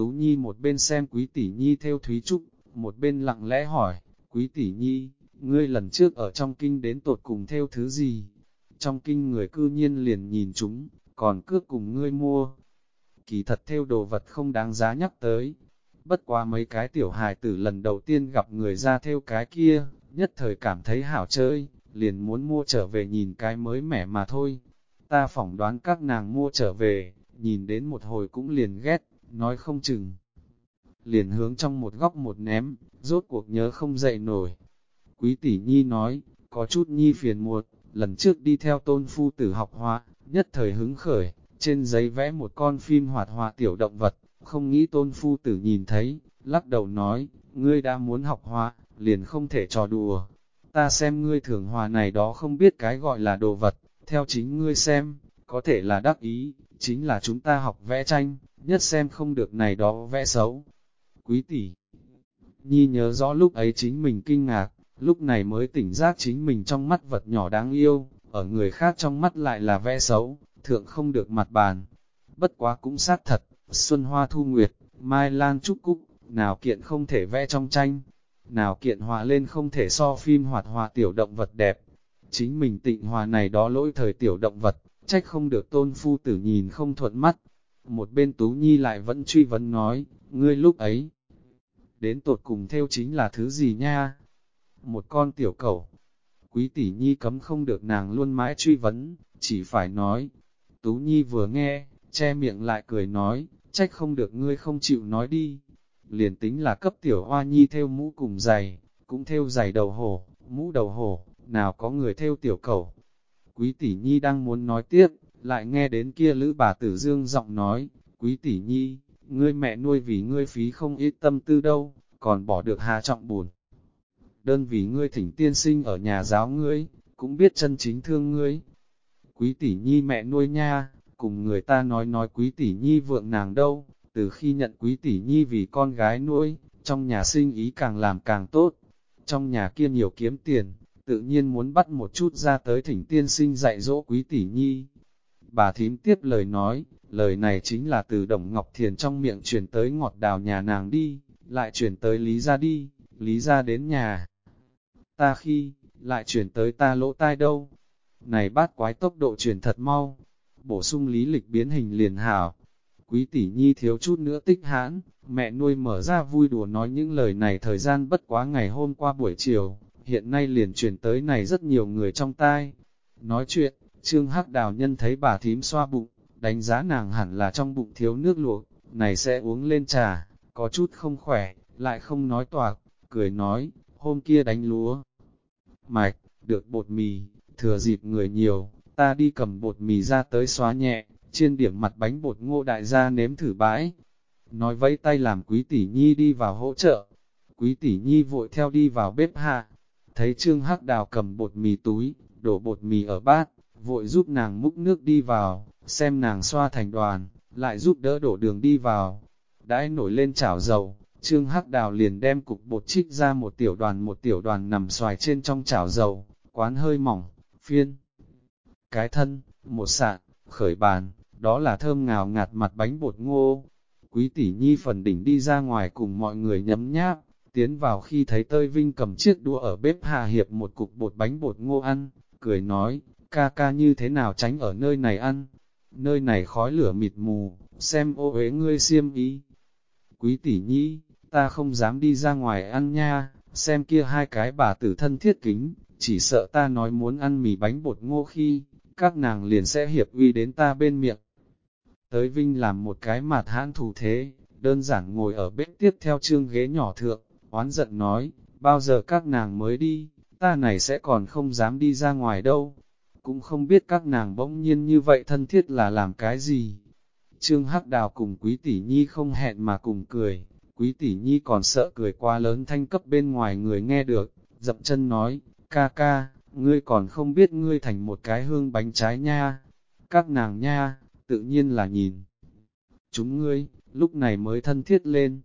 Tú Nhi một bên xem quý tỷ nhi theo Thúy Trúc, một bên lặng lẽ hỏi, quý tỷ nhi, ngươi lần trước ở trong kinh đến tột cùng theo thứ gì? Trong kinh người cư nhiên liền nhìn chúng, còn cước cùng ngươi mua. Kỳ thật theo đồ vật không đáng giá nhắc tới. Bất quá mấy cái tiểu hài tử lần đầu tiên gặp người ra theo cái kia, nhất thời cảm thấy hảo chơi, liền muốn mua trở về nhìn cái mới mẻ mà thôi. Ta phỏng đoán các nàng mua trở về, nhìn đến một hồi cũng liền ghét, nói không chừng. Liền hướng trong một góc một ném, rốt cuộc nhớ không dậy nổi. Quý tỷ nhi nói, có chút nhi phiền muộn, lần trước đi theo tôn phu tử học họa, nhất thời hứng khởi, trên giấy vẽ một con phim hoạt họa tiểu động vật, không nghĩ tôn phu tử nhìn thấy, lắc đầu nói, ngươi đã muốn học họa, liền không thể trò đùa. Ta xem ngươi thường hòa này đó không biết cái gọi là đồ vật, theo chính ngươi xem, có thể là đắc ý, chính là chúng ta học vẽ tranh, nhất xem không được này đó vẽ xấu. Quý tỷ, Nhi nhớ rõ lúc ấy chính mình kinh ngạc, lúc này mới tỉnh giác chính mình trong mắt vật nhỏ đáng yêu, ở người khác trong mắt lại là vẽ xấu, thượng không được mặt bàn. Bất quá cũng xác thật, Xuân Hoa Thu Nguyệt, Mai Lan Trúc Cúc, nào kiện không thể vẽ trong tranh, nào kiện hòa lên không thể so phim hoạt hòa tiểu động vật đẹp. Chính mình tịnh hòa này đó lỗi thời tiểu động vật, trách không được tôn phu tử nhìn không thuận mắt. Một bên Tú Nhi lại vẫn truy vấn nói, ngươi lúc ấy, đến tột cùng theo chính là thứ gì nha? Một con tiểu cầu. Quý tỷ Nhi cấm không được nàng luôn mãi truy vấn, chỉ phải nói. Tú Nhi vừa nghe, che miệng lại cười nói, trách không được ngươi không chịu nói đi. Liền tính là cấp tiểu hoa nhi theo mũ cùng giày, cũng theo giày đầu hổ, mũ đầu hổ, nào có người theo tiểu cầu. Quý tỷ nhi đang muốn nói tiếp, lại nghe đến kia lữ bà tử dương giọng nói, quý tỷ nhi, ngươi mẹ nuôi vì ngươi phí không ít tâm tư đâu, còn bỏ được hà trọng buồn. Đơn vì ngươi thỉnh tiên sinh ở nhà giáo ngươi, cũng biết chân chính thương ngươi. Quý tỷ nhi mẹ nuôi nha, cùng người ta nói nói quý tỷ nhi vượng nàng đâu, từ khi nhận quý tỷ nhi vì con gái nuôi, trong nhà sinh ý càng làm càng tốt, trong nhà kia nhiều kiếm tiền, tự nhiên muốn bắt một chút ra tới thỉnh tiên sinh dạy dỗ quý tỷ nhi. Bà thím tiếp lời nói, lời này chính là từ Đồng Ngọc Thiền trong miệng truyền tới ngọt đào nhà nàng đi, lại truyền tới Lý ra đi, Lý ra đến nhà. Ta khi, lại truyền tới ta lỗ tai đâu. Này bát quái tốc độ truyền thật mau, bổ sung lý lịch biến hình liền hảo. Quý tỷ nhi thiếu chút nữa tích hãn, mẹ nuôi mở ra vui đùa nói những lời này thời gian bất quá ngày hôm qua buổi chiều, hiện nay liền truyền tới này rất nhiều người trong tai. Nói chuyện, Trương Hắc Đào nhân thấy bà thím xoa bụng, đánh giá nàng hẳn là trong bụng thiếu nước luộc, này sẽ uống lên trà, có chút không khỏe, lại không nói toạc, cười nói, hôm kia đánh lúa. Mạch, được bột mì, thừa dịp người nhiều, ta đi cầm bột mì ra tới xóa nhẹ, trên điểm mặt bánh bột ngô đại gia nếm thử bãi. Nói vẫy tay làm quý tỷ nhi đi vào hỗ trợ. Quý tỷ nhi vội theo đi vào bếp hạ. Thấy trương hắc đào cầm bột mì túi, đổ bột mì ở bát, vội giúp nàng múc nước đi vào, xem nàng xoa thành đoàn, lại giúp đỡ đổ đường đi vào. Đãi nổi lên chảo dầu, trương hắc đào liền đem cục bột trích ra một tiểu đoàn một tiểu đoàn nằm xoài trên trong chảo dầu, quán hơi mỏng, phiên cái thân, một sạn, khởi bàn, đó là thơm ngào ngạt mặt bánh bột ngô. Quý tỷ nhi phần đỉnh đi ra ngoài cùng mọi người nhấm nháp, tiến vào khi thấy tơi vinh cầm chiếc đũa ở bếp Hà hiệp một cục bột bánh bột ngô ăn, cười nói, ca ca như thế nào tránh ở nơi này ăn, nơi này khói lửa mịt mù, xem ô uế ngươi xiêm ý. Quý tỷ nhi, ta không dám đi ra ngoài ăn nha, xem kia hai cái bà tử thân thiết kính, chỉ sợ ta nói muốn ăn mì bánh bột ngô khi, các nàng liền sẽ hiệp uy đến ta bên miệng. Tới Vinh làm một cái mặt hãn thủ thế, đơn giản ngồi ở bếp tiếp theo trương ghế nhỏ thượng, oán giận nói, bao giờ các nàng mới đi, ta này sẽ còn không dám đi ra ngoài đâu. Cũng không biết các nàng bỗng nhiên như vậy thân thiết là làm cái gì. Trương Hắc Đào cùng Quý Tỷ Nhi không hẹn mà cùng cười, Quý Tỷ Nhi còn sợ cười quá lớn thanh cấp bên ngoài người nghe được, dập chân nói, ca ca, ngươi còn không biết ngươi thành một cái hương bánh trái nha. Các nàng nha, tự nhiên là nhìn. Chúng ngươi, lúc này mới thân thiết lên.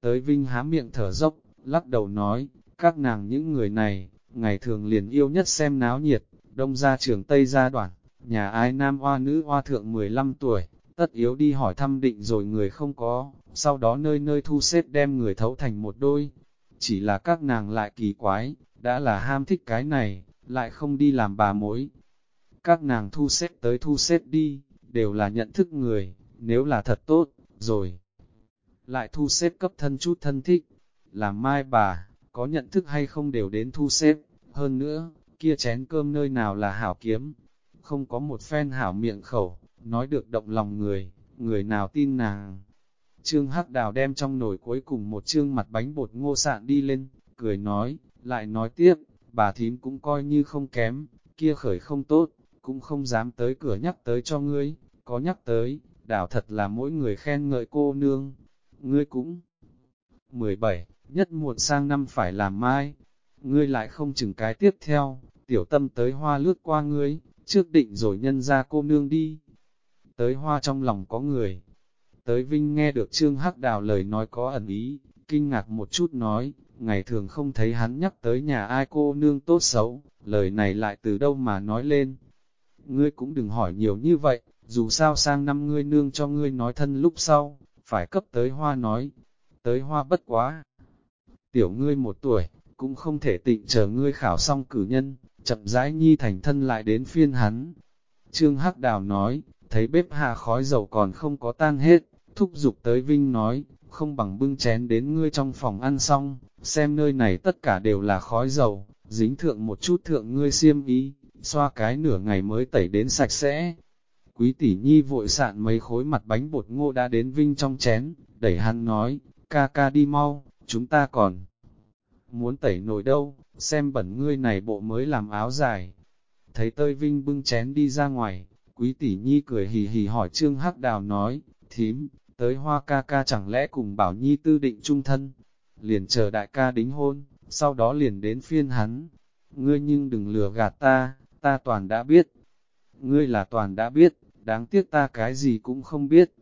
Tới Vinh há miệng thở dốc, lắc đầu nói, các nàng những người này, ngày thường liền yêu nhất xem náo nhiệt, đông ra trường Tây gia đoạn, nhà ai nam hoa nữ hoa thượng 15 tuổi, tất yếu đi hỏi thăm định rồi người không có, sau đó nơi nơi thu xếp đem người thấu thành một đôi. Chỉ là các nàng lại kỳ quái, đã là ham thích cái này, lại không đi làm bà mối. Các nàng thu xếp tới thu xếp đi, đều là nhận thức người, nếu là thật tốt, rồi. Lại thu xếp cấp thân chút thân thích, làm mai bà, có nhận thức hay không đều đến thu xếp, hơn nữa, kia chén cơm nơi nào là hảo kiếm, không có một phen hảo miệng khẩu, nói được động lòng người, người nào tin nàng. Trương Hắc Đào đem trong nồi cuối cùng một trương mặt bánh bột ngô sạn đi lên, cười nói, lại nói tiếp, bà thím cũng coi như không kém, kia khởi không tốt, cũng không dám tới cửa nhắc tới cho ngươi, có nhắc tới, đảo thật là mỗi người khen ngợi cô nương, ngươi cũng 17, nhất muộn sang năm phải làm mai, ngươi lại không chừng cái tiếp theo, tiểu tâm tới hoa lướt qua ngươi, trước định rồi nhân ra cô nương đi. Tới hoa trong lòng có người. Tới Vinh nghe được Trương Hắc Đào lời nói có ẩn ý, kinh ngạc một chút nói, ngày thường không thấy hắn nhắc tới nhà ai cô nương tốt xấu, lời này lại từ đâu mà nói lên. Ngươi cũng đừng hỏi nhiều như vậy, dù sao sang năm ngươi nương cho ngươi nói thân lúc sau, phải cấp tới hoa nói, tới hoa bất quá. Tiểu ngươi một tuổi, cũng không thể tịnh chờ ngươi khảo xong cử nhân, chậm rãi nhi thành thân lại đến phiên hắn. Trương Hắc Đào nói, thấy bếp hạ khói dầu còn không có tan hết, thúc giục tới Vinh nói, không bằng bưng chén đến ngươi trong phòng ăn xong, xem nơi này tất cả đều là khói dầu, dính thượng một chút thượng ngươi xiêm ý, xoa cái nửa ngày mới tẩy đến sạch sẽ. Quý tỷ nhi vội sạn mấy khối mặt bánh bột ngô đã đến Vinh trong chén, đẩy hắn nói, ca ca đi mau, chúng ta còn muốn tẩy nồi đâu, xem bẩn ngươi này bộ mới làm áo dài. Thấy tơi vinh bưng chén đi ra ngoài, quý tỷ nhi cười hì hì hỏi Trương Hắc Đào nói, thím, tới hoa ca ca chẳng lẽ cùng bảo nhi tư định trung thân, liền chờ đại ca đính hôn, sau đó liền đến phiên hắn. Ngươi nhưng đừng lừa gạt ta, ta toàn đã biết. Ngươi là toàn đã biết, đáng tiếc ta cái gì cũng không biết.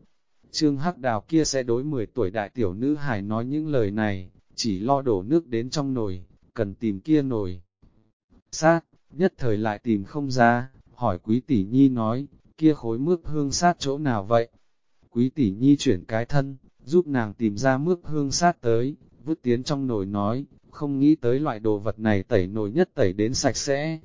Trương Hắc Đào kia sẽ đối 10 tuổi đại tiểu nữ hải nói những lời này, chỉ lo đổ nước đến trong nồi, cần tìm kia nồi. Sát, nhất thời lại tìm không ra, hỏi quý tỷ nhi nói, kia khối mướp hương sát chỗ nào vậy? Quý tỷ nhi chuyển cái thân, giúp nàng tìm ra mướp hương sát tới, vứt tiến trong nồi nói, không nghĩ tới loại đồ vật này tẩy nồi nhất tẩy đến sạch sẽ.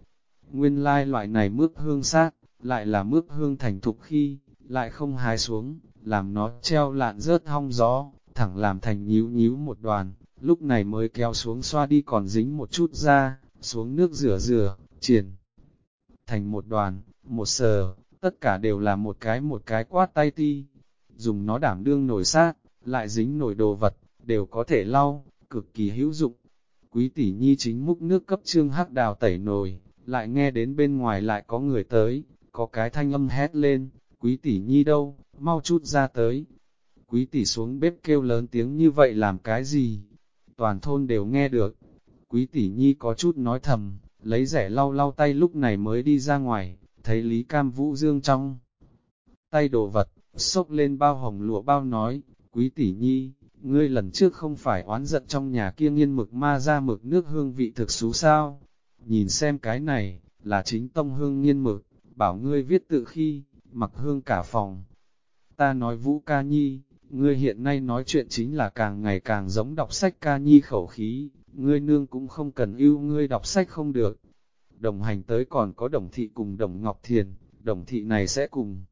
Nguyên lai loại này mướp hương sát, lại là mướp hương thành thục khi, lại không hái xuống, làm nó treo lạn rớt hong gió, thẳng làm thành nhíu nhíu một đoàn, lúc này mới kéo xuống xoa đi còn dính một chút ra, xuống nước rửa rửa, triển. Thành một đoàn, một sờ, tất cả đều là một cái một cái quát tay ti. Dùng nó đảm đương nổi sát, lại dính nổi đồ vật, đều có thể lau, cực kỳ hữu dụng. Quý tỷ nhi chính múc nước cấp trương hắc đào tẩy nồi, lại nghe đến bên ngoài lại có người tới, có cái thanh âm hét lên, quý tỷ nhi đâu, mau chút ra tới. Quý tỷ xuống bếp kêu lớn tiếng như vậy làm cái gì? Toàn thôn đều nghe được. Quý tỷ nhi có chút nói thầm, lấy rẻ lau lau tay lúc này mới đi ra ngoài, thấy Lý Cam Vũ Dương trong tay đồ vật, xốc lên bao hồng lụa bao nói, quý tỷ nhi, ngươi lần trước không phải oán giận trong nhà kia nghiên mực ma ra mực nước hương vị thực xú sao? Nhìn xem cái này, là chính tông hương nghiên mực, bảo ngươi viết tự khi, mặc hương cả phòng. Ta nói Vũ ca nhi, ngươi hiện nay nói chuyện chính là càng ngày càng giống đọc sách ca nhi khẩu khí, ngươi nương cũng không cần yêu ngươi đọc sách không được. Đồng hành tới còn có đồng thị cùng đồng Ngọc Thiền, đồng thị này sẽ cùng.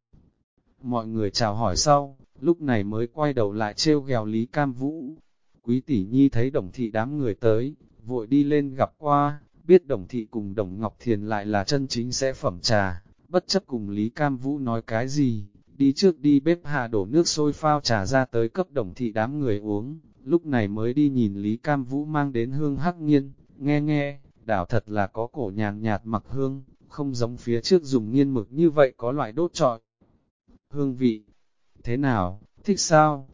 Mọi người chào hỏi sau, lúc này mới quay đầu lại trêu ghèo Lý Cam Vũ. Quý tỷ nhi thấy đồng thị đám người tới, vội đi lên gặp qua, biết đồng thị cùng đồng Ngọc Thiền lại là chân chính sẽ phẩm trà, bất chấp cùng Lý Cam Vũ nói cái gì, đi trước đi bếp hạ đổ nước sôi phao trà ra tới cấp đồng thị đám người uống, lúc này mới đi nhìn Lý Cam Vũ mang đến hương hắc nghiên, nghe nghe, đảo thật là có cổ nhàn nhạt mặc hương, không giống phía trước dùng nghiên mực như vậy có loại đốt trọi. Hương vị, thế nào, thích sao?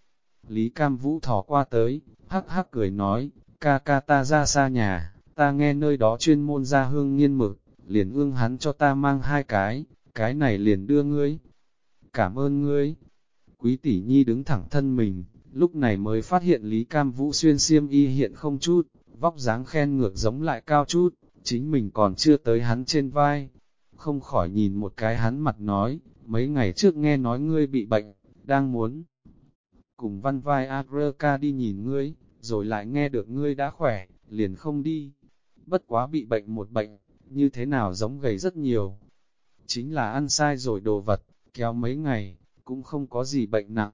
Lý Cam Vũ thỏ qua tới, hắc hắc cười nói, ca ca ta ra xa nhà, ta nghe nơi đó chuyên môn ra hương nghiên mực, liền ương hắn cho ta mang hai cái, cái này liền đưa ngươi, cảm ơn ngươi. Quý tỷ nhi đứng thẳng thân mình, lúc này mới phát hiện Lý Cam Vũ xuyên xiêm y hiện không chút, vóc dáng khen ngược giống lại cao chút, chính mình còn chưa tới hắn trên vai. Không khỏi nhìn một cái hắn mặt nói, mấy ngày trước nghe nói ngươi bị bệnh, đang muốn cùng văn vai Agreka đi nhìn ngươi, rồi lại nghe được ngươi đã khỏe, liền không đi. Bất quá bị bệnh một bệnh, như thế nào giống gầy rất nhiều. Chính là ăn sai rồi đồ vật, kéo mấy ngày, cũng không có gì bệnh nặng.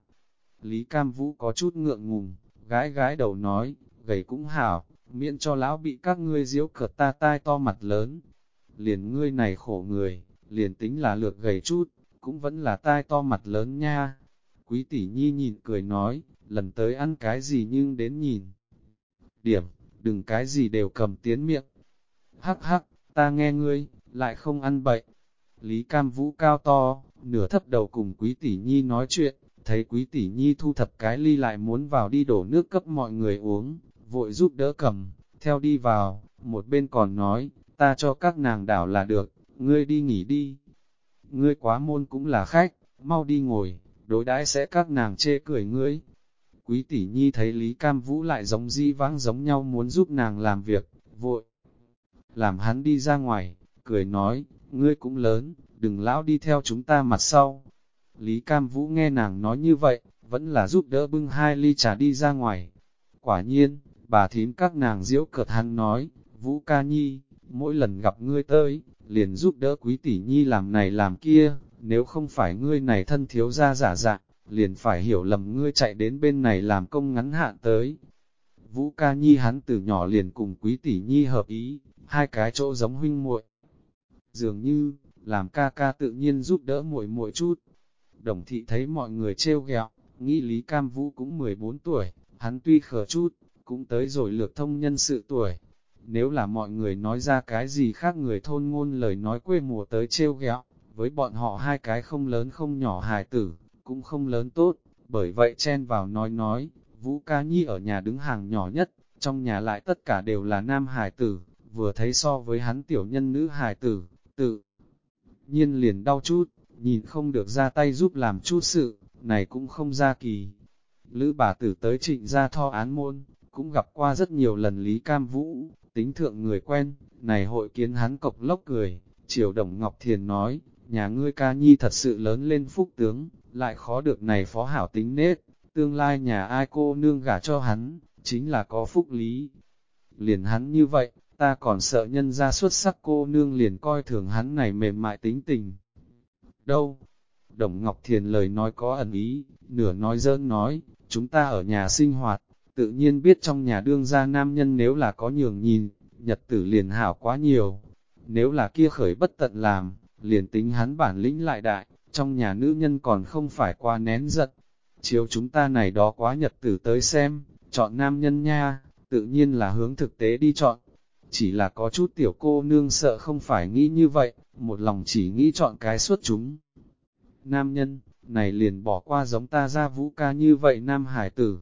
Lý Cam Vũ có chút ngượng ngùng, gái gái đầu nói, gầy cũng hảo, miễn cho lão bị các ngươi diễu cợt ta tai to mặt lớn. Liền ngươi này khổ người, liền tính là lược gầy chút, cũng vẫn là tai to mặt lớn nha. Quý tỷ nhi nhìn cười nói, lần tới ăn cái gì nhưng đến nhìn. Điểm, đừng cái gì đều cầm tiến miệng. Hắc hắc, ta nghe ngươi, lại không ăn bậy. Lý Cam Vũ cao to, nửa thấp đầu cùng quý tỷ nhi nói chuyện, thấy quý tỷ nhi thu thập cái ly lại muốn vào đi đổ nước cấp mọi người uống, vội giúp đỡ cầm, theo đi vào, một bên còn nói, ta cho các nàng đảo là được, ngươi đi nghỉ đi. Ngươi quá môn cũng là khách, mau đi ngồi, đối đãi sẽ các nàng chê cười ngươi. Quý tỷ nhi thấy Lý Cam Vũ lại giống di vãng giống nhau muốn giúp nàng làm việc, vội. Làm hắn đi ra ngoài, cười nói, ngươi cũng lớn, đừng lão đi theo chúng ta mặt sau. Lý Cam Vũ nghe nàng nói như vậy, vẫn là giúp đỡ bưng hai ly trà đi ra ngoài. Quả nhiên, bà thím các nàng diễu cợt hắn nói, Vũ ca nhi, mỗi lần gặp ngươi tới, liền giúp đỡ quý tỷ nhi làm này làm kia, nếu không phải ngươi này thân thiếu ra giả dạng, liền phải hiểu lầm ngươi chạy đến bên này làm công ngắn hạn tới. Vũ ca nhi hắn từ nhỏ liền cùng quý tỷ nhi hợp ý, hai cái chỗ giống huynh muội. Dường như, làm ca ca tự nhiên giúp đỡ muội muội chút. Đồng thị thấy mọi người trêu ghẹo, nghĩ Lý Cam Vũ cũng 14 tuổi, hắn tuy khờ chút, cũng tới rồi lược thông nhân sự tuổi. Nếu là mọi người nói ra cái gì khác người thôn ngôn lời nói quê mùa tới trêu ghẹo, với bọn họ hai cái không lớn không nhỏ hài tử, cũng không lớn tốt, bởi vậy chen vào nói nói, Vũ Ca Nhi ở nhà đứng hàng nhỏ nhất, trong nhà lại tất cả đều là nam hài tử, vừa thấy so với hắn tiểu nhân nữ hài tử, tự nhiên liền đau chút, nhìn không được ra tay giúp làm chút sự, này cũng không ra kỳ. Lữ bà tử tới trịnh ra tho án môn, cũng gặp qua rất nhiều lần Lý Cam Vũ, tính thượng người quen, này hội kiến hắn cộc lốc cười, Triều Đồng Ngọc Thiền nói, nhà ngươi ca nhi thật sự lớn lên phúc tướng, lại khó được này phó hảo tính nết, tương lai nhà ai cô nương gả cho hắn, chính là có phúc lý. Liền hắn như vậy, ta còn sợ nhân ra xuất sắc cô nương liền coi thường hắn này mềm mại tính tình. Đâu? Đồng Ngọc Thiền lời nói có ẩn ý, nửa nói dơn nói, chúng ta ở nhà sinh hoạt, tự nhiên biết trong nhà đương gia nam nhân nếu là có nhường nhìn, nhật tử liền hảo quá nhiều. Nếu là kia khởi bất tận làm, liền tính hắn bản lĩnh lại đại, trong nhà nữ nhân còn không phải qua nén giận. Chiếu chúng ta này đó quá nhật tử tới xem, chọn nam nhân nha, tự nhiên là hướng thực tế đi chọn. Chỉ là có chút tiểu cô nương sợ không phải nghĩ như vậy, một lòng chỉ nghĩ chọn cái suốt chúng. Nam nhân, này liền bỏ qua giống ta ra vũ ca như vậy nam hải tử.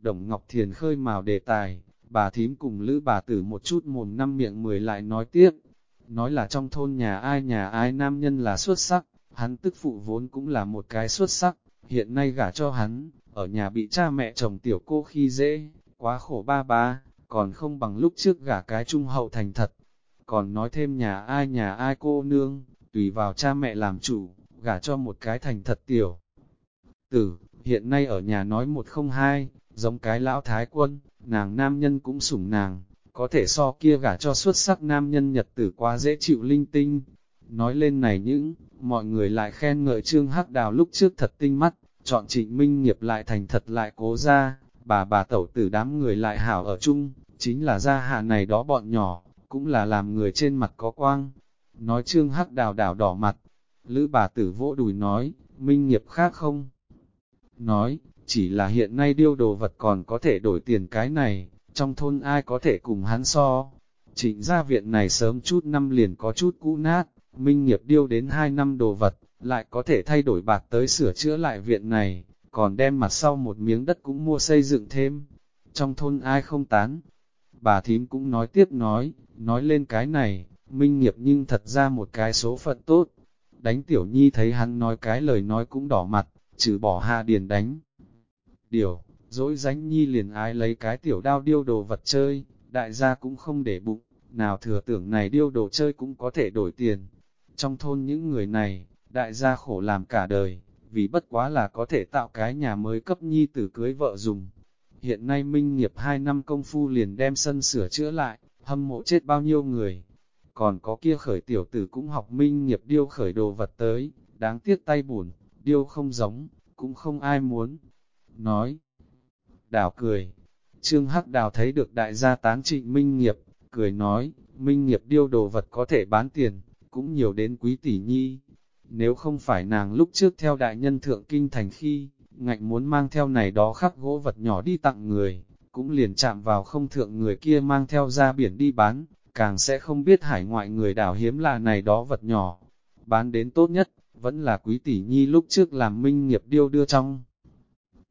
Đồng Ngọc Thiền khơi mào đề tài, bà thím cùng lữ bà tử một chút mồm năm miệng mười lại nói tiếp. Nói là trong thôn nhà ai nhà ai nam nhân là xuất sắc, hắn tức phụ vốn cũng là một cái xuất sắc, hiện nay gả cho hắn, ở nhà bị cha mẹ chồng tiểu cô khi dễ, quá khổ ba ba, còn không bằng lúc trước gả cái trung hậu thành thật. Còn nói thêm nhà ai nhà ai cô nương, tùy vào cha mẹ làm chủ, gả cho một cái thành thật tiểu. Tử, hiện nay ở nhà nói một không hai, giống cái lão thái quân, nàng nam nhân cũng sủng nàng, có thể so kia gả cho xuất sắc nam nhân nhật tử quá dễ chịu linh tinh. Nói lên này những, mọi người lại khen ngợi Trương Hắc Đào lúc trước thật tinh mắt, chọn trịnh minh nghiệp lại thành thật lại cố ra, bà bà tẩu tử đám người lại hảo ở chung, chính là gia hạ này đó bọn nhỏ, cũng là làm người trên mặt có quang. Nói Trương Hắc Đào đảo đỏ mặt, Lữ bà tử vỗ đùi nói, minh nghiệp khác không? Nói, chỉ là hiện nay điêu đồ vật còn có thể đổi tiền cái này, trong thôn ai có thể cùng hắn so. Trịnh gia viện này sớm chút năm liền có chút cũ nát, minh nghiệp điêu đến hai năm đồ vật, lại có thể thay đổi bạc tới sửa chữa lại viện này, còn đem mặt sau một miếng đất cũng mua xây dựng thêm. Trong thôn ai không tán. Bà thím cũng nói tiếp nói, nói lên cái này, minh nghiệp nhưng thật ra một cái số phận tốt. Đánh tiểu nhi thấy hắn nói cái lời nói cũng đỏ mặt, trừ bỏ hạ điền đánh. Điều, dỗi dánh nhi liền ái lấy cái tiểu đao điêu đồ vật chơi, đại gia cũng không để bụng, nào thừa tưởng này điêu đồ chơi cũng có thể đổi tiền. Trong thôn những người này, đại gia khổ làm cả đời, vì bất quá là có thể tạo cái nhà mới cấp nhi tử cưới vợ dùng. Hiện nay minh nghiệp 2 năm công phu liền đem sân sửa chữa lại, hâm mộ chết bao nhiêu người. Còn có kia khởi tiểu tử cũng học minh nghiệp điêu khởi đồ vật tới, đáng tiếc tay buồn, điêu không giống, cũng không ai muốn. Nói, đảo cười, Trương Hắc Đào thấy được đại gia tán trịnh minh nghiệp, cười nói, minh nghiệp điêu đồ vật có thể bán tiền, cũng nhiều đến quý tỷ nhi. Nếu không phải nàng lúc trước theo đại nhân thượng kinh thành khi, ngạnh muốn mang theo này đó khắc gỗ vật nhỏ đi tặng người, cũng liền chạm vào không thượng người kia mang theo ra biển đi bán, càng sẽ không biết hải ngoại người đảo hiếm là này đó vật nhỏ. Bán đến tốt nhất, vẫn là quý tỷ nhi lúc trước làm minh nghiệp điêu đưa trong.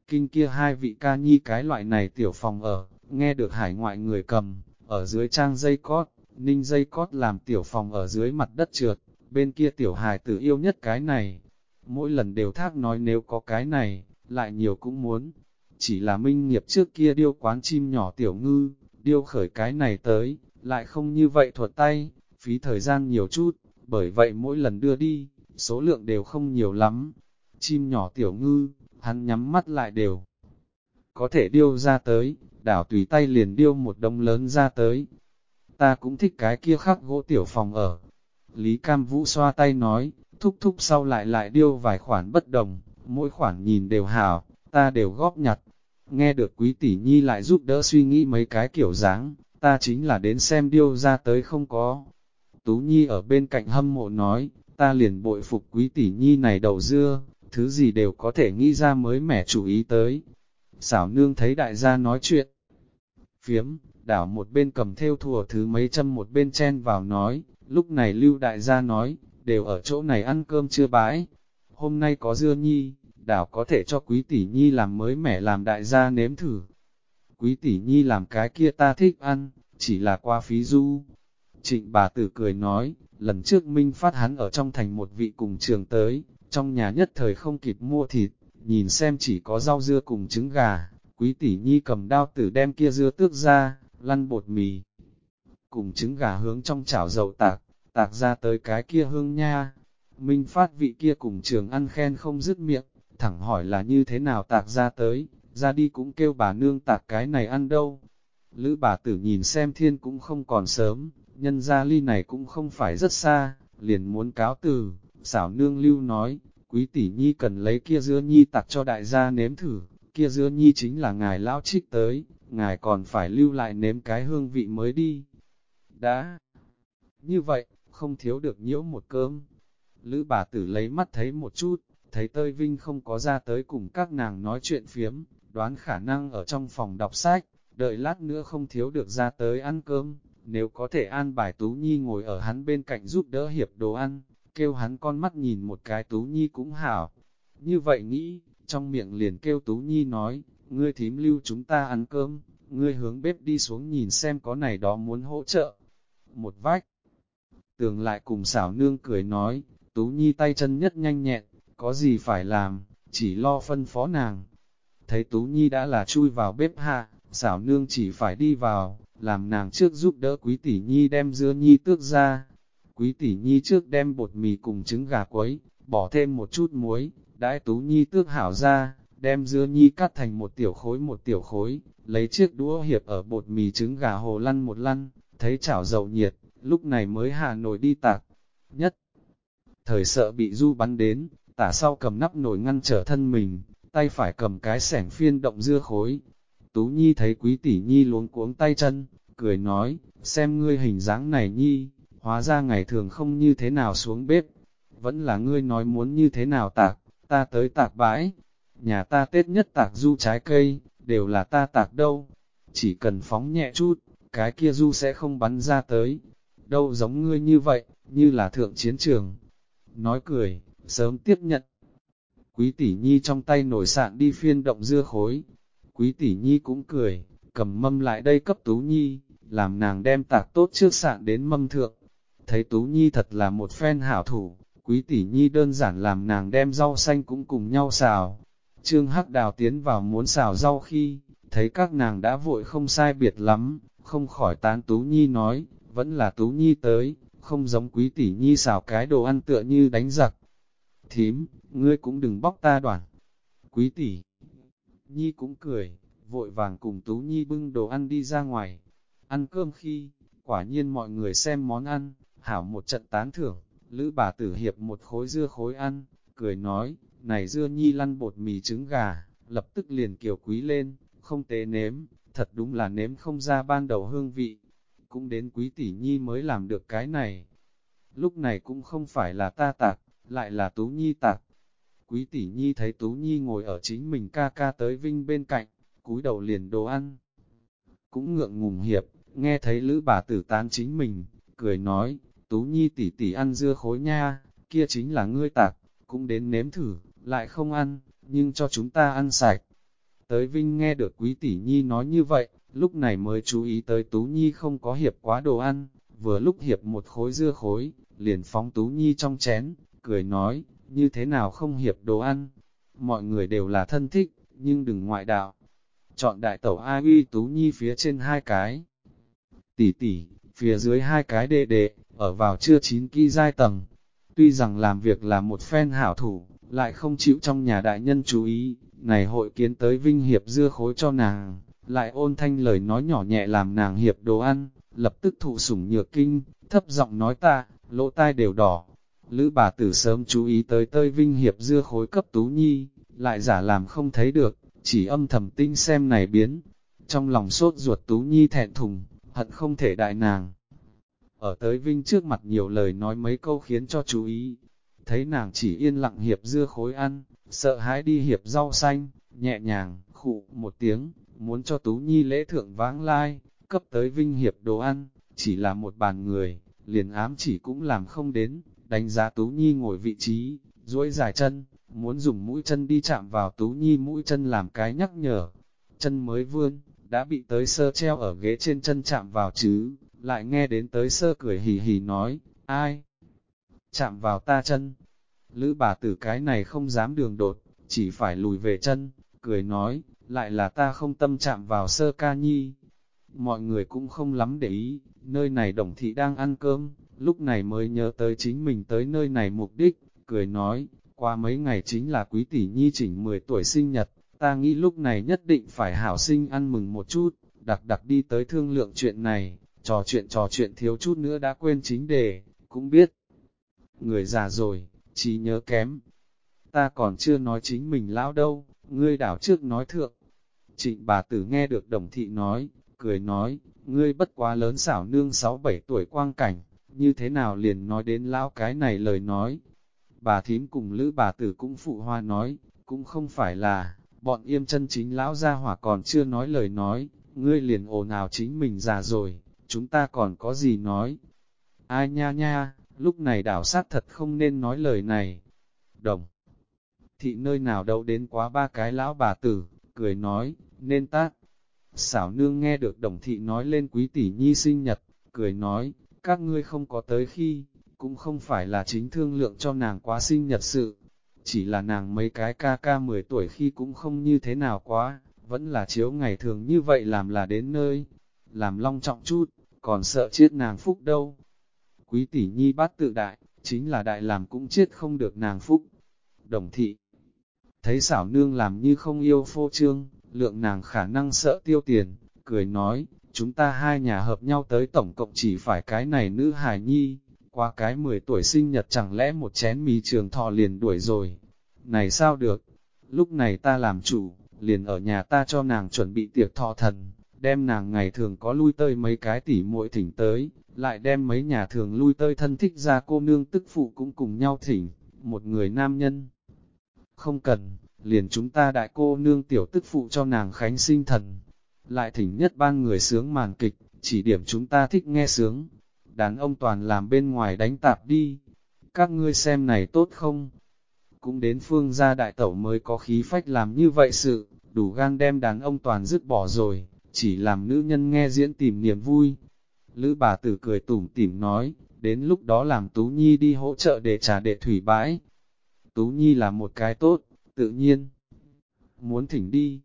Kinh kia hai vị ca nhi cái loại này tiểu phòng ở, nghe được hải ngoại người cầm, ở dưới trang dây cót, ninh dây cót làm tiểu phòng ở dưới mặt đất trượt, bên kia tiểu hài tử yêu nhất cái này. Mỗi lần đều thác nói nếu có cái này, lại nhiều cũng muốn. Chỉ là minh nghiệp trước kia điêu quán chim nhỏ tiểu ngư, điêu khởi cái này tới, lại không như vậy thuật tay, phí thời gian nhiều chút, bởi vậy mỗi lần đưa đi, số lượng đều không nhiều lắm. Chim nhỏ tiểu ngư, hắn nhắm mắt lại đều. Có thể điêu ra tới, đảo tùy tay liền điêu một đông lớn ra tới. Ta cũng thích cái kia khắc gỗ tiểu phòng ở. Lý Cam Vũ xoa tay nói, thúc thúc sau lại lại điêu vài khoản bất đồng, mỗi khoản nhìn đều hảo, ta đều góp nhặt. Nghe được quý tỷ nhi lại giúp đỡ suy nghĩ mấy cái kiểu dáng, ta chính là đến xem điêu ra tới không có. Tú Nhi ở bên cạnh hâm mộ nói, ta liền bội phục quý tỷ nhi này đầu dưa, thứ gì đều có thể nghĩ ra mới mẻ chủ ý tới. Xảo nương thấy đại gia nói chuyện. Phiếm, đảo một bên cầm theo thùa thứ mấy châm một bên chen vào nói, lúc này lưu đại gia nói, đều ở chỗ này ăn cơm chưa bãi. Hôm nay có dưa nhi, đảo có thể cho quý tỷ nhi làm mới mẻ làm đại gia nếm thử. Quý tỷ nhi làm cái kia ta thích ăn, chỉ là qua phí du. Trịnh bà tử cười nói, lần trước Minh phát hắn ở trong thành một vị cùng trường tới, trong nhà nhất thời không kịp mua thịt, nhìn xem chỉ có rau dưa cùng trứng gà, quý tỷ nhi cầm đao tử đem kia dưa tước ra, lăn bột mì. Cùng trứng gà hướng trong chảo dầu tạc, tạc ra tới cái kia hương nha. Minh phát vị kia cùng trường ăn khen không dứt miệng, thẳng hỏi là như thế nào tạc ra tới, ra đi cũng kêu bà nương tạc cái này ăn đâu. Lữ bà tử nhìn xem thiên cũng không còn sớm, nhân gia ly này cũng không phải rất xa, liền muốn cáo từ, xảo nương lưu nói, quý tỷ nhi cần lấy kia dưa nhi tạc cho đại gia nếm thử, kia dưa nhi chính là ngài lão trích tới, ngài còn phải lưu lại nếm cái hương vị mới đi. Đã, như vậy, không thiếu được nhiễu một cơm. Lữ bà tử lấy mắt thấy một chút, thấy tơi vinh không có ra tới cùng các nàng nói chuyện phiếm, đoán khả năng ở trong phòng đọc sách, đợi lát nữa không thiếu được ra tới ăn cơm, nếu có thể an bài Tú Nhi ngồi ở hắn bên cạnh giúp đỡ hiệp đồ ăn, kêu hắn con mắt nhìn một cái Tú Nhi cũng hảo. Như vậy nghĩ, trong miệng liền kêu Tú Nhi nói, ngươi thím lưu chúng ta ăn cơm, ngươi hướng bếp đi xuống nhìn xem có này đó muốn hỗ trợ. Một vách, tường lại cùng xảo nương cười nói, Tú Nhi tay chân nhất nhanh nhẹn, có gì phải làm, chỉ lo phân phó nàng. Thấy Tú Nhi đã là chui vào bếp hạ, xảo nương chỉ phải đi vào, làm nàng trước giúp đỡ quý tỷ nhi đem dưa nhi tước ra. Quý tỷ nhi trước đem bột mì cùng trứng gà quấy, bỏ thêm một chút muối, đãi tú nhi tước hảo ra, đem dưa nhi cắt thành một tiểu khối một tiểu khối, lấy chiếc đũa hiệp ở bột mì trứng gà hồ lăn một lăn, thấy chảo dầu nhiệt, lúc này mới hạ nổi đi tạc. Nhất, thời sợ bị du bắn đến, tả sau cầm nắp nồi ngăn trở thân mình, tay phải cầm cái sẻng phiên động dưa khối, Tú Nhi thấy quý tỷ Nhi luống cuống tay chân, cười nói, xem ngươi hình dáng này Nhi, hóa ra ngày thường không như thế nào xuống bếp, vẫn là ngươi nói muốn như thế nào tạc, ta tới tạc bãi, nhà ta tết nhất tạc du trái cây, đều là ta tạc đâu, chỉ cần phóng nhẹ chút, cái kia du sẽ không bắn ra tới, đâu giống ngươi như vậy, như là thượng chiến trường. Nói cười, sớm tiếp nhận. Quý tỷ nhi trong tay nổi sạn đi phiên động dưa khối, Quý tỷ nhi cũng cười, cầm mâm lại đây cấp Tú Nhi, làm nàng đem tạc tốt trước sạn đến mâm thượng. Thấy Tú Nhi thật là một phen hảo thủ, quý tỷ nhi đơn giản làm nàng đem rau xanh cũng cùng nhau xào. Trương Hắc Đào tiến vào muốn xào rau khi, thấy các nàng đã vội không sai biệt lắm, không khỏi tán Tú Nhi nói, vẫn là Tú Nhi tới, không giống quý tỷ nhi xào cái đồ ăn tựa như đánh giặc. Thím, ngươi cũng đừng bóc ta đoạn. Quý tỷ, Nhi cũng cười, vội vàng cùng Tú Nhi bưng đồ ăn đi ra ngoài. Ăn cơm khi, quả nhiên mọi người xem món ăn, hảo một trận tán thưởng, lữ bà tử hiệp một khối dưa khối ăn, cười nói, này dưa Nhi lăn bột mì trứng gà, lập tức liền kiều quý lên, không tế nếm, thật đúng là nếm không ra ban đầu hương vị. Cũng đến quý tỷ Nhi mới làm được cái này. Lúc này cũng không phải là ta tạc, lại là Tú Nhi tạc. Quý tỷ Nhi thấy Tú Nhi ngồi ở chính mình ca ca tới Vinh bên cạnh, cúi đầu liền đồ ăn. Cũng ngượng ngùng hiệp, nghe thấy lữ bà tử tán chính mình, cười nói, Tú Nhi tỷ tỷ ăn dưa khối nha, kia chính là ngươi tạc, cũng đến nếm thử, lại không ăn, nhưng cho chúng ta ăn sạch. Tới Vinh nghe được quý tỷ Nhi nói như vậy, lúc này mới chú ý tới Tú Nhi không có hiệp quá đồ ăn, vừa lúc hiệp một khối dưa khối, liền phóng Tú Nhi trong chén, cười nói, như thế nào không hiệp đồ ăn. Mọi người đều là thân thích, nhưng đừng ngoại đạo. Chọn đại tẩu A uy Tú Nhi phía trên hai cái. Tỷ tỷ, phía dưới hai cái đệ đệ, ở vào chưa chín kỳ giai tầng. Tuy rằng làm việc là một phen hảo thủ, lại không chịu trong nhà đại nhân chú ý, này hội kiến tới vinh hiệp dưa khối cho nàng, lại ôn thanh lời nói nhỏ nhẹ làm nàng hiệp đồ ăn, lập tức thụ sủng nhược kinh, thấp giọng nói ta, lỗ tai đều đỏ. Lữ bà tử sớm chú ý tới tơi vinh hiệp dưa khối cấp tú nhi, lại giả làm không thấy được, chỉ âm thầm tinh xem này biến. Trong lòng sốt ruột tú nhi thẹn thùng, hận không thể đại nàng. Ở tới vinh trước mặt nhiều lời nói mấy câu khiến cho chú ý, thấy nàng chỉ yên lặng hiệp dưa khối ăn, sợ hãi đi hiệp rau xanh, nhẹ nhàng, khụ một tiếng, muốn cho Tú Nhi lễ thượng vãng lai, cấp tới vinh hiệp đồ ăn, chỉ là một bàn người, liền ám chỉ cũng làm không đến, đánh giá Tú Nhi ngồi vị trí, duỗi dài chân, muốn dùng mũi chân đi chạm vào Tú Nhi mũi chân làm cái nhắc nhở. Chân mới vươn, đã bị tới sơ treo ở ghế trên chân chạm vào chứ, lại nghe đến tới sơ cười hì hì nói, ai? Chạm vào ta chân. Lữ bà tử cái này không dám đường đột, chỉ phải lùi về chân, cười nói, lại là ta không tâm chạm vào sơ ca nhi. Mọi người cũng không lắm để ý, nơi này đồng thị đang ăn cơm, lúc này mới nhớ tới chính mình tới nơi này mục đích, cười nói, qua mấy ngày chính là quý tỷ nhi chỉnh 10 tuổi sinh nhật, ta nghĩ lúc này nhất định phải hảo sinh ăn mừng một chút, đặc đặc đi tới thương lượng chuyện này, trò chuyện trò chuyện thiếu chút nữa đã quên chính đề, cũng biết. Người già rồi, trí nhớ kém. Ta còn chưa nói chính mình lão đâu, ngươi đảo trước nói thượng. Trịnh bà tử nghe được đồng thị nói, cười nói, ngươi bất quá lớn xảo nương 6-7 tuổi quang cảnh, như thế nào liền nói đến lão cái này lời nói. Bà thím cùng lữ bà tử cũng phụ hoa nói, cũng không phải là, bọn yêm chân chính lão gia hỏa còn chưa nói lời nói, ngươi liền ồn ào chính mình già rồi, chúng ta còn có gì nói. Ai nha nha, lúc này đảo sát thật không nên nói lời này. Đồng thị nơi nào đâu đến quá ba cái lão bà tử, cười nói, nên tác. Xảo nương nghe được đồng thị nói lên quý tỷ nhi sinh nhật, cười nói, các ngươi không có tới khi, cũng không phải là chính thương lượng cho nàng quá sinh nhật sự. Chỉ là nàng mấy cái ca ca 10 tuổi khi cũng không như thế nào quá, vẫn là chiếu ngày thường như vậy làm là đến nơi, làm long trọng chút, còn sợ chết nàng phúc đâu. Quý tỷ nhi bát tự đại, chính là đại làm cũng chết không được nàng phúc. Đồng thị, thấy xảo nương làm như không yêu phô trương, lượng nàng khả năng sợ tiêu tiền, cười nói, chúng ta hai nhà hợp nhau tới tổng cộng chỉ phải cái này nữ hài nhi, qua cái 10 tuổi sinh nhật chẳng lẽ một chén mì trường thọ liền đuổi rồi. Này sao được, lúc này ta làm chủ, liền ở nhà ta cho nàng chuẩn bị tiệc thọ thần, đem nàng ngày thường có lui tơi mấy cái tỉ muội thỉnh tới, lại đem mấy nhà thường lui tơi thân thích ra cô nương tức phụ cũng cùng nhau thỉnh, một người nam nhân. Không cần, liền chúng ta đại cô nương tiểu tức phụ cho nàng khánh sinh thần, lại thỉnh nhất ban người sướng màn kịch, chỉ điểm chúng ta thích nghe sướng. Đàn ông toàn làm bên ngoài đánh tạp đi, các ngươi xem này tốt không? Cũng đến phương gia đại tẩu mới có khí phách làm như vậy sự, đủ gan đem đàn ông toàn dứt bỏ rồi, chỉ làm nữ nhân nghe diễn tìm niềm vui. Lữ bà tử cười tủm tỉm nói, đến lúc đó làm Tú Nhi đi hỗ trợ để trả đệ thủy bãi. Tú Nhi là một cái tốt, tự nhiên. Muốn thỉnh đi.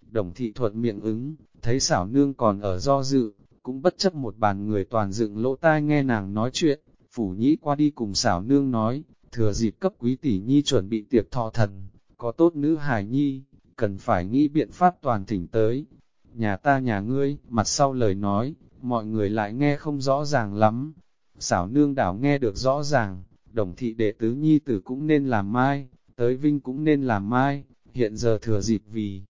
Đồng thị thuận miệng ứng, thấy xảo nương còn ở do dự, cũng bất chấp một bàn người toàn dựng lỗ tai nghe nàng nói chuyện, phủ nhĩ qua đi cùng xảo nương nói, thừa dịp cấp quý tỷ nhi chuẩn bị tiệc thọ thần, có tốt nữ hài nhi, cần phải nghĩ biện pháp toàn thỉnh tới. Nhà ta nhà ngươi, mặt sau lời nói, mọi người lại nghe không rõ ràng lắm. Xảo nương đảo nghe được rõ ràng, đồng thị đệ tứ nhi tử cũng nên làm mai, tới vinh cũng nên làm mai, hiện giờ thừa dịp vì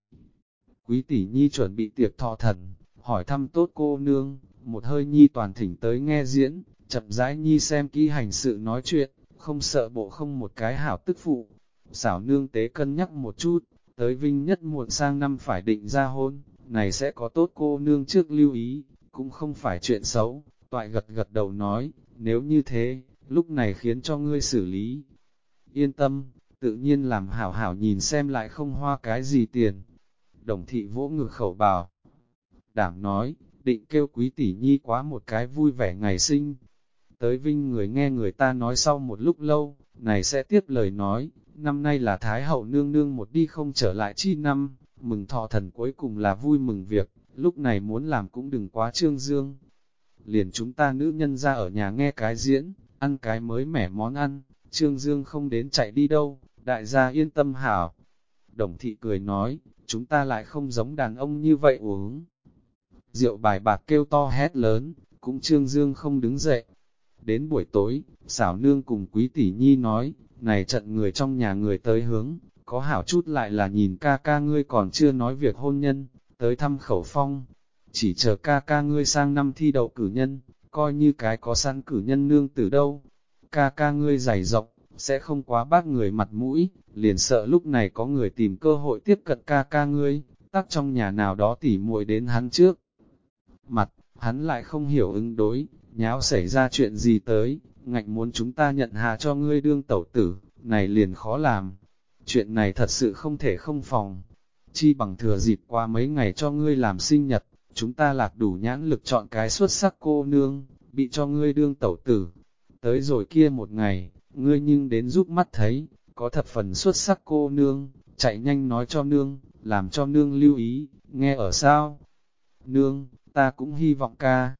quý tỷ nhi chuẩn bị tiệc thọ thần, hỏi thăm tốt cô nương, một hơi nhi toàn thỉnh tới nghe diễn, chậm rãi nhi xem kỹ hành sự nói chuyện, không sợ bộ không một cái hảo tức phụ. Xảo nương tế cân nhắc một chút, tới vinh nhất muộn sang năm phải định ra hôn, này sẽ có tốt cô nương trước lưu ý, cũng không phải chuyện xấu, toại gật gật đầu nói, nếu như thế, lúc này khiến cho ngươi xử lý. Yên tâm, tự nhiên làm hảo hảo nhìn xem lại không hoa cái gì tiền. Đồng thị vỗ ngược khẩu bào. Đảm nói, định kêu quý tỷ nhi quá một cái vui vẻ ngày sinh. Tới vinh người nghe người ta nói sau một lúc lâu, này sẽ tiếp lời nói, năm nay là Thái hậu nương nương một đi không trở lại chi năm, mừng thọ thần cuối cùng là vui mừng việc, lúc này muốn làm cũng đừng quá trương dương. Liền chúng ta nữ nhân ra ở nhà nghe cái diễn, ăn cái mới mẻ món ăn, trương dương không đến chạy đi đâu, đại gia yên tâm hảo. Đồng thị cười nói, chúng ta lại không giống đàn ông như vậy uống. Rượu bài bạc kêu to hét lớn, cũng trương dương không đứng dậy. Đến buổi tối, xảo nương cùng quý tỷ nhi nói, này trận người trong nhà người tới hướng, có hảo chút lại là nhìn ca ca ngươi còn chưa nói việc hôn nhân, tới thăm khẩu phong. Chỉ chờ ca ca ngươi sang năm thi đậu cử nhân, coi như cái có sẵn cử nhân nương từ đâu. Ca ca ngươi dày rộng, sẽ không quá bác người mặt mũi, liền sợ lúc này có người tìm cơ hội tiếp cận ca ca ngươi, tắc trong nhà nào đó tỉ muội đến hắn trước. Mặt, hắn lại không hiểu ứng đối, nháo xảy ra chuyện gì tới, ngạnh muốn chúng ta nhận hạ cho ngươi đương tẩu tử, này liền khó làm. Chuyện này thật sự không thể không phòng. Chi bằng thừa dịp qua mấy ngày cho ngươi làm sinh nhật, chúng ta lạc đủ nhãn lực chọn cái xuất sắc cô nương, bị cho ngươi đương tẩu tử. Tới rồi kia một ngày, ngươi nhưng đến giúp mắt thấy, có thập phần xuất sắc cô nương, chạy nhanh nói cho nương, làm cho nương lưu ý, nghe ở sao? Nương, ta cũng hy vọng ca.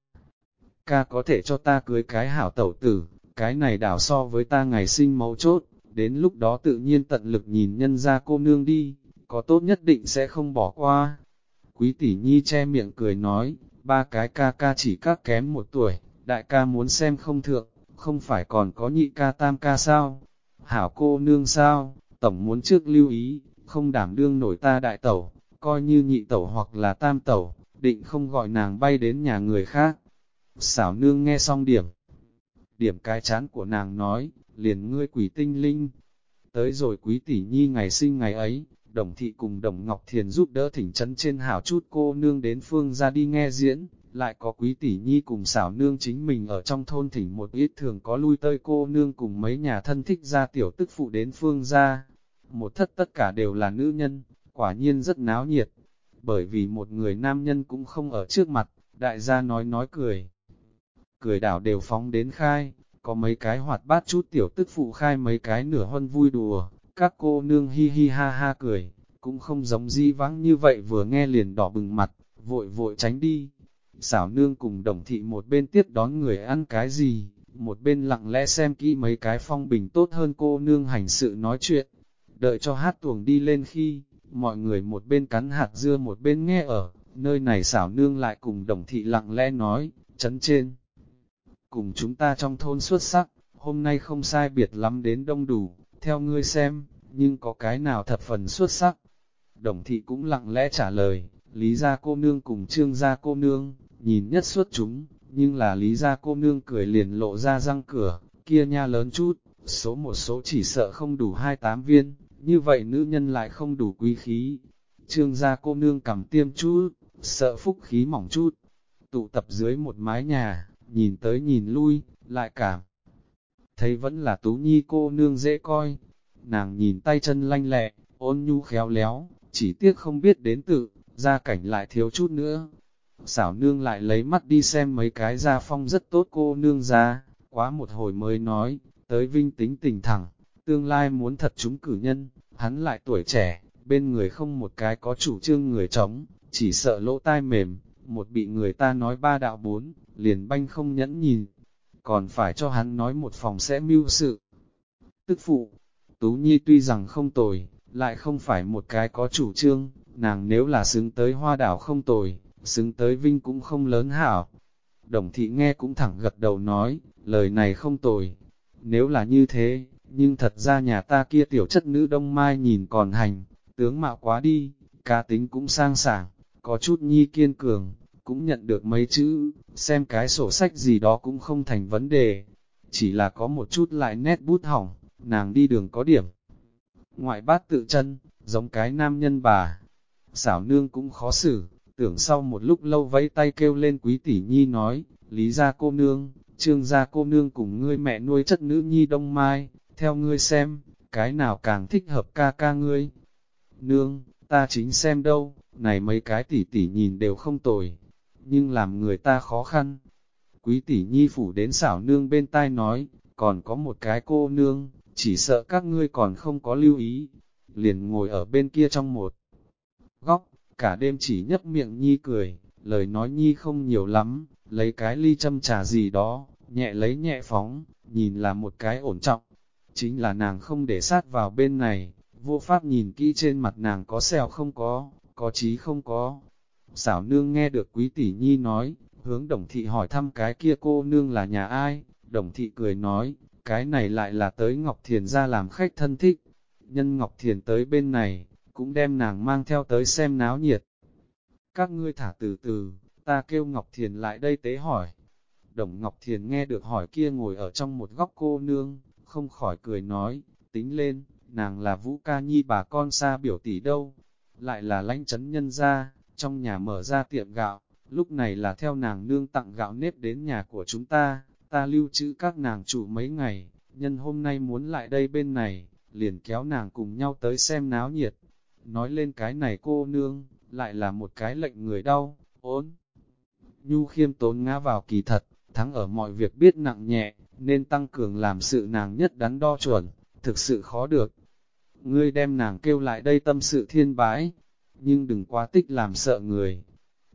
Ca có thể cho ta cưới cái hảo tẩu tử, cái này đảo so với ta ngày sinh mấu chốt, đến lúc đó tự nhiên tận lực nhìn nhân ra cô nương đi, có tốt nhất định sẽ không bỏ qua. Quý tỷ nhi che miệng cười nói, ba cái ca ca chỉ các kém một tuổi, đại ca muốn xem không thượng, không phải còn có nhị ca tam ca sao? Hảo cô nương sao? Tổng muốn trước lưu ý, không đảm đương nổi ta đại tẩu, coi như nhị tẩu hoặc là tam tẩu, định không gọi nàng bay đến nhà người khác. Xảo nương nghe xong điểm, điểm cái chán của nàng nói, liền ngươi quỷ tinh linh. Tới rồi quý tỷ nhi ngày sinh ngày ấy, đồng thị cùng đồng Ngọc Thiền giúp đỡ thỉnh chấn trên hảo chút cô nương đến phương ra đi nghe diễn, lại có quý tỷ nhi cùng xảo nương chính mình ở trong thôn thỉnh một ít thường có lui tơi cô nương cùng mấy nhà thân thích ra tiểu tức phụ đến phương ra. Một thất tất cả đều là nữ nhân, quả nhiên rất náo nhiệt, bởi vì một người nam nhân cũng không ở trước mặt, đại gia nói nói cười. Cười đảo đều phóng đến khai, có mấy cái hoạt bát chút tiểu tức phụ khai mấy cái nửa hân vui đùa, các cô nương hi hi ha ha cười, cũng không giống di vắng như vậy vừa nghe liền đỏ bừng mặt, vội vội tránh đi. Xảo nương cùng đồng thị một bên tiếp đón người ăn cái gì, một bên lặng lẽ xem kỹ mấy cái phong bình tốt hơn cô nương hành sự nói chuyện. Đợi cho hát tuồng đi lên khi, mọi người một bên cắn hạt dưa một bên nghe ở, nơi này xảo nương lại cùng đồng thị lặng lẽ nói, chấn trên cùng chúng ta trong thôn xuất sắc, hôm nay không sai biệt lắm đến đông đủ, theo ngươi xem, nhưng có cái nào thật phần xuất sắc. Đồng thị cũng lặng lẽ trả lời, lý gia cô nương cùng trương gia cô nương, nhìn nhất suốt chúng, nhưng là lý ra cô nương cười liền lộ ra răng cửa, kia nha lớn chút, số một số chỉ sợ không đủ hai tám viên, như vậy nữ nhân lại không đủ quý khí. Trương gia cô nương cầm tiêm chút, sợ phúc khí mỏng chút, tụ tập dưới một mái nhà, nhìn tới nhìn lui, lại cảm. Thấy vẫn là tú nhi cô nương dễ coi, nàng nhìn tay chân lanh lẹ, ôn nhu khéo léo, chỉ tiếc không biết đến tự, gia cảnh lại thiếu chút nữa. Xảo nương lại lấy mắt đi xem mấy cái gia phong rất tốt cô nương ra, quá một hồi mới nói, tới vinh tính tình thẳng, tương lai muốn thật chúng cử nhân, hắn lại tuổi trẻ, bên người không một cái có chủ trương người chống, chỉ sợ lỗ tai mềm, một bị người ta nói ba đạo bốn, liền banh không nhẫn nhìn, còn phải cho hắn nói một phòng sẽ mưu sự. Tức phụ, Tú Nhi tuy rằng không tồi, lại không phải một cái có chủ trương, nàng nếu là xứng tới hoa đảo không tồi, xứng tới vinh cũng không lớn hảo. Đồng thị nghe cũng thẳng gật đầu nói, lời này không tồi. Nếu là như thế, nhưng thật ra nhà ta kia tiểu chất nữ đông mai nhìn còn hành, tướng mạo quá đi, cá tính cũng sang sảng, có chút nhi kiên cường, cũng nhận được mấy chữ, xem cái sổ sách gì đó cũng không thành vấn đề. Chỉ là có một chút lại nét bút hỏng, nàng đi đường có điểm. Ngoại bát tự chân, giống cái nam nhân bà. Xảo nương cũng khó xử, tưởng sau một lúc lâu vẫy tay kêu lên quý tỷ nhi nói, lý gia cô nương, trương gia cô nương cùng ngươi mẹ nuôi chất nữ nhi đông mai, theo ngươi xem, cái nào càng thích hợp ca ca ngươi. Nương, ta chính xem đâu, này mấy cái tỷ tỷ nhìn đều không tồi, nhưng làm người ta khó khăn. Quý tỷ nhi phủ đến xảo nương bên tai nói, còn có một cái cô nương, chỉ sợ các ngươi còn không có lưu ý, liền ngồi ở bên kia trong một góc, cả đêm chỉ nhấp miệng nhi cười, lời nói nhi không nhiều lắm, lấy cái ly châm trà gì đó, nhẹ lấy nhẹ phóng, nhìn là một cái ổn trọng. Chính là nàng không để sát vào bên này, vô pháp nhìn kỹ trên mặt nàng có sẹo không có, có trí không có. Xảo nương nghe được quý tỷ nhi nói, hướng đồng thị hỏi thăm cái kia cô nương là nhà ai, đồng thị cười nói, cái này lại là tới Ngọc Thiền ra làm khách thân thích. Nhân Ngọc Thiền tới bên này, cũng đem nàng mang theo tới xem náo nhiệt. Các ngươi thả từ từ, ta kêu Ngọc Thiền lại đây tế hỏi. Đồng Ngọc Thiền nghe được hỏi kia ngồi ở trong một góc cô nương, không khỏi cười nói, tính lên, nàng là Vũ Ca Nhi bà con xa biểu tỷ đâu, lại là lãnh chấn nhân ra, trong nhà mở ra tiệm gạo, lúc này là theo nàng nương tặng gạo nếp đến nhà của chúng ta, ta lưu trữ các nàng chủ mấy ngày, nhân hôm nay muốn lại đây bên này, liền kéo nàng cùng nhau tới xem náo nhiệt. Nói lên cái này cô nương, lại là một cái lệnh người đau, ốn. Nhu khiêm tốn ngã vào kỳ thật, thắng ở mọi việc biết nặng nhẹ, nên tăng cường làm sự nàng nhất đắn đo chuẩn, thực sự khó được. Ngươi đem nàng kêu lại đây tâm sự thiên bái, nhưng đừng quá tích làm sợ người.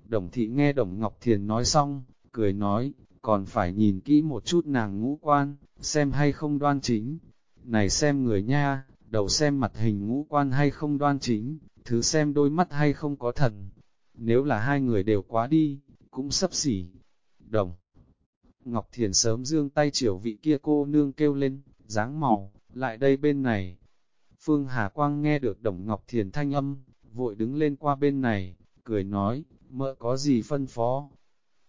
Đồng thị nghe Đồng Ngọc Thiền nói xong, cười nói, còn phải nhìn kỹ một chút nàng ngũ quan, xem hay không đoan chính. Này xem người nha, đầu xem mặt hình ngũ quan hay không đoan chính, thứ xem đôi mắt hay không có thần. Nếu là hai người đều quá đi, cũng sấp xỉ. Đồng. Ngọc Thiền sớm dương tay chiều vị kia cô nương kêu lên, dáng màu, lại đây bên này. Phương Hà Quang nghe được Đồng Ngọc Thiền thanh âm, vội đứng lên qua bên này, cười nói, mợ có gì phân phó.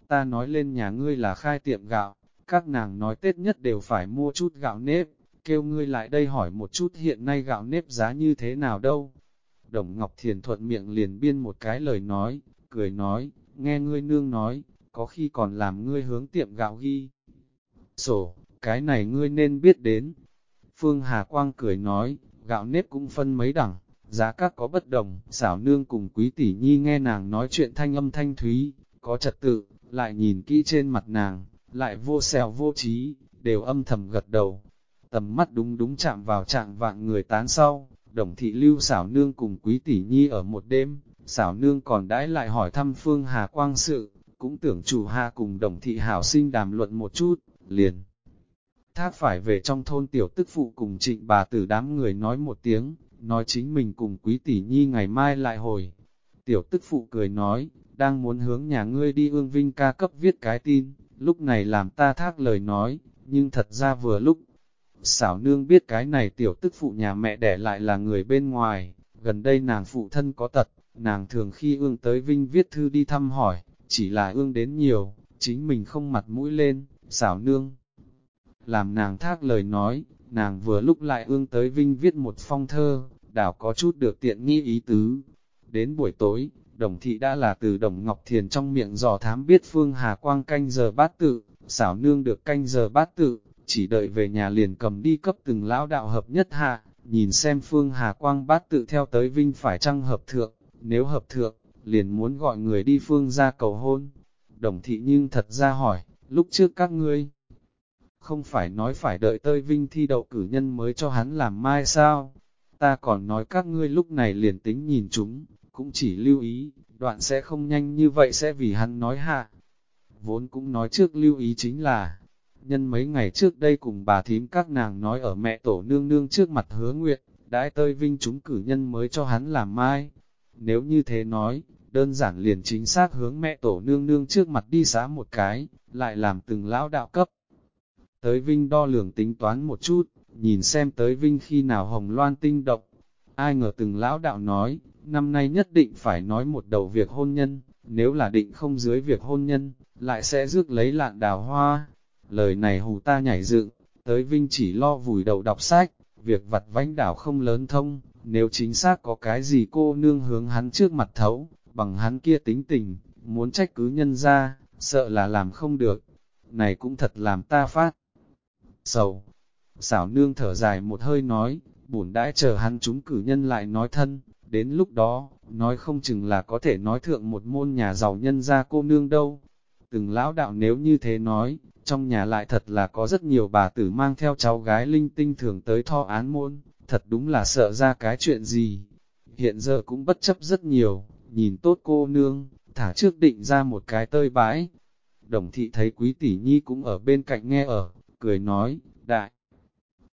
Ta nói lên nhà ngươi là khai tiệm gạo, các nàng nói Tết nhất đều phải mua chút gạo nếp, kêu ngươi lại đây hỏi một chút hiện nay gạo nếp giá như thế nào đâu. Đồng Ngọc Thiền thuận miệng liền biên một cái lời nói, cười nói, nghe ngươi nương nói, có khi còn làm ngươi hướng tiệm gạo ghi. Sổ, cái này ngươi nên biết đến. Phương Hà Quang cười nói, gạo nếp cũng phân mấy đẳng, giá các có bất đồng, xảo nương cùng quý tỷ nhi nghe nàng nói chuyện thanh âm thanh thúy, có trật tự, lại nhìn kỹ trên mặt nàng, lại vô xèo vô trí, đều âm thầm gật đầu. Tầm mắt đúng đúng chạm vào trạng vạn người tán sau, đồng thị lưu xảo nương cùng quý tỷ nhi ở một đêm, xảo nương còn đãi lại hỏi thăm phương hà quang sự, cũng tưởng chủ hạ cùng đồng thị hảo sinh đàm luận một chút, liền. Thác phải về trong thôn tiểu tức phụ cùng trịnh bà tử đám người nói một tiếng, nói chính mình cùng quý tỷ nhi ngày mai lại hồi. Tiểu tức phụ cười nói, đang muốn hướng nhà ngươi đi ương vinh ca cấp viết cái tin, lúc này làm ta thác lời nói, nhưng thật ra vừa lúc. Xảo nương biết cái này tiểu tức phụ nhà mẹ đẻ lại là người bên ngoài, gần đây nàng phụ thân có tật, nàng thường khi ương tới vinh viết thư đi thăm hỏi, chỉ là ương đến nhiều, chính mình không mặt mũi lên, xảo nương. Làm nàng thác lời nói, nàng vừa lúc lại ương tới vinh viết một phong thơ, đảo có chút được tiện nghi ý tứ. Đến buổi tối, đồng thị đã là từ đồng Ngọc Thiền trong miệng dò thám biết Phương Hà Quang canh giờ bát tự, xảo nương được canh giờ bát tự, chỉ đợi về nhà liền cầm đi cấp từng lão đạo hợp nhất hạ, nhìn xem Phương Hà Quang bát tự theo tới vinh phải trăng hợp thượng, nếu hợp thượng, liền muốn gọi người đi Phương ra cầu hôn. Đồng thị nhưng thật ra hỏi, lúc trước các ngươi, không phải nói phải đợi tơi vinh thi đậu cử nhân mới cho hắn làm mai sao? Ta còn nói các ngươi lúc này liền tính nhìn chúng, cũng chỉ lưu ý, đoạn sẽ không nhanh như vậy sẽ vì hắn nói hạ. Vốn cũng nói trước lưu ý chính là, nhân mấy ngày trước đây cùng bà thím các nàng nói ở mẹ tổ nương nương trước mặt hứa nguyện, đãi tơi vinh chúng cử nhân mới cho hắn làm mai. Nếu như thế nói, đơn giản liền chính xác hướng mẹ tổ nương nương trước mặt đi xá một cái, lại làm từng lão đạo cấp. Tới vinh đo lường tính toán một chút, nhìn xem tới vinh khi nào hồng loan tinh động. Ai ngờ từng lão đạo nói, năm nay nhất định phải nói một đầu việc hôn nhân, nếu là định không dưới việc hôn nhân, lại sẽ rước lấy lạn đào hoa. Lời này hù ta nhảy dựng, tới Vinh chỉ lo vùi đầu đọc sách, việc vặt vánh đảo không lớn thông, nếu chính xác có cái gì cô nương hướng hắn trước mặt thấu, bằng hắn kia tính tình, muốn trách cứ nhân ra, sợ là làm không được. Này cũng thật làm ta phát. Sầu, xảo nương thở dài một hơi nói, bổn đãi chờ hắn chúng cử nhân lại nói thân, đến lúc đó, nói không chừng là có thể nói thượng một môn nhà giàu nhân ra cô nương đâu. Từng lão đạo nếu như thế nói, trong nhà lại thật là có rất nhiều bà tử mang theo cháu gái linh tinh thường tới tho án môn, thật đúng là sợ ra cái chuyện gì. Hiện giờ cũng bất chấp rất nhiều, nhìn tốt cô nương, thả trước định ra một cái tơi bãi. Đồng thị thấy quý tỷ nhi cũng ở bên cạnh nghe ở, cười nói, đại.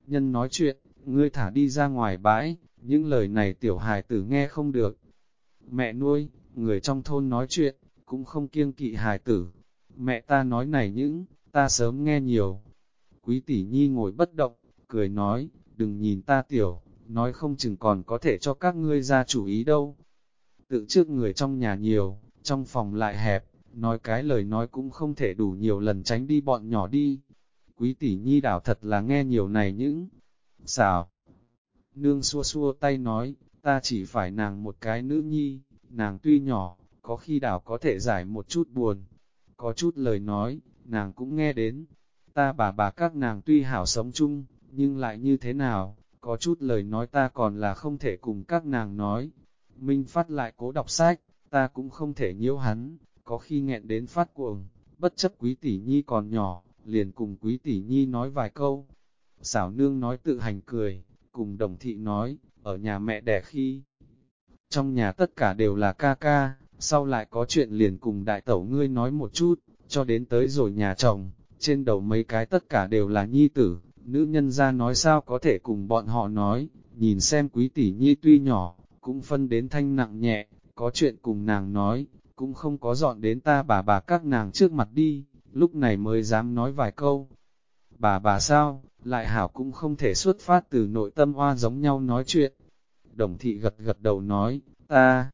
Nhân nói chuyện, ngươi thả đi ra ngoài bãi, những lời này tiểu hài tử nghe không được. Mẹ nuôi, người trong thôn nói chuyện, cũng không kiêng kỵ hài tử. Mẹ ta nói này những, ta sớm nghe nhiều. Quý tỷ nhi ngồi bất động, cười nói, đừng nhìn ta tiểu, nói không chừng còn có thể cho các ngươi ra chủ ý đâu. Tự trước người trong nhà nhiều, trong phòng lại hẹp, nói cái lời nói cũng không thể đủ nhiều lần tránh đi bọn nhỏ đi. Quý tỷ nhi đảo thật là nghe nhiều này những xào. Nương xua xua tay nói, ta chỉ phải nàng một cái nữ nhi, nàng tuy nhỏ, có khi đảo có thể giải một chút buồn. Có chút lời nói, nàng cũng nghe đến. Ta bà bà các nàng tuy hảo sống chung, nhưng lại như thế nào, có chút lời nói ta còn là không thể cùng các nàng nói. Minh phát lại cố đọc sách, ta cũng không thể nhiễu hắn, có khi nghẹn đến phát cuồng, bất chấp quý tỷ nhi còn nhỏ, liền cùng quý tỷ nhi nói vài câu. Xảo nương nói tự hành cười, cùng đồng thị nói, ở nhà mẹ đẻ khi. Trong nhà tất cả đều là ca ca, sau lại có chuyện liền cùng đại tẩu ngươi nói một chút, cho đến tới rồi nhà chồng, trên đầu mấy cái tất cả đều là nhi tử, nữ nhân ra nói sao có thể cùng bọn họ nói, nhìn xem quý tỷ nhi tuy nhỏ, cũng phân đến thanh nặng nhẹ, có chuyện cùng nàng nói, cũng không có dọn đến ta bà bà các nàng trước mặt đi, lúc này mới dám nói vài câu. Bà bà sao, lại hảo cũng không thể xuất phát từ nội tâm hoa giống nhau nói chuyện. Đồng thị gật gật đầu nói, ta,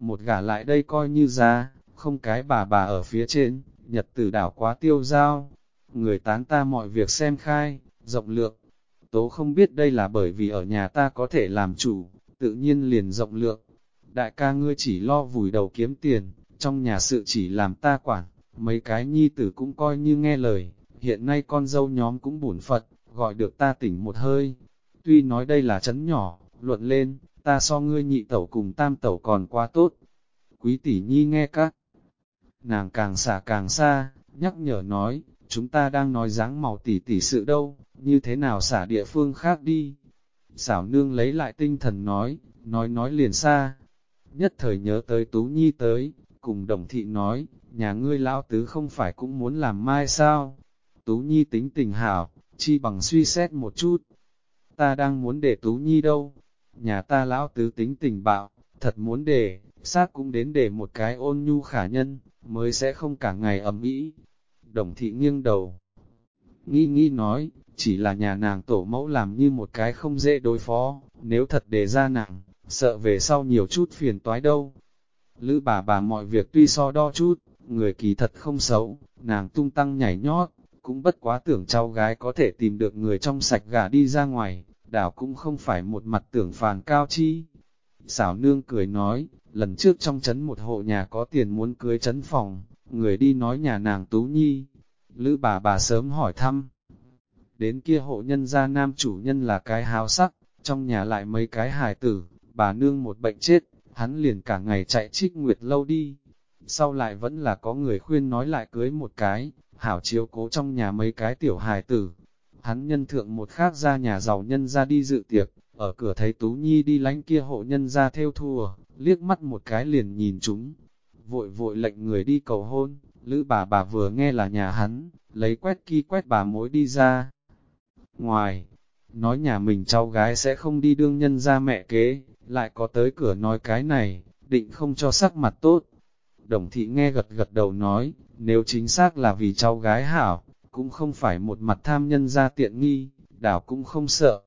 một gả lại đây coi như ra, không cái bà bà ở phía trên, nhật tử đảo quá tiêu giao, người tán ta mọi việc xem khai, rộng lượng. Tố không biết đây là bởi vì ở nhà ta có thể làm chủ, tự nhiên liền rộng lượng. Đại ca ngươi chỉ lo vùi đầu kiếm tiền, trong nhà sự chỉ làm ta quản, mấy cái nhi tử cũng coi như nghe lời, hiện nay con dâu nhóm cũng bổn Phật, gọi được ta tỉnh một hơi. Tuy nói đây là chấn nhỏ, luận lên, ta so ngươi nhị tẩu cùng tam tẩu còn quá tốt. Quý tỷ nhi nghe các nàng càng xả càng xa, nhắc nhở nói, chúng ta đang nói dáng màu tỉ tỉ sự đâu, như thế nào xả địa phương khác đi. Xảo nương lấy lại tinh thần nói, nói nói liền xa. Nhất thời nhớ tới Tú Nhi tới, cùng đồng thị nói, nhà ngươi lão tứ không phải cũng muốn làm mai sao. Tú Nhi tính tình hảo, chi bằng suy xét một chút. Ta đang muốn để Tú Nhi đâu? Nhà ta lão tứ tính tình bạo, thật muốn để, xác cũng đến để một cái ôn nhu khả nhân, mới sẽ không cả ngày ấm ý. Đồng thị nghiêng đầu. Nghi nghi nói, chỉ là nhà nàng tổ mẫu làm như một cái không dễ đối phó, nếu thật để ra nặng, sợ về sau nhiều chút phiền toái đâu. Lữ bà bà mọi việc tuy so đo chút, người kỳ thật không xấu, nàng tung tăng nhảy nhót, cũng bất quá tưởng cháu gái có thể tìm được người trong sạch gà đi ra ngoài, đảo cũng không phải một mặt tưởng phàn cao chi. Xảo nương cười nói, lần trước trong trấn một hộ nhà có tiền muốn cưới trấn phòng, người đi nói nhà nàng Tú Nhi. Lữ bà bà sớm hỏi thăm. Đến kia hộ nhân gia nam chủ nhân là cái háo sắc, trong nhà lại mấy cái hài tử, bà nương một bệnh chết, hắn liền cả ngày chạy trích nguyệt lâu đi. Sau lại vẫn là có người khuyên nói lại cưới một cái, hảo chiếu cố trong nhà mấy cái tiểu hài tử. Hắn nhân thượng một khác ra nhà giàu nhân ra đi dự tiệc, ở cửa thấy Tú Nhi đi lánh kia hộ nhân ra theo thua liếc mắt một cái liền nhìn chúng. Vội vội lệnh người đi cầu hôn, lữ bà bà vừa nghe là nhà hắn, lấy quét ki quét bà mối đi ra. Ngoài, nói nhà mình cháu gái sẽ không đi đương nhân ra mẹ kế, lại có tới cửa nói cái này, định không cho sắc mặt tốt. Đồng thị nghe gật gật đầu nói, nếu chính xác là vì cháu gái hảo, cũng không phải một mặt tham nhân ra tiện nghi, đảo cũng không sợ.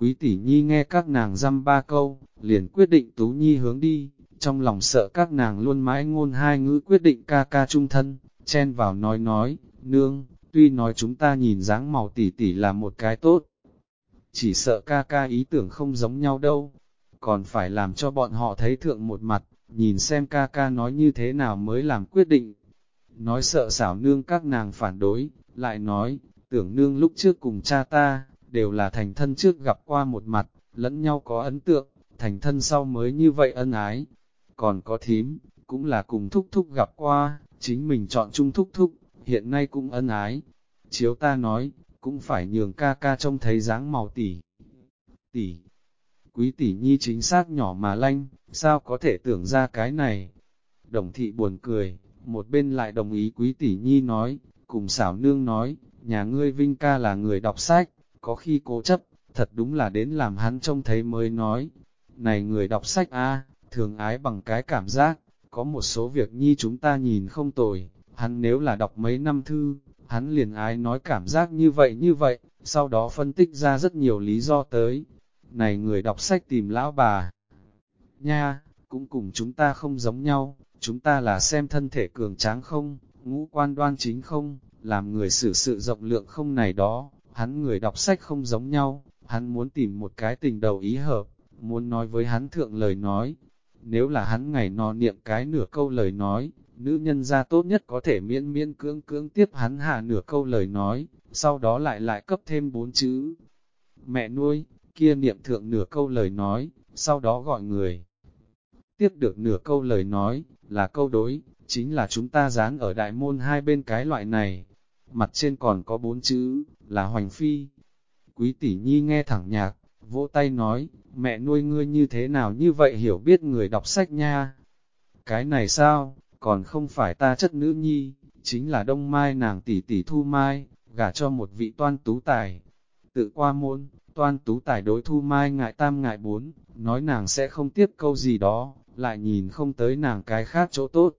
Quý tỷ nhi nghe các nàng dăm ba câu, liền quyết định tú nhi hướng đi, trong lòng sợ các nàng luôn mãi ngôn hai ngữ quyết định ca ca trung thân, chen vào nói nói, nương, tuy nói chúng ta nhìn dáng màu tỷ tỷ là một cái tốt, chỉ sợ ca ca ý tưởng không giống nhau đâu, còn phải làm cho bọn họ thấy thượng một mặt, nhìn xem ca ca nói như thế nào mới làm quyết định. Nói sợ xảo nương các nàng phản đối, lại nói, tưởng nương lúc trước cùng cha ta, đều là thành thân trước gặp qua một mặt, lẫn nhau có ấn tượng, thành thân sau mới như vậy ân ái. Còn có thím, cũng là cùng thúc thúc gặp qua, chính mình chọn chung thúc thúc, hiện nay cũng ân ái. Chiếu ta nói, cũng phải nhường ca ca trông thấy dáng màu tỷ. Tỷ, quý tỷ nhi chính xác nhỏ mà lanh, sao có thể tưởng ra cái này? Đồng thị buồn cười, một bên lại đồng ý quý tỷ nhi nói, cùng xảo nương nói, nhà ngươi Vinh ca là người đọc sách, có khi cố chấp, thật đúng là đến làm hắn trông thấy mới nói. Này người đọc sách a thường ái bằng cái cảm giác, có một số việc nhi chúng ta nhìn không tồi, hắn nếu là đọc mấy năm thư, hắn liền ái nói cảm giác như vậy như vậy, sau đó phân tích ra rất nhiều lý do tới. Này người đọc sách tìm lão bà, nha, cũng cùng chúng ta không giống nhau, chúng ta là xem thân thể cường tráng không, ngũ quan đoan chính không, làm người xử sự rộng lượng không này đó, hắn người đọc sách không giống nhau, hắn muốn tìm một cái tình đầu ý hợp, muốn nói với hắn thượng lời nói. Nếu là hắn ngày nọ niệm cái nửa câu lời nói, nữ nhân ra tốt nhất có thể miễn miễn cưỡng cưỡng tiếp hắn hạ nửa câu lời nói, sau đó lại lại cấp thêm bốn chữ. Mẹ nuôi, kia niệm thượng nửa câu lời nói, sau đó gọi người. Tiếp được nửa câu lời nói, là câu đối, chính là chúng ta dán ở đại môn hai bên cái loại này. Mặt trên còn có bốn chữ, là Hoành Phi. Quý tỷ nhi nghe thẳng nhạc, vỗ tay nói, mẹ nuôi ngươi như thế nào như vậy hiểu biết người đọc sách nha. Cái này sao, còn không phải ta chất nữ nhi, chính là đông mai nàng tỷ tỷ thu mai, gả cho một vị toan tú tài. Tự qua môn, toan tú tài đối thu mai ngại tam ngại bốn, nói nàng sẽ không tiếp câu gì đó, lại nhìn không tới nàng cái khác chỗ tốt.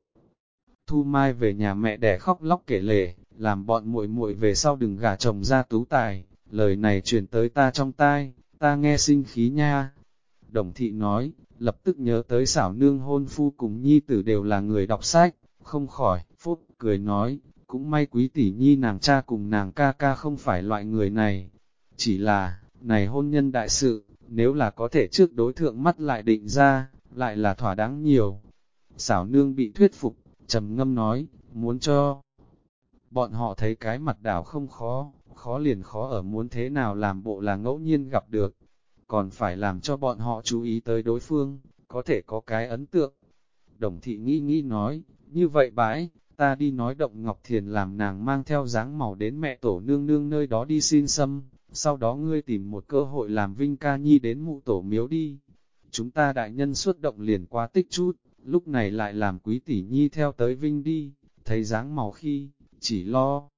Thu mai về nhà mẹ đẻ khóc lóc kể lể, làm bọn muội muội về sau đừng gả chồng ra tú tài, lời này truyền tới ta trong tai, ta nghe sinh khí nha. Đồng thị nói, lập tức nhớ tới xảo nương hôn phu cùng nhi tử đều là người đọc sách, không khỏi, phúc, cười nói, cũng may quý tỷ nhi nàng cha cùng nàng ca ca không phải loại người này. Chỉ là, này hôn nhân đại sự, nếu là có thể trước đối thượng mắt lại định ra, lại là thỏa đáng nhiều. Xảo nương bị thuyết phục, trầm ngâm nói, muốn cho bọn họ thấy cái mặt đảo không khó, khó liền khó ở muốn thế nào làm bộ là ngẫu nhiên gặp được, còn phải làm cho bọn họ chú ý tới đối phương, có thể có cái ấn tượng. Đồng thị nghĩ nghĩ nói, như vậy bãi, ta đi nói động Ngọc Thiền làm nàng mang theo dáng màu đến mẹ tổ nương nương nơi đó đi xin xâm, sau đó ngươi tìm một cơ hội làm Vinh Ca Nhi đến mụ tổ miếu đi. Chúng ta đại nhân xuất động liền qua tích chút, lúc này lại làm quý tỷ Nhi theo tới Vinh đi, thấy dáng màu khi, chỉ lo.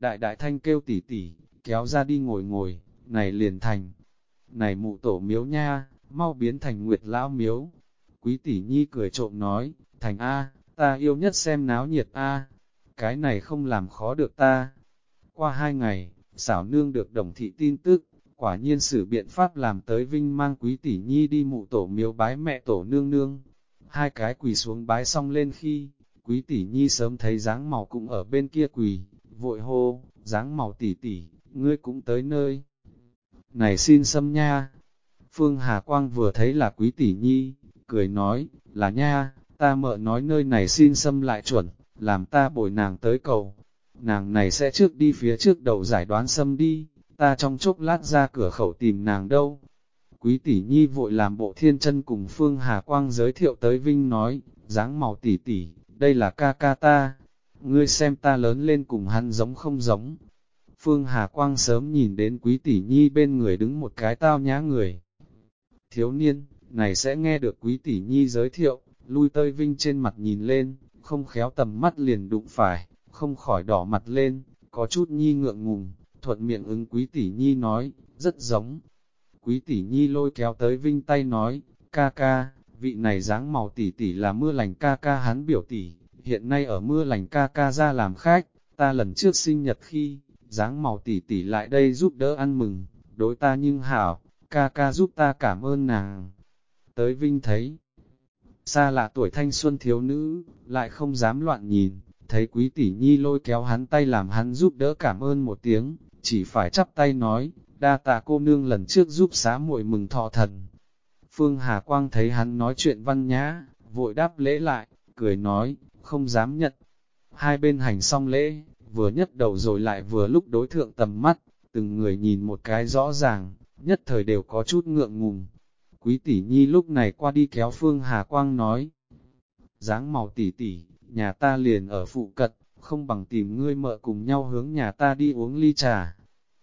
Đại đại thanh kêu tỷ tỷ, kéo ra đi ngồi ngồi, này liền thành. Này mụ tổ miếu nha, mau biến thành nguyệt lão miếu. Quý tỷ nhi cười trộm nói, thành A, ta yêu nhất xem náo nhiệt A. Cái này không làm khó được ta. Qua hai ngày, xảo nương được đồng thị tin tức, quả nhiên sử biện pháp làm tới vinh mang quý tỷ nhi đi mụ tổ miếu bái mẹ tổ nương nương. Hai cái quỳ xuống bái xong lên khi, quý tỷ nhi sớm thấy dáng màu cũng ở bên kia quỳ, vội hô, dáng màu tỷ tỷ, ngươi cũng tới nơi. Này xin xâm nha. Phương Hà Quang vừa thấy là quý tỷ nhi, cười nói, là nha, ta mợ nói nơi này xin xâm lại chuẩn, làm ta bồi nàng tới cầu. Nàng này sẽ trước đi phía trước đầu giải đoán xâm đi, ta trong chốc lát ra cửa khẩu tìm nàng đâu. Quý tỷ nhi vội làm bộ thiên chân cùng Phương Hà Quang giới thiệu tới Vinh nói, dáng màu tỷ tỷ, đây là ca ca ta, ngươi xem ta lớn lên cùng hắn giống không giống. Phương Hà Quang sớm nhìn đến quý tỷ nhi bên người đứng một cái tao nhã người. Thiếu niên, này sẽ nghe được quý tỷ nhi giới thiệu, lui tơi vinh trên mặt nhìn lên, không khéo tầm mắt liền đụng phải, không khỏi đỏ mặt lên, có chút nhi ngượng ngùng, thuận miệng ứng quý tỷ nhi nói, rất giống. Quý tỷ nhi lôi kéo tới vinh tay nói, ca ca, vị này dáng màu tỷ tỷ là mưa lành ca ca hắn biểu tỷ, hiện nay ở mưa lành ca ca ra làm khách, ta lần trước sinh nhật khi, dáng màu tỷ tỷ lại đây giúp đỡ ăn mừng, đối ta nhưng hảo, ca ca giúp ta cảm ơn nàng. Tới Vinh thấy, xa lạ tuổi thanh xuân thiếu nữ, lại không dám loạn nhìn, thấy quý tỷ nhi lôi kéo hắn tay làm hắn giúp đỡ cảm ơn một tiếng, chỉ phải chắp tay nói, đa tạ cô nương lần trước giúp xá muội mừng thọ thần. Phương Hà Quang thấy hắn nói chuyện văn nhã, vội đáp lễ lại, cười nói, không dám nhận. Hai bên hành xong lễ, vừa nhấc đầu rồi lại vừa lúc đối thượng tầm mắt, từng người nhìn một cái rõ ràng, nhất thời đều có chút ngượng ngùng. Quý tỷ nhi lúc này qua đi kéo Phương Hà Quang nói, dáng màu tỷ tỷ, nhà ta liền ở phụ cận, không bằng tìm ngươi mợ cùng nhau hướng nhà ta đi uống ly trà.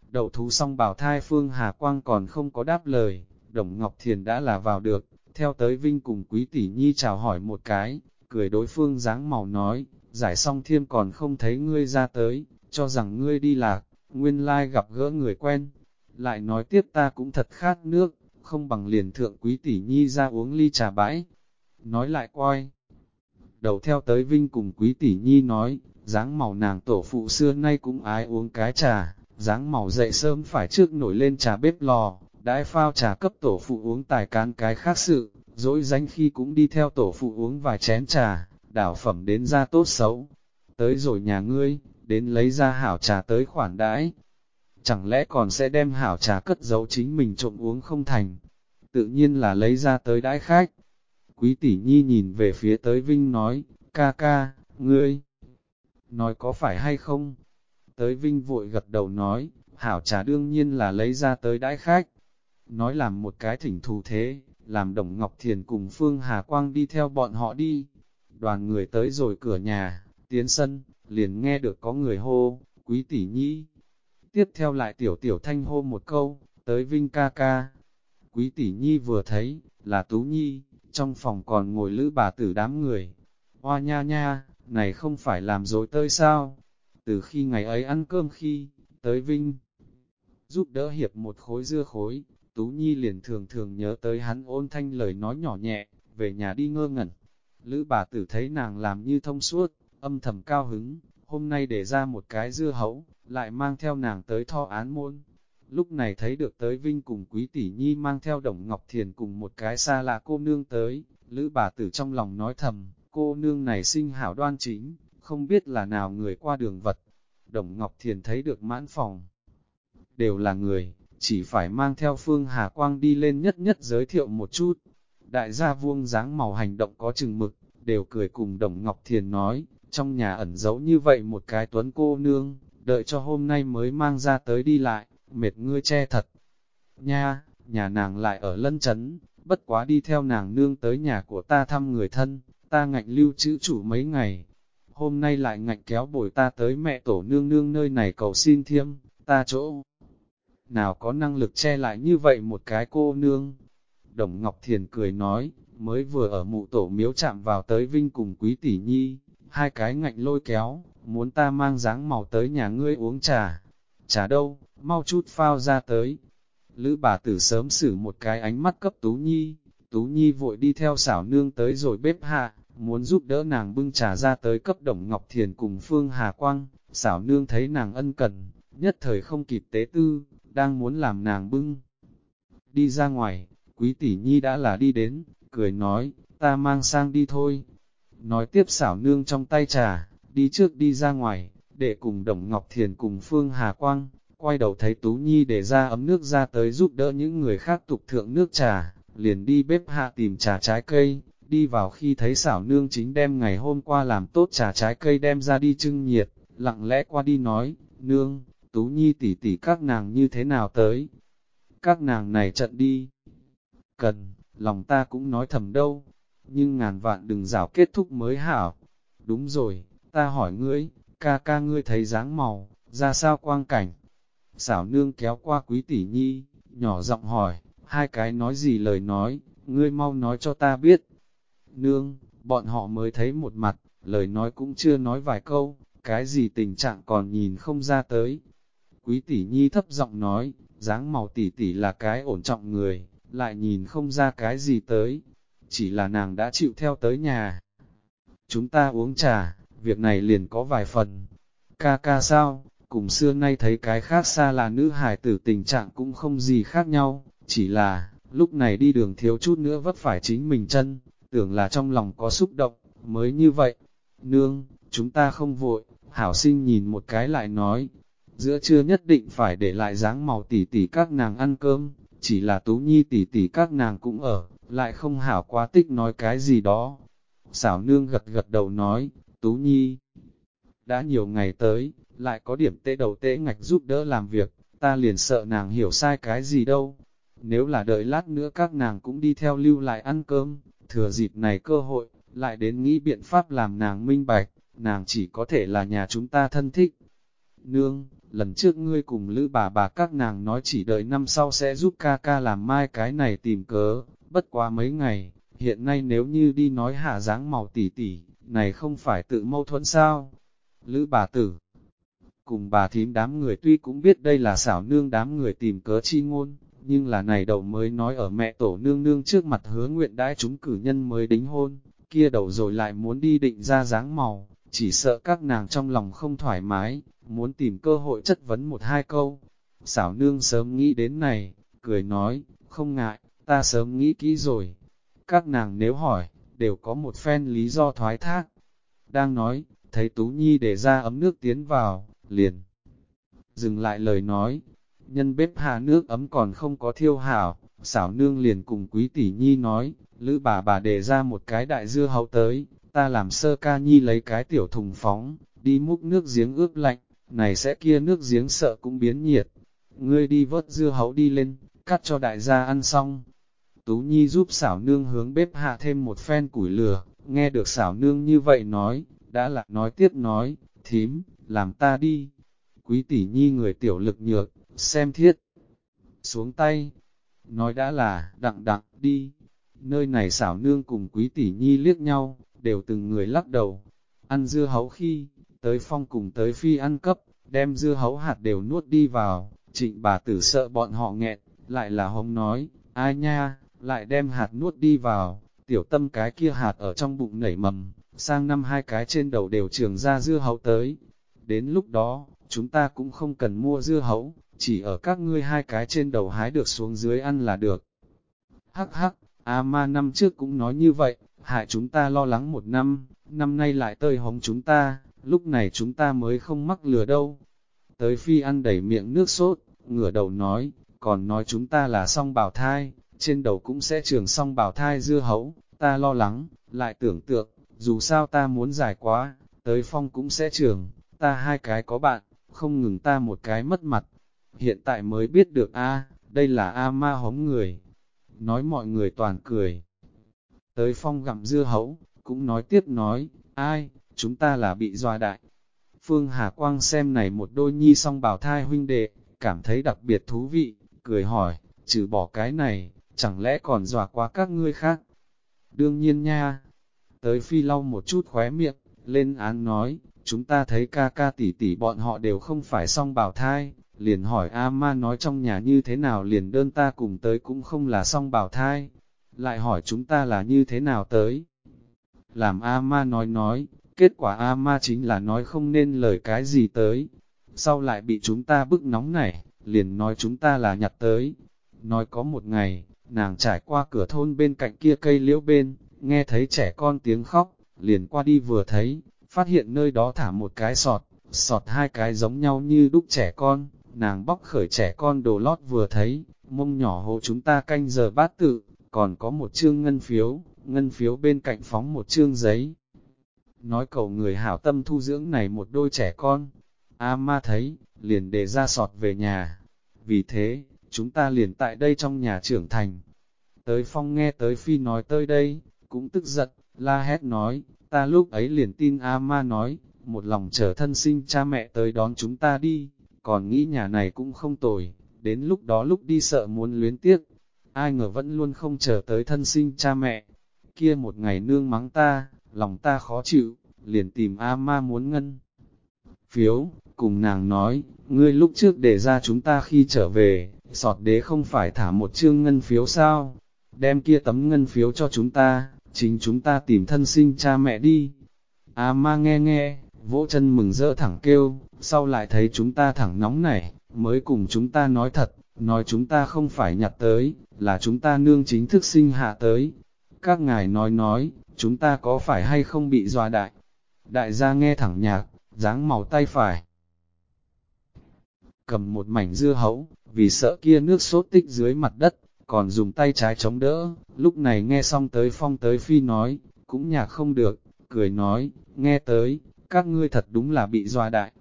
Đậu thú xong bảo thai Phương Hà Quang còn không có đáp lời, Đồng Ngọc Thiền đã là vào được, theo tới Vinh cùng Quý Tỷ Nhi chào hỏi một cái, cười đối phương dáng màu nói, giải xong thiêm còn không thấy ngươi ra tới, cho rằng ngươi đi lạc, nguyên lai gặp gỡ người quen. Lại nói tiếp ta cũng thật khát nước, không bằng liền thượng Quý Tỷ Nhi ra uống ly trà bãi. Nói lại quay. Đầu theo tới Vinh cùng Quý Tỷ Nhi nói, dáng màu nàng tổ phụ xưa nay cũng ái uống cái trà, dáng màu dậy sớm phải trước nổi lên trà bếp lò, đãi phao trà cấp tổ phụ uống tài cán cái khác sự, dỗi danh khi cũng đi theo tổ phụ uống vài chén trà, đảo phẩm đến ra tốt xấu. Tới rồi nhà ngươi, đến lấy ra hảo trà tới khoản đãi. Chẳng lẽ còn sẽ đem hảo trà cất giấu chính mình trộm uống không thành? Tự nhiên là lấy ra tới đãi khách. Quý tỷ nhi nhìn về phía tới Vinh nói, ca ca, ngươi, nói có phải hay không? Tới Vinh vội gật đầu nói, hảo trà đương nhiên là lấy ra tới đãi khách. Nói làm một cái thỉnh thù thế, làm Đồng Ngọc Thiền cùng Phương Hà Quang đi theo bọn họ đi. Đoàn người tới rồi cửa nhà, tiến sân, liền nghe được có người hô, quý tỷ nhi. Tiếp theo lại tiểu tiểu thanh hô một câu, tới Vinh ca ca. Quý tỷ nhi vừa thấy, là Tú Nhi, trong phòng còn ngồi lữ bà tử đám người. Hoa nha nha, này không phải làm dối tơi sao? Từ khi ngày ấy ăn cơm khi, tới Vinh, giúp đỡ hiệp một khối dưa khối, Tú Nhi liền thường thường nhớ tới hắn ôn thanh lời nói nhỏ nhẹ, về nhà đi ngơ ngẩn. Lữ bà tử thấy nàng làm như thông suốt, âm thầm cao hứng, hôm nay để ra một cái dưa hấu, lại mang theo nàng tới tho án môn. Lúc này thấy được tới Vinh cùng Quý Tỷ Nhi mang theo Đồng Ngọc Thiền cùng một cái xa lạ cô nương tới, Lữ bà tử trong lòng nói thầm, cô nương này sinh hảo đoan chính, không biết là nào người qua đường vật. Đồng Ngọc Thiền thấy được mãn phòng, đều là người, chỉ phải mang theo Phương Hà Quang đi lên nhất nhất giới thiệu một chút. Đại gia vuông dáng màu hành động có chừng mực, đều cười cùng Đồng Ngọc Thiền nói, trong nhà ẩn giấu như vậy một cái tuấn cô nương, đợi cho hôm nay mới mang ra tới đi lại, mệt ngươi che thật. Nha, nhà nàng lại ở lân chấn, bất quá đi theo nàng nương tới nhà của ta thăm người thân, ta ngạnh lưu chữ chủ mấy ngày. Hôm nay lại ngạnh kéo bồi ta tới mẹ tổ nương nương nơi này cầu xin thiêm, ta chỗ nào có năng lực che lại như vậy một cái cô nương. Đồng Ngọc Thiền cười nói, mới vừa ở mụ tổ miếu chạm vào tới Vinh cùng quý tỷ nhi, hai cái ngạnh lôi kéo, muốn ta mang dáng màu tới nhà ngươi uống trà. Trà đâu, mau chút phao ra tới. Lữ bà tử sớm xử một cái ánh mắt cấp Tú Nhi, Tú Nhi vội đi theo xảo nương tới rồi bếp hạ, muốn giúp đỡ nàng bưng trà ra tới cấp Đồng Ngọc Thiền cùng Phương Hà Quang, xảo nương thấy nàng ân cần, nhất thời không kịp tế tư, đang muốn làm nàng bưng. Đi ra ngoài, quý tỷ nhi đã là đi đến, cười nói, ta mang sang đi thôi. Nói tiếp xảo nương trong tay trà, đi trước đi ra ngoài, để cùng Đồng Ngọc Thiền cùng Phương Hà Quang, quay đầu thấy Tú Nhi để ra ấm nước ra tới giúp đỡ những người khác tục thượng nước trà, liền đi bếp hạ tìm trà trái cây, đi vào khi thấy xảo nương chính đem ngày hôm qua làm tốt trà trái cây đem ra đi trưng nhiệt, lặng lẽ qua đi nói, nương, Tú Nhi tỉ tỉ các nàng như thế nào tới. Các nàng này trận đi. Cần, lòng ta cũng nói thầm đâu, nhưng ngàn vạn đừng rảo kết thúc mới hảo. Đúng rồi, ta hỏi ngươi, ca ca ngươi thấy dáng màu, ra sao quang cảnh. Xảo nương kéo qua quý tỷ nhi, nhỏ giọng hỏi, hai cái nói gì lời nói, ngươi mau nói cho ta biết. Nương, bọn họ mới thấy một mặt, lời nói cũng chưa nói vài câu, cái gì tình trạng còn nhìn không ra tới. Quý tỷ nhi thấp giọng nói, dáng màu tỷ tỷ là cái ổn trọng người, lại nhìn không ra cái gì tới, chỉ là nàng đã chịu theo tới nhà. Chúng ta uống trà, việc này liền có vài phần. Ca ca sao, cùng xưa nay thấy cái khác xa là nữ hài tử tình trạng cũng không gì khác nhau, chỉ là, lúc này đi đường thiếu chút nữa vất phải chính mình chân, tưởng là trong lòng có xúc động, mới như vậy. Nương, chúng ta không vội, hảo sinh nhìn một cái lại nói, giữa trưa nhất định phải để lại dáng màu tỉ tỉ các nàng ăn cơm, chỉ là tú nhi tỉ tỉ các nàng cũng ở, lại không hảo quá tích nói cái gì đó. Xảo nương gật gật đầu nói, tú nhi, đã nhiều ngày tới, lại có điểm tê đầu tê ngạch giúp đỡ làm việc, ta liền sợ nàng hiểu sai cái gì đâu. Nếu là đợi lát nữa các nàng cũng đi theo lưu lại ăn cơm, thừa dịp này cơ hội, lại đến nghĩ biện pháp làm nàng minh bạch, nàng chỉ có thể là nhà chúng ta thân thích. Nương, lần trước ngươi cùng lữ bà bà các nàng nói chỉ đợi năm sau sẽ giúp ca ca làm mai cái này tìm cớ, bất quá mấy ngày, hiện nay nếu như đi nói hạ dáng màu tỉ tỉ, này không phải tự mâu thuẫn sao? Lữ bà tử, cùng bà thím đám người tuy cũng biết đây là xảo nương đám người tìm cớ chi ngôn, nhưng là này đầu mới nói ở mẹ tổ nương nương trước mặt hứa nguyện đãi chúng cử nhân mới đính hôn, kia đầu rồi lại muốn đi định ra dáng màu, chỉ sợ các nàng trong lòng không thoải mái, muốn tìm cơ hội chất vấn một hai câu. Xảo nương sớm nghĩ đến này, cười nói, không ngại, ta sớm nghĩ kỹ rồi. Các nàng nếu hỏi, đều có một phen lý do thoái thác. Đang nói, thấy Tú Nhi để ra ấm nước tiến vào, liền. Dừng lại lời nói, nhân bếp hạ nước ấm còn không có thiêu hảo, xảo nương liền cùng quý tỷ nhi nói, lữ bà bà để ra một cái đại dưa hấu tới, ta làm sơ ca nhi lấy cái tiểu thùng phóng, đi múc nước giếng ướp lạnh, này sẽ kia nước giếng sợ cũng biến nhiệt. Ngươi đi vớt dưa hấu đi lên, cắt cho đại gia ăn xong. Tú Nhi giúp xảo nương hướng bếp hạ thêm một phen củi lửa, nghe được xảo nương như vậy nói, đã là nói tiếp nói, thím, làm ta đi. Quý tỷ Nhi người tiểu lực nhược, xem thiết. Xuống tay, nói đã là, đặng đặng, đi. Nơi này xảo nương cùng quý tỷ Nhi liếc nhau, đều từng người lắc đầu. Ăn dưa hấu khi, tới phong cùng tới phi ăn cấp, đem dưa hấu hạt đều nuốt đi vào, trịnh bà tử sợ bọn họ nghẹn, lại là Hồng nói, ai nha, lại đem hạt nuốt đi vào, tiểu tâm cái kia hạt ở trong bụng nảy mầm, sang năm hai cái trên đầu đều trường ra dưa hấu tới. Đến lúc đó, chúng ta cũng không cần mua dưa hấu, chỉ ở các ngươi hai cái trên đầu hái được xuống dưới ăn là được. Hắc hắc, A ma năm trước cũng nói như vậy, hại chúng ta lo lắng một năm, năm nay lại tơi hống chúng ta, lúc này chúng ta mới không mắc lừa đâu. Tới phi ăn đầy miệng nước sốt, ngửa đầu nói, còn nói chúng ta là song bào thai, trên đầu cũng sẽ trường song bào thai dưa hấu, ta lo lắng, lại tưởng tượng, dù sao ta muốn dài quá, tới phong cũng sẽ trường, ta hai cái có bạn, không ngừng ta một cái mất mặt. Hiện tại mới biết được a đây là A ma hống người. Nói mọi người toàn cười. Tới phong gặm dưa hấu, cũng nói tiếp nói, ai, chúng ta là bị dọa đại. Phương Hà Quang xem này một đôi nhi song bảo thai huynh đệ, cảm thấy đặc biệt thú vị, cười hỏi, trừ bỏ cái này, chẳng lẽ còn dọa quá các ngươi khác? Đương nhiên nha, tới phi lau một chút khóe miệng, lên án nói, chúng ta thấy ca ca tỷ tỷ bọn họ đều không phải song bảo thai, liền hỏi A ma nói trong nhà như thế nào liền đơn ta cùng tới cũng không là song bảo thai, lại hỏi chúng ta là như thế nào tới. Làm A ma nói nói, kết quả A ma chính là nói không nên lời cái gì tới, sau lại bị chúng ta bức nóng này, liền nói chúng ta là nhặt tới. Nói có một ngày, nàng trải qua cửa thôn bên cạnh kia cây liễu bên, nghe thấy trẻ con tiếng khóc, liền qua đi vừa thấy, phát hiện nơi đó thả một cái sọt, sọt hai cái giống nhau như đúc trẻ con, nàng bóc khởi trẻ con đồ lót vừa thấy, mông nhỏ hộ chúng ta canh giờ bát tự, còn có một chương ngân phiếu, ngân phiếu bên cạnh phóng một chương giấy. Nói cầu người hảo tâm thu dưỡng này một đôi trẻ con, A ma thấy, liền để ra sọt về nhà. Vì thế, chúng ta liền tại đây trong nhà trưởng thành. Tới phong nghe tới phi nói tới đây, cũng tức giận, la hét nói, ta lúc ấy liền tin A ma nói, một lòng chờ thân sinh cha mẹ tới đón chúng ta đi, còn nghĩ nhà này cũng không tồi, đến lúc đó lúc đi sợ muốn luyến tiếc, ai ngờ vẫn luôn không chờ tới thân sinh cha mẹ, kia một ngày nương mắng ta, lòng ta khó chịu, liền tìm A ma muốn ngân. phiếu, cùng nàng nói, ngươi lúc trước để ra chúng ta khi trở về, sọt đế không phải thả một chương ngân phiếu sao, đem kia tấm ngân phiếu cho chúng ta, chính chúng ta tìm thân sinh cha mẹ đi. A ma nghe nghe, vỗ chân mừng rỡ thẳng kêu, sau lại thấy chúng ta thẳng nóng này, mới cùng chúng ta nói thật, nói chúng ta không phải nhặt tới, là chúng ta nương chính thức sinh hạ tới. Các ngài nói nói, chúng ta có phải hay không bị dọa đại? Đại gia nghe thẳng nhạc, dáng màu tay phải. Cầm một mảnh dưa hấu, vì sợ kia nước sốt tích dưới mặt đất, còn dùng tay trái chống đỡ, lúc này nghe xong tới phong tới phi nói, cũng nhạc không được, cười nói, nghe tới, các ngươi thật đúng là bị doa đại.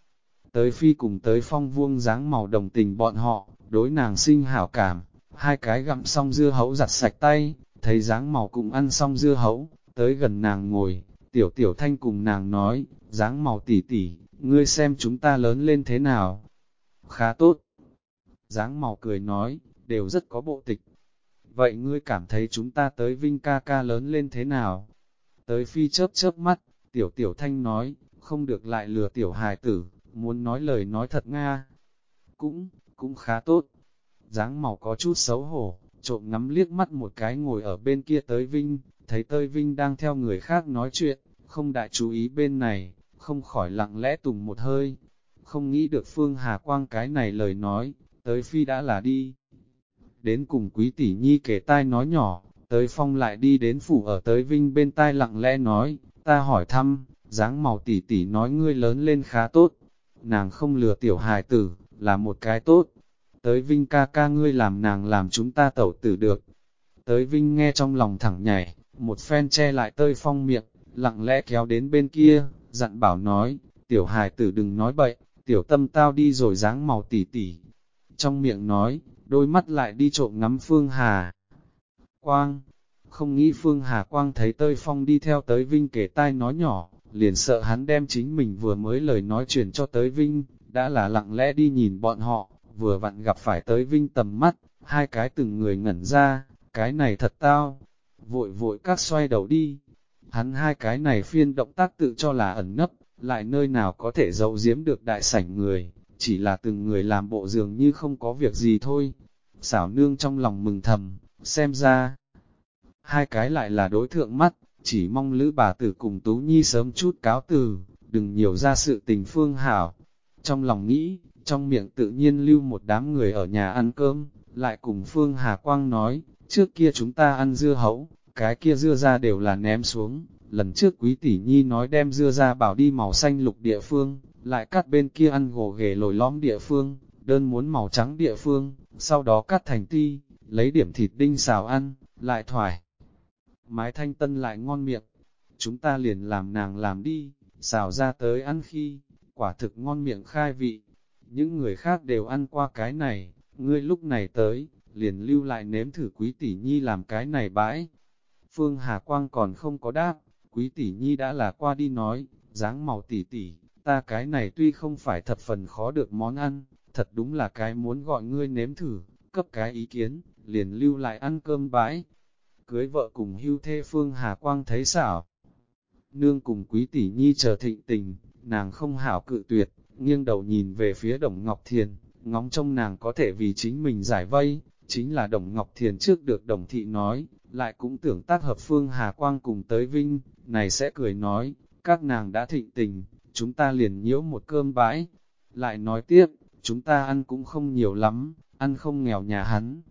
Tới phi cùng tới phong vuông dáng màu đồng tình bọn họ, đối nàng sinh hảo cảm, hai cái gặm xong dưa hấu giặt sạch tay, thấy dáng màu cũng ăn xong dưa hấu, tới gần nàng ngồi, tiểu tiểu thanh cùng nàng nói, dáng màu tỉ tỉ, ngươi xem chúng ta lớn lên thế nào. Khá tốt. Dáng màu cười nói, đều rất có bộ tịch. Vậy ngươi cảm thấy chúng ta tới Vinh ca ca lớn lên thế nào? Tới phi chớp chớp mắt, tiểu tiểu thanh nói, không được lại lừa tiểu hài tử, muốn nói lời nói thật Nga. Cũng, cũng khá tốt. dáng màu có chút xấu hổ, trộm ngắm liếc mắt một cái ngồi ở bên kia tới Vinh, thấy tơi Vinh đang theo người khác nói chuyện, không đại chú ý bên này, không khỏi lặng lẽ tùng một hơi. Không nghĩ được Phương Hà Quang cái này lời nói, tới Phi đã là đi. Đến cùng quý tỷ nhi kể tai nói nhỏ, tới Phong lại đi đến phủ ở tới Vinh bên tai lặng lẽ nói, ta hỏi thăm, dáng màu tỷ tỷ nói ngươi lớn lên khá tốt, nàng không lừa tiểu hài tử, là một cái tốt. Tới Vinh ca ca ngươi làm nàng làm chúng ta tẩu tử được. Tới Vinh nghe trong lòng thẳng nhảy, một phen che lại tơi phong miệng, lặng lẽ kéo đến bên kia, dặn bảo nói, tiểu hài tử đừng nói bậy, tiểu tâm tao đi rồi dáng màu tỉ tỉ. Trong miệng nói, đôi mắt lại đi trộm ngắm Phương Hà. Quang, không nghĩ Phương Hà Quang thấy tơi phong đi theo tới Vinh kể tai nói nhỏ, liền sợ hắn đem chính mình vừa mới lời nói truyền cho tới Vinh, đã là lặng lẽ đi nhìn bọn họ, vừa vặn gặp phải tới Vinh tầm mắt, hai cái từng người ngẩn ra, cái này thật tao, vội vội các xoay đầu đi. Hắn hai cái này phiên động tác tự cho là ẩn nấp, lại nơi nào có thể giấu giếm được đại sảnh người, chỉ là từng người làm bộ dường như không có việc gì thôi. Xảo nương trong lòng mừng thầm, xem ra, hai cái lại là đối thượng mắt, chỉ mong lữ bà tử cùng Tú Nhi sớm chút cáo từ, đừng nhiều ra sự tình phương hảo. Trong lòng nghĩ, trong miệng tự nhiên lưu một đám người ở nhà ăn cơm, lại cùng Phương Hà Quang nói, trước kia chúng ta ăn dưa hấu, cái kia dưa ra đều là ném xuống, lần trước quý tỷ nhi nói đem dưa ra bảo đi màu xanh lục địa phương, lại cắt bên kia ăn gồ ghề lồi lõm địa phương, đơn muốn màu trắng địa phương, sau đó cắt thành ti, lấy điểm thịt đinh xào ăn, lại thoải mái thanh tân lại ngon miệng. Chúng ta liền làm nàng làm đi, xào ra tới ăn khi, quả thực ngon miệng khai vị. Những người khác đều ăn qua cái này, ngươi lúc này tới, liền lưu lại nếm thử quý tỷ nhi làm cái này bãi. Phương Hà Quang còn không có đáp, quý tỷ nhi đã là qua đi nói, dáng màu tỷ tỷ, ta cái này tuy không phải thập phần khó được món ăn, thật đúng là cái muốn gọi ngươi nếm thử, cấp cái ý kiến, liền lưu lại ăn cơm bãi cưới vợ cùng hưu thê Phương Hà Quang thấy xảo. Nương cùng quý tỷ nhi chờ thịnh tình, nàng không hảo cự tuyệt, nghiêng đầu nhìn về phía Đồng Ngọc Thiền, ngóng trông nàng có thể vì chính mình giải vây, chính là Đồng Ngọc Thiền trước được Đồng Thị nói, lại cũng tưởng tác hợp Phương Hà Quang cùng tới Vinh, này sẽ cười nói, các nàng đã thịnh tình, chúng ta liền nhiễu một cơm bãi, lại nói tiếp, chúng ta ăn cũng không nhiều lắm, ăn không nghèo nhà hắn.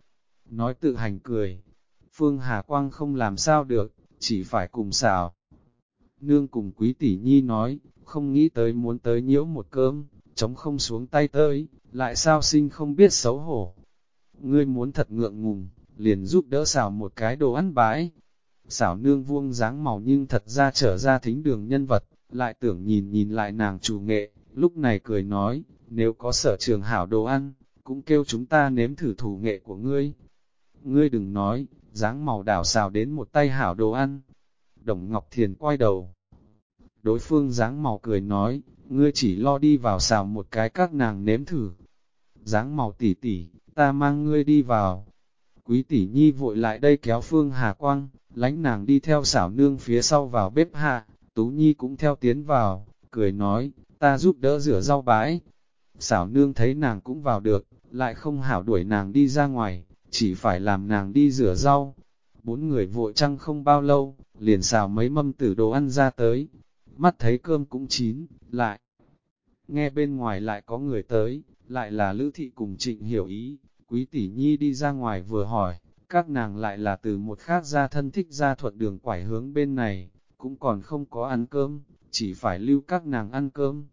Nói tự hành cười, Phương Hà Quang không làm sao được, chỉ phải cùng xào. Nương cùng quý tỷ nhi nói, không nghĩ tới muốn tới nhiễu một cơm, chống không xuống tay tới, lại sao sinh không biết xấu hổ. Ngươi muốn thật ngượng ngùng, liền giúp đỡ xào một cái đồ ăn bái. Xảo nương vuông dáng màu nhưng thật ra trở ra thính đường nhân vật, lại tưởng nhìn nhìn lại nàng chủ nghệ, lúc này cười nói, nếu có sở trường hảo đồ ăn, cũng kêu chúng ta nếm thử thủ nghệ của ngươi. Ngươi đừng nói, dáng màu đảo xào đến một tay hảo đồ ăn. Đồng Ngọc Thiền quay đầu. Đối phương dáng màu cười nói, ngươi chỉ lo đi vào xào một cái các nàng nếm thử. Dáng màu tỉ tỉ, ta mang ngươi đi vào. Quý tỷ nhi vội lại đây kéo phương hà quang, lánh nàng đi theo xảo nương phía sau vào bếp hạ, tú nhi cũng theo tiến vào, cười nói, ta giúp đỡ rửa rau bãi. Xảo nương thấy nàng cũng vào được, lại không hảo đuổi nàng đi ra ngoài, chỉ phải làm nàng đi rửa rau. Bốn người vội trăng không bao lâu, liền xào mấy mâm tử đồ ăn ra tới. Mắt thấy cơm cũng chín, lại. Nghe bên ngoài lại có người tới, lại là Lữ Thị cùng Trịnh hiểu ý, Quý tỷ nhi đi ra ngoài vừa hỏi, các nàng lại là từ một khác gia thân thích ra thuận đường quải hướng bên này, cũng còn không có ăn cơm, chỉ phải lưu các nàng ăn cơm.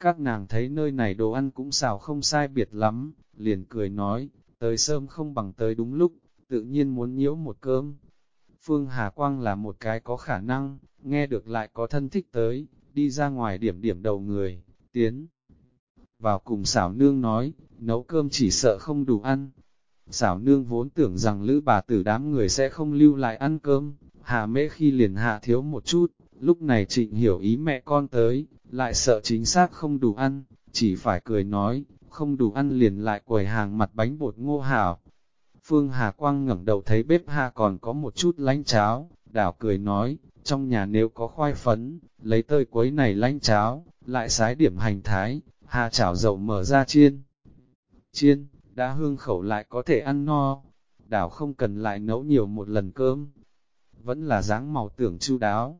Các nàng thấy nơi này đồ ăn cũng xào không sai biệt lắm, liền cười nói, tới sớm không bằng tới đúng lúc, tự nhiên muốn nhiễu một cơm. Phương Hà Quang là một cái có khả năng, nghe được lại có thân thích tới, đi ra ngoài điểm điểm đầu người, tiến. Vào cùng xảo nương nói, nấu cơm chỉ sợ không đủ ăn. Xảo nương vốn tưởng rằng lữ bà tử đám người sẽ không lưu lại ăn cơm, Hà mễ khi liền hạ thiếu một chút, lúc này trịnh hiểu ý mẹ con tới, lại sợ chính xác không đủ ăn, chỉ phải cười nói, không đủ ăn liền lại quầy hàng mặt bánh bột ngô hảo. Phương Hà Quang ngẩng đầu thấy bếp hạ còn có một chút lánh cháo, đảo cười nói, trong nhà nếu có khoai phấn, lấy tơi quấy này lánh cháo, lại sái điểm hành thái, hà chảo dầu mở ra chiên chiên, đã hương khẩu lại có thể ăn no, đảo không cần lại nấu nhiều một lần cơm. Vẫn là dáng màu tưởng chu đáo.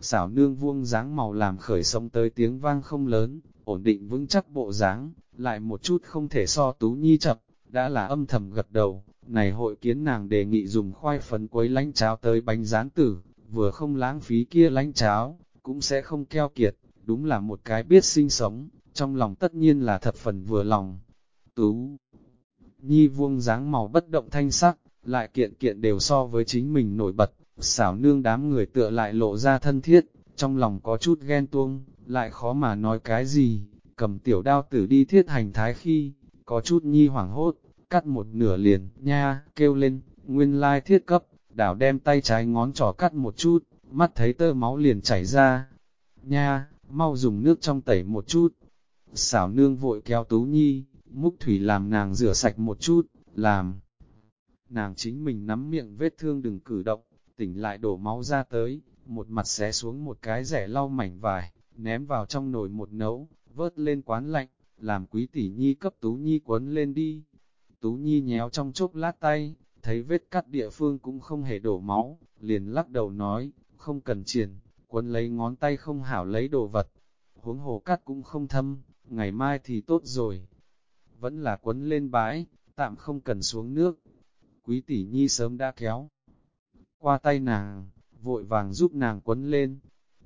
Xảo nương vuông dáng màu làm khởi sông tới tiếng vang không lớn, ổn định vững chắc bộ dáng, lại một chút không thể so tú nhi chập, đã là âm thầm gật đầu. Này hội kiến nàng đề nghị dùng khoai phấn quấy lánh cháo tới bánh rán tử, vừa không lãng phí kia lánh cháo, cũng sẽ không keo kiệt, đúng là một cái biết sinh sống, trong lòng tất nhiên là thật phần vừa lòng. Tú Nhi vuông dáng màu bất động thanh sắc, lại kiện kiện đều so với chính mình nổi bật, xảo nương đám người tựa lại lộ ra thân thiết, trong lòng có chút ghen tuông, lại khó mà nói cái gì, cầm tiểu đao tử đi thiết hành thái khi, có chút nhi hoảng hốt, cắt một nửa liền, nha, kêu lên, nguyên lai thiết cấp, đảo đem tay trái ngón trỏ cắt một chút, mắt thấy tơ máu liền chảy ra, nha, mau dùng nước trong tẩy một chút, xảo nương vội kéo tú nhi, múc thủy làm nàng rửa sạch một chút, làm. Nàng chính mình nắm miệng vết thương đừng cử động, tỉnh lại đổ máu ra tới, một mặt xé xuống một cái rẻ lau mảnh vải, ném vào trong nồi một nấu, vớt lên quán lạnh, làm quý tỷ nhi cấp Tú Nhi quấn lên đi. Tú Nhi nhéo trong chốc lát tay, thấy vết cắt địa phương cũng không hề đổ máu, liền lắc đầu nói, không cần triển, quấn lấy ngón tay không hảo lấy đồ vật. Huống hồ cắt cũng không thâm, ngày mai thì tốt rồi vẫn là quấn lên bãi, tạm không cần xuống nước. Quý tỷ nhi sớm đã kéo qua tay nàng, vội vàng giúp nàng quấn lên,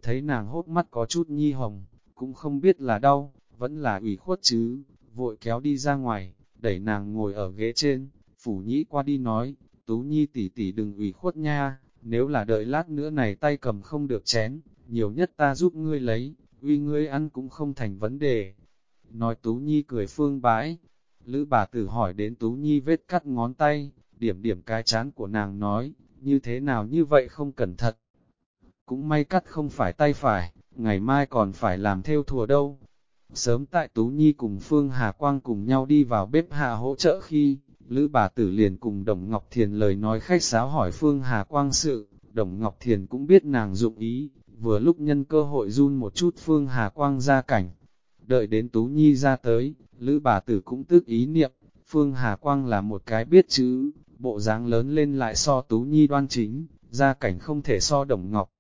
thấy nàng hốt mắt có chút nhi hồng, cũng không biết là đau, vẫn là ủy khuất chứ, vội kéo đi ra ngoài, đẩy nàng ngồi ở ghế trên, phủ nhĩ qua đi nói, tú nhi tỷ tỷ đừng ủy khuất nha, nếu là đợi lát nữa này tay cầm không được chén, nhiều nhất ta giúp ngươi lấy, uy ngươi ăn cũng không thành vấn đề. Nói tú nhi cười phương bãi, Lữ bà tử hỏi đến Tú Nhi vết cắt ngón tay, điểm điểm cái chán của nàng nói, như thế nào như vậy không cẩn thận. Cũng may cắt không phải tay phải, ngày mai còn phải làm theo thùa đâu. Sớm tại Tú Nhi cùng Phương Hà Quang cùng nhau đi vào bếp hạ hỗ trợ khi, Lữ bà tử liền cùng Đồng Ngọc Thiền lời nói khách sáo hỏi Phương Hà Quang sự, Đồng Ngọc Thiền cũng biết nàng dụng ý, vừa lúc nhân cơ hội run một chút Phương Hà Quang ra cảnh. Đợi đến Tú Nhi ra tới, Lữ bà tử cũng tức ý niệm, Phương Hà Quang là một cái biết chữ, bộ dáng lớn lên lại so Tú Nhi đoan chính, ra cảnh không thể so đồng ngọc.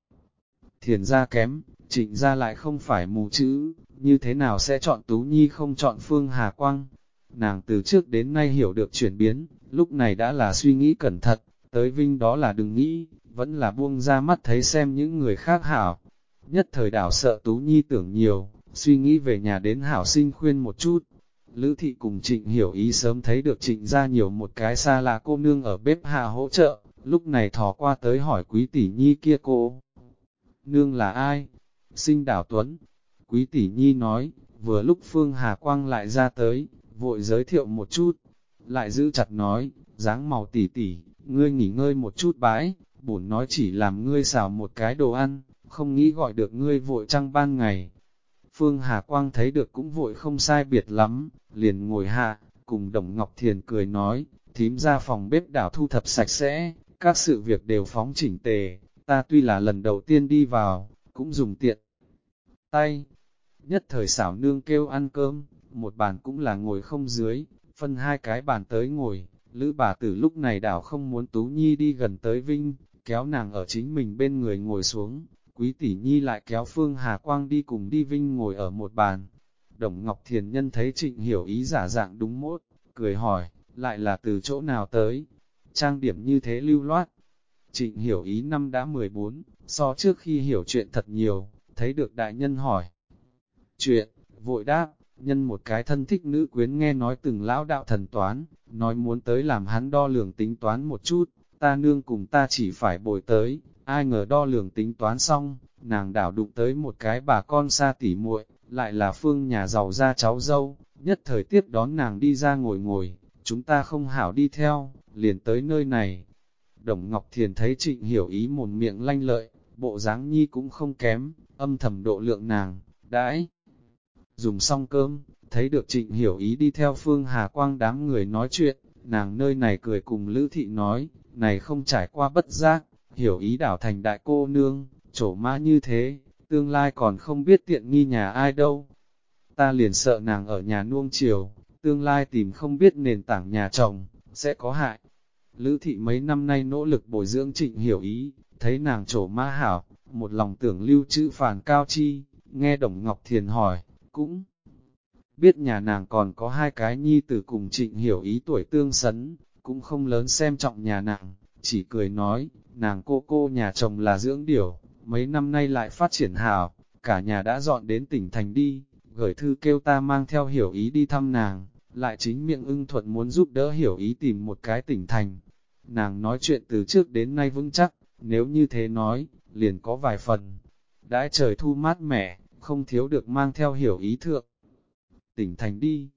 Thiền gia kém, trịnh gia lại không phải mù chữ, như thế nào sẽ chọn Tú Nhi không chọn Phương Hà Quang. Nàng từ trước đến nay hiểu được chuyển biến, lúc này đã là suy nghĩ cẩn thận, tới vinh đó là đừng nghĩ, vẫn là buông ra mắt thấy xem những người khác hảo. Nhất thời đảo sợ Tú Nhi tưởng nhiều, suy nghĩ về nhà đến hảo sinh khuyên một chút, Lữ thị cùng trịnh hiểu ý sớm thấy được trịnh ra nhiều một cái xa là cô nương ở bếp hạ hỗ trợ, lúc này thò qua tới hỏi quý tỷ nhi kia cô. Nương là ai? Sinh đảo Tuấn. Quý tỷ nhi nói, vừa lúc Phương Hà Quang lại ra tới, vội giới thiệu một chút, lại giữ chặt nói, dáng màu tỷ tỷ, ngươi nghỉ ngơi một chút bãi, bổn nói chỉ làm ngươi xào một cái đồ ăn, không nghĩ gọi được ngươi vội trăng ban ngày, Phương Hà Quang thấy được cũng vội không sai biệt lắm, liền ngồi hạ, cùng Đồng Ngọc Thiền cười nói, thím ra phòng bếp đảo thu thập sạch sẽ, các sự việc đều phóng chỉnh tề, ta tuy là lần đầu tiên đi vào, cũng dùng tiện. Tay, nhất thời xảo nương kêu ăn cơm, một bàn cũng là ngồi không dưới, phân hai cái bàn tới ngồi, lữ bà tử lúc này đảo không muốn Tú Nhi đi gần tới Vinh, kéo nàng ở chính mình bên người ngồi xuống, quý tỷ Nhi lại kéo Phương Hà Quang đi cùng đi Vinh ngồi ở một bàn. Đồng Ngọc Thiền Nhân thấy trịnh hiểu ý giả dạng đúng mốt, cười hỏi, lại là từ chỗ nào tới, trang điểm như thế lưu loát. Trịnh hiểu ý năm đã 14, so trước khi hiểu chuyện thật nhiều, thấy được đại nhân hỏi. Chuyện, vội đáp, nhân một cái thân thích nữ quyến nghe nói từng lão đạo thần toán, nói muốn tới làm hắn đo lường tính toán một chút, ta nương cùng ta chỉ phải bồi tới, ai ngờ đo lường tính toán xong, nàng đảo đụng tới một cái bà con xa tỉ muội, lại là phương nhà giàu ra cháu dâu, nhất thời tiếp đón nàng đi ra ngồi ngồi, chúng ta không hảo đi theo, liền tới nơi này. Đồng Ngọc Thiền thấy trịnh hiểu ý một miệng lanh lợi, bộ dáng nhi cũng không kém, âm thầm độ lượng nàng, đãi. Dùng xong cơm, thấy được trịnh hiểu ý đi theo phương Hà Quang đám người nói chuyện, nàng nơi này cười cùng Lữ Thị nói, này không trải qua bất giác, hiểu ý đảo thành đại cô nương, trổ mã như thế, tương lai còn không biết tiện nghi nhà ai đâu. Ta liền sợ nàng ở nhà nuông chiều, tương lai tìm không biết nền tảng nhà chồng, sẽ có hại. Lữ thị mấy năm nay nỗ lực bồi dưỡng trịnh hiểu ý, thấy nàng trổ ma hảo, một lòng tưởng lưu trữ phản cao chi, nghe Đồng Ngọc Thiền hỏi, cũng biết nhà nàng còn có hai cái nhi tử cùng trịnh hiểu ý tuổi tương sấn, cũng không lớn xem trọng nhà nàng, chỉ cười nói, nàng cô cô nhà chồng là dưỡng điểu, mấy năm nay lại phát triển hảo, cả nhà đã dọn đến tỉnh thành đi, gửi thư kêu ta mang theo hiểu ý đi thăm nàng, lại chính miệng ưng thuận muốn giúp đỡ hiểu ý tìm một cái tỉnh thành. Nàng nói chuyện từ trước đến nay vững chắc, nếu như thế nói, liền có vài phần. Đãi trời thu mát mẻ, không thiếu được mang theo hiểu ý thượng. Tỉnh thành đi.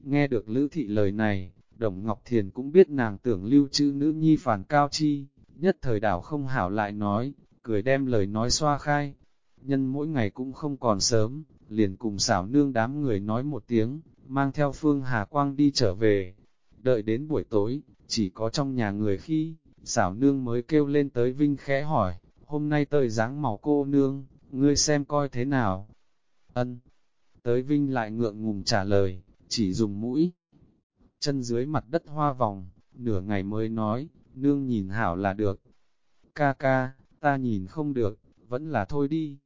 Nghe được Lữ Thị lời này, Đồng Ngọc Thiền cũng biết nàng tưởng lưu trữ nữ nhi phản cao chi, nhất thời đảo không hảo lại nói, cười đem lời nói xoa khai. Nhân mỗi ngày cũng không còn sớm, liền cùng xảo nương đám người nói một tiếng, mang theo Phương Hà Quang đi trở về. Đợi đến buổi tối, chỉ có trong nhà người khi, xảo nương mới kêu lên tới Vinh khẽ hỏi, hôm nay tới dáng màu cô nương, ngươi xem coi thế nào. Ân. Tới Vinh lại ngượng ngùng trả lời, chỉ dùng mũi. Chân dưới mặt đất hoa vòng, nửa ngày mới nói, nương nhìn hảo là được. Ca ca, ta nhìn không được, vẫn là thôi đi.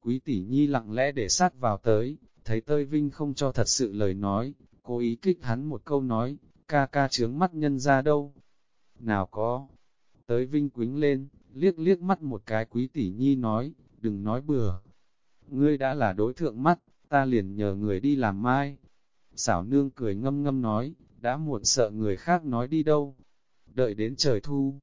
Quý tỷ nhi lặng lẽ để sát vào tới, thấy tơi vinh không cho thật sự lời nói, cố ý kích hắn một câu nói, ca ca trướng mắt nhân ra đâu. Nào có, tới vinh quính lên, liếc liếc mắt một cái quý tỷ nhi nói, đừng nói bừa. Ngươi đã là đối thượng mắt, ta liền nhờ người đi làm mai. Xảo nương cười ngâm ngâm nói, đã muộn sợ người khác nói đi đâu. Đợi đến trời thu.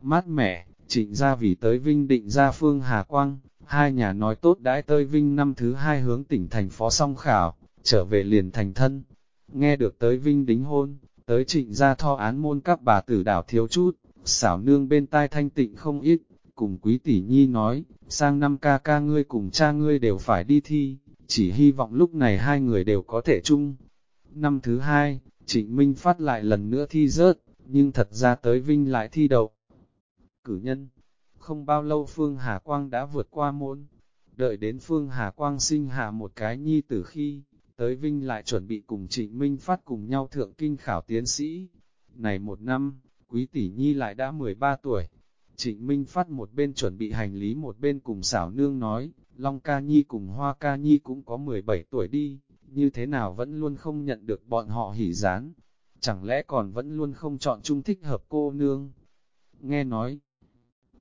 Mát mẻ, trịnh ra vì tới Vinh định ra phương Hà Quang, hai nhà nói tốt đãi tới Vinh năm thứ hai hướng tỉnh thành phó song khảo, trở về liền thành thân. Nghe được tới Vinh đính hôn, tới trịnh ra tho án môn các bà tử đảo thiếu chút, xảo nương bên tai thanh tịnh không ít, cùng quý tỷ nhi nói, sang năm ca ca ngươi cùng cha ngươi đều phải đi thi, chỉ hy vọng lúc này hai người đều có thể chung. Năm thứ hai, trịnh Minh phát lại lần nữa thi rớt, nhưng thật ra tới Vinh lại thi đậu. Cử nhân, không bao lâu Phương Hà Quang đã vượt qua môn, đợi đến Phương Hà Quang sinh hạ một cái nhi tử khi, tới Vinh lại chuẩn bị cùng Trịnh Minh Phát cùng nhau thượng kinh khảo tiến sĩ. Này một năm, Quý Tỷ Nhi lại đã 13 tuổi. Trịnh Minh Phát một bên chuẩn bị hành lý một bên cùng xảo nương nói, Long Ca Nhi cùng Hoa Ca Nhi cũng có 17 tuổi đi, như thế nào vẫn luôn không nhận được bọn họ hỉ gián. Chẳng lẽ còn vẫn luôn không chọn chung thích hợp cô nương? Nghe nói,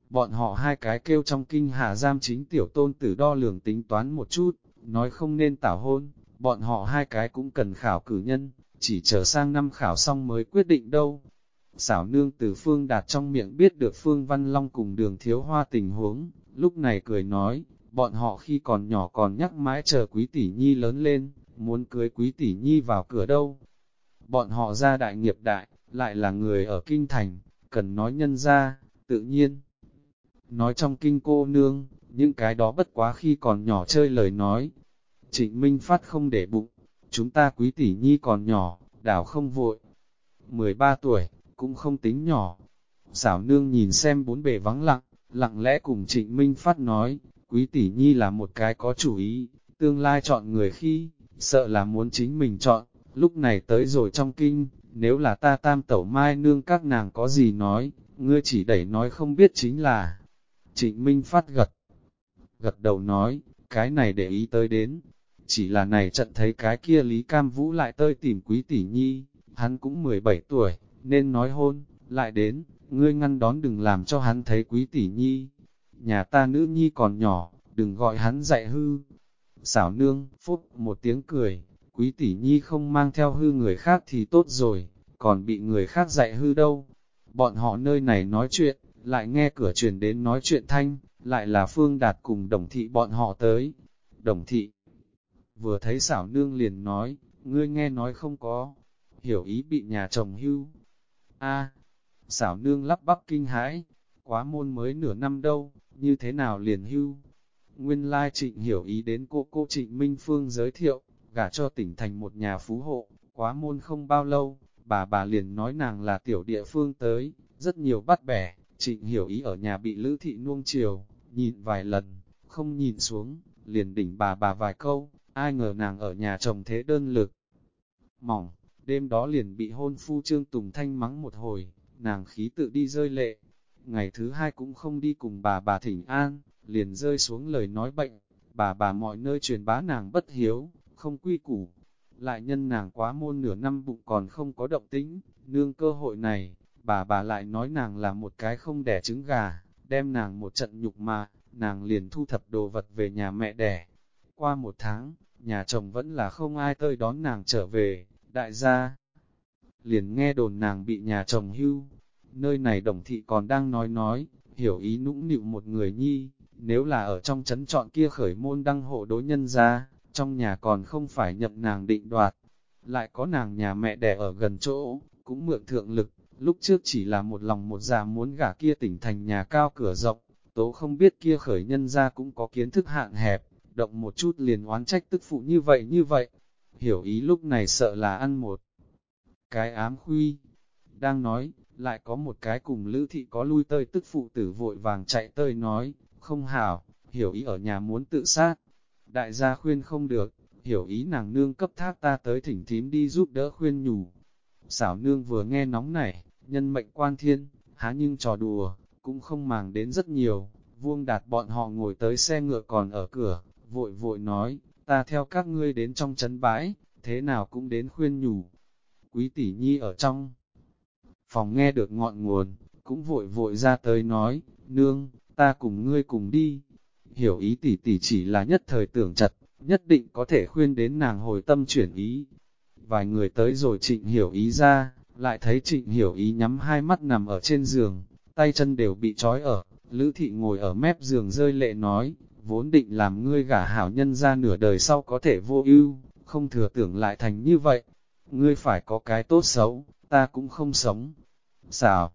bọn họ hai cái kêu trong kinh hà giam chính tiểu tôn tử đo lường tính toán một chút, nói không nên tảo hôn, bọn họ hai cái cũng cần khảo cử nhân, chỉ chờ sang năm khảo xong mới quyết định đâu. Xảo nương từ Phương Đạt trong miệng biết được Phương Văn Long cùng đường thiếu hoa tình huống, lúc này cười nói, bọn họ khi còn nhỏ còn nhắc mãi chờ quý tỷ nhi lớn lên, muốn cưới quý tỷ nhi vào cửa đâu. Bọn họ ra đại nghiệp đại, lại là người ở kinh thành, cần nói nhân ra, tự nhiên. Nói trong kinh cô nương, những cái đó bất quá khi còn nhỏ chơi lời nói, Trịnh Minh Phát không để bụng, chúng ta quý tỷ nhi còn nhỏ, đảo không vội. 13 tuổi, cũng không tính nhỏ. Xảo nương nhìn xem bốn bề vắng lặng, lặng lẽ cùng Trịnh Minh Phát nói, quý tỷ nhi là một cái có chủ ý, tương lai chọn người khi, sợ là muốn chính mình chọn, lúc này tới rồi trong kinh, nếu là ta tam tẩu mai nương các nàng có gì nói, ngươi chỉ đẩy nói không biết chính là. Trịnh Minh phát gật, gật đầu nói, cái này để ý tới đến, chỉ là này trận thấy cái kia Lý Cam Vũ lại tơi tìm quý tỷ nhi, hắn cũng 17 tuổi, nên nói hôn, lại đến, ngươi ngăn đón đừng làm cho hắn thấy quý tỷ nhi. Nhà ta nữ nhi còn nhỏ, đừng gọi hắn dạy hư. Xảo nương, phúc một tiếng cười, quý tỷ nhi không mang theo hư người khác thì tốt rồi, còn bị người khác dạy hư đâu. Bọn họ nơi này nói chuyện, lại nghe cửa truyền đến nói chuyện thanh, lại là Phương Đạt cùng đồng thị bọn họ tới. Đồng thị, vừa thấy xảo nương liền nói, ngươi nghe nói không có, hiểu ý bị nhà chồng hưu. a xảo nương lắp bắp kinh hãi, quá môn mới nửa năm đâu, như thế nào liền hưu. Nguyên lai trịnh hiểu ý đến cô cô trịnh Minh Phương giới thiệu, gả cho tỉnh thành một nhà phú hộ, quá môn không bao lâu, bà bà liền nói nàng là tiểu địa phương tới, rất nhiều bắt bẻ, trịnh hiểu ý ở nhà bị lữ thị nuông chiều, nhìn vài lần, không nhìn xuống, liền đỉnh bà bà vài câu, ai ngờ nàng ở nhà chồng thế đơn lực. Mỏng, đêm đó liền bị hôn phu Trương Tùng Thanh mắng một hồi, nàng khí tự đi rơi lệ. Ngày thứ hai cũng không đi cùng bà bà thỉnh an, liền rơi xuống lời nói bệnh, bà bà mọi nơi truyền bá nàng bất hiếu, không quy củ. Lại nhân nàng quá môn nửa năm bụng còn không có động tĩnh, nương cơ hội này, bà bà lại nói nàng là một cái không đẻ trứng gà, đem nàng một trận nhục mà, nàng liền thu thập đồ vật về nhà mẹ đẻ. Qua một tháng, nhà chồng vẫn là không ai tơi đón nàng trở về, đại gia. Liền nghe đồn nàng bị nhà chồng hưu, nơi này đồng thị còn đang nói nói, hiểu ý nũng nịu một người nhi, nếu là ở trong chấn chọn kia khởi môn đăng hộ đối nhân ra, trong nhà còn không phải nhập nàng định đoạt, lại có nàng nhà mẹ đẻ ở gần chỗ, cũng mượn thượng lực, lúc trước chỉ là một lòng một già dạ muốn gả kia tỉnh thành nhà cao cửa rộng, tố không biết kia khởi nhân ra cũng có kiến thức hạn hẹp, động một chút liền oán trách tức phụ như vậy như vậy, hiểu ý lúc này sợ là ăn một cái ám khuy, đang nói, lại có một cái cùng lữ thị có lui tơi tức phụ tử vội vàng chạy tơi nói, không hảo, hiểu ý ở nhà muốn tự sát. Đại gia khuyên không được, hiểu ý nàng nương cấp thác ta tới thỉnh thím đi giúp đỡ khuyên nhủ. Xảo nương vừa nghe nóng này, nhân mệnh quan thiên, há nhưng trò đùa, cũng không màng đến rất nhiều. Vuông đạt bọn họ ngồi tới xe ngựa còn ở cửa, vội vội nói, ta theo các ngươi đến trong chấn bãi, thế nào cũng đến khuyên nhủ. Quý tỷ nhi ở trong phòng nghe được ngọn nguồn, cũng vội vội ra tới nói, nương, ta cùng ngươi cùng đi. Hiểu ý tỷ tỷ chỉ là nhất thời tưởng chật nhất định có thể khuyên đến nàng hồi tâm chuyển ý. Vài người tới rồi trịnh hiểu ý ra, lại thấy trịnh hiểu ý nhắm hai mắt nằm ở trên giường, tay chân đều bị trói ở, lữ thị ngồi ở mép giường rơi lệ nói, vốn định làm ngươi gả hảo nhân ra nửa đời sau có thể vô ưu, không thừa tưởng lại thành như vậy. Ngươi phải có cái tốt xấu, ta cũng không sống. Sao?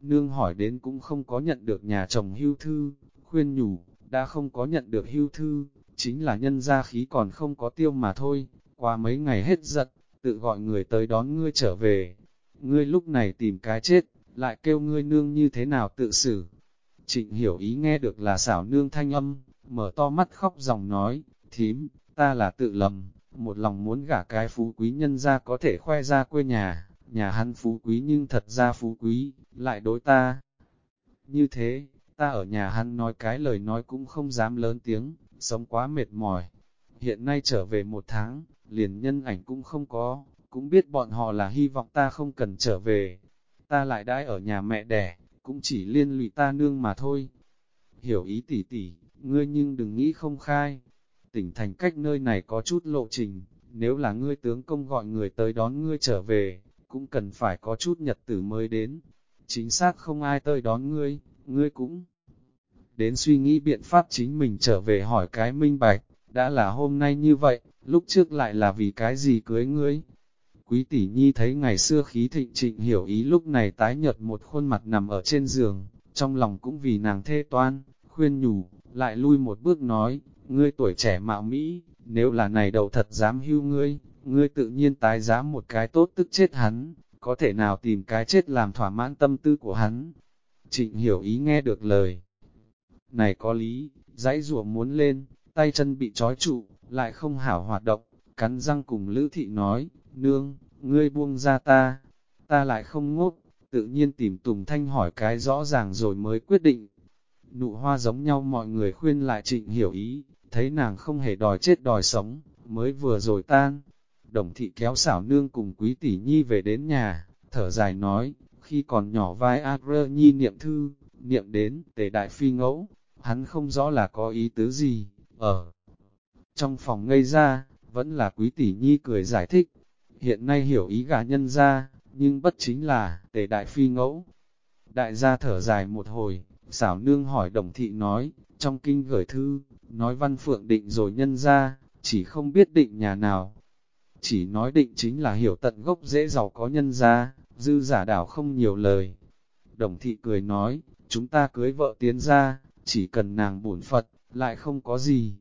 Nương hỏi đến cũng không có nhận được nhà chồng hưu thư, khuyên nhủ, đã không có nhận được hưu thư, chính là nhân gia khí còn không có tiêu mà thôi, qua mấy ngày hết giận, tự gọi người tới đón ngươi trở về. Ngươi lúc này tìm cái chết, lại kêu ngươi nương như thế nào tự xử. Trịnh hiểu ý nghe được là xảo nương thanh âm, mở to mắt khóc dòng nói, thím, ta là tự lầm, một lòng muốn gả cái phú quý nhân ra có thể khoe ra quê nhà, nhà hắn phú quý nhưng thật ra phú quý, lại đối ta. Như thế, ta ở nhà hắn nói cái lời nói cũng không dám lớn tiếng, sống quá mệt mỏi. Hiện nay trở về một tháng, liền nhân ảnh cũng không có, cũng biết bọn họ là hy vọng ta không cần trở về. Ta lại đãi ở nhà mẹ đẻ, cũng chỉ liên lụy ta nương mà thôi. Hiểu ý tỷ tỷ, ngươi nhưng đừng nghĩ không khai. Tỉnh thành cách nơi này có chút lộ trình, nếu là ngươi tướng công gọi người tới đón ngươi trở về, cũng cần phải có chút nhật tử mới đến. Chính xác không ai tới đón ngươi, ngươi cũng đến suy nghĩ biện pháp chính mình trở về hỏi cái minh bạch, đã là hôm nay như vậy, lúc trước lại là vì cái gì cưới ngươi. Quý tỷ nhi thấy ngày xưa khí thịnh trịnh hiểu ý lúc này tái nhợt một khuôn mặt nằm ở trên giường, trong lòng cũng vì nàng thê toan, khuyên nhủ, lại lui một bước nói, ngươi tuổi trẻ mạo Mỹ, nếu là này đầu thật dám hưu ngươi, ngươi tự nhiên tái giá một cái tốt tức chết hắn, có thể nào tìm cái chết làm thỏa mãn tâm tư của hắn. Trịnh hiểu ý nghe được lời. Này có lý, dãy rùa muốn lên, tay chân bị trói trụ, lại không hảo hoạt động, cắn răng cùng Lữ Thị nói, nương, ngươi buông ra ta, ta lại không ngốc, tự nhiên tìm Tùng Thanh hỏi cái rõ ràng rồi mới quyết định. Nụ hoa giống nhau mọi người khuyên lại trịnh hiểu ý, thấy nàng không hề đòi chết đòi sống, mới vừa rồi tan. Đồng thị kéo xảo nương cùng quý tỷ nhi về đến nhà, thở dài nói, khi còn nhỏ vai Adre nhi niệm thư, niệm đến tề đại phi ngẫu, hắn không rõ là có ý tứ gì, ở trong phòng ngây ra, vẫn là quý tỷ nhi cười giải thích, hiện nay hiểu ý gả nhân ra, nhưng bất chính là tề đại phi ngẫu. Đại gia thở dài một hồi, xảo nương hỏi đồng thị nói, trong kinh gửi thư, nói văn phượng định rồi nhân ra, chỉ không biết định nhà nào. Chỉ nói định chính là hiểu tận gốc dễ giàu có nhân ra, dư giả đảo không nhiều lời. Đồng thị cười nói, chúng ta cưới vợ tiến ra, chỉ cần nàng bổn Phật, lại không có gì.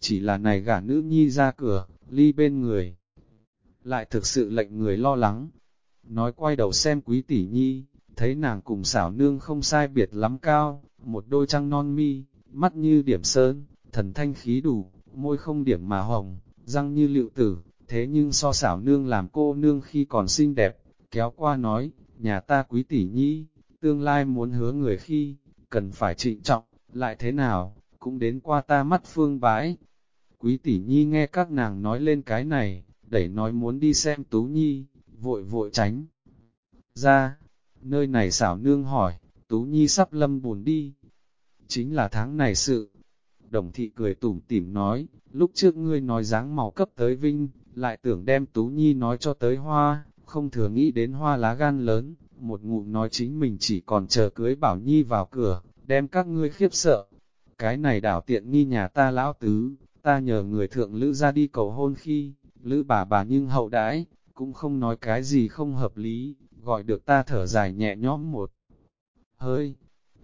Chỉ là này gả nữ nhi ra cửa, ly bên người. Lại thực sự lệnh người lo lắng. Nói quay đầu xem quý tỷ nhi, thấy nàng cùng xảo nương không sai biệt lắm cao, một đôi trăng non mi, mắt như điểm sơn, thần thanh khí đủ, môi không điểm mà hồng, răng như liệu tử, thế nhưng so xảo nương làm cô nương khi còn xinh đẹp, kéo qua nói, nhà ta quý tỷ nhi, tương lai muốn hứa người khi, cần phải trịnh trọng, lại thế nào, cũng đến qua ta mắt phương bái. Quý tỷ nhi nghe các nàng nói lên cái này, đẩy nói muốn đi xem tú nhi, vội vội tránh. Ra, nơi này xảo nương hỏi, tú nhi sắp lâm buồn đi. Chính là tháng này sự. Đồng thị cười tủm tỉm nói, lúc trước ngươi nói dáng màu cấp tới vinh, lại tưởng đem tú nhi nói cho tới hoa, không thừa nghĩ đến hoa lá gan lớn, một ngụm nói chính mình chỉ còn chờ cưới bảo nhi vào cửa, đem các ngươi khiếp sợ. Cái này đảo tiện nghi nhà ta lão tứ, ta nhờ người thượng lữ ra đi cầu hôn khi, lữ bà bà nhưng hậu đãi, cũng không nói cái gì không hợp lý, gọi được ta thở dài nhẹ nhõm một hơi.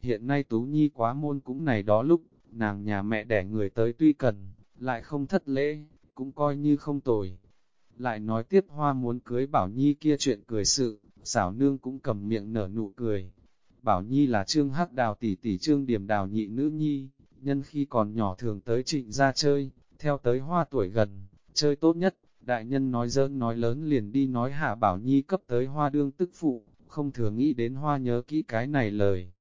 Hiện nay Tú Nhi quá môn cũng này đó lúc, nàng nhà mẹ đẻ người tới tuy cần, lại không thất lễ, cũng coi như không tồi. Lại nói tiếp hoa muốn cưới Bảo Nhi kia chuyện cười sự, xảo nương cũng cầm miệng nở nụ cười. Bảo Nhi là trương hắc đào tỷ tỷ trương điểm đào nhị nữ nhi, nhân khi còn nhỏ thường tới trịnh ra chơi, theo tới hoa tuổi gần, chơi tốt nhất, đại nhân nói dỡn nói lớn liền đi nói hạ Bảo Nhi cấp tới hoa đương tức phụ, không thừa nghĩ đến hoa nhớ kỹ cái này lời.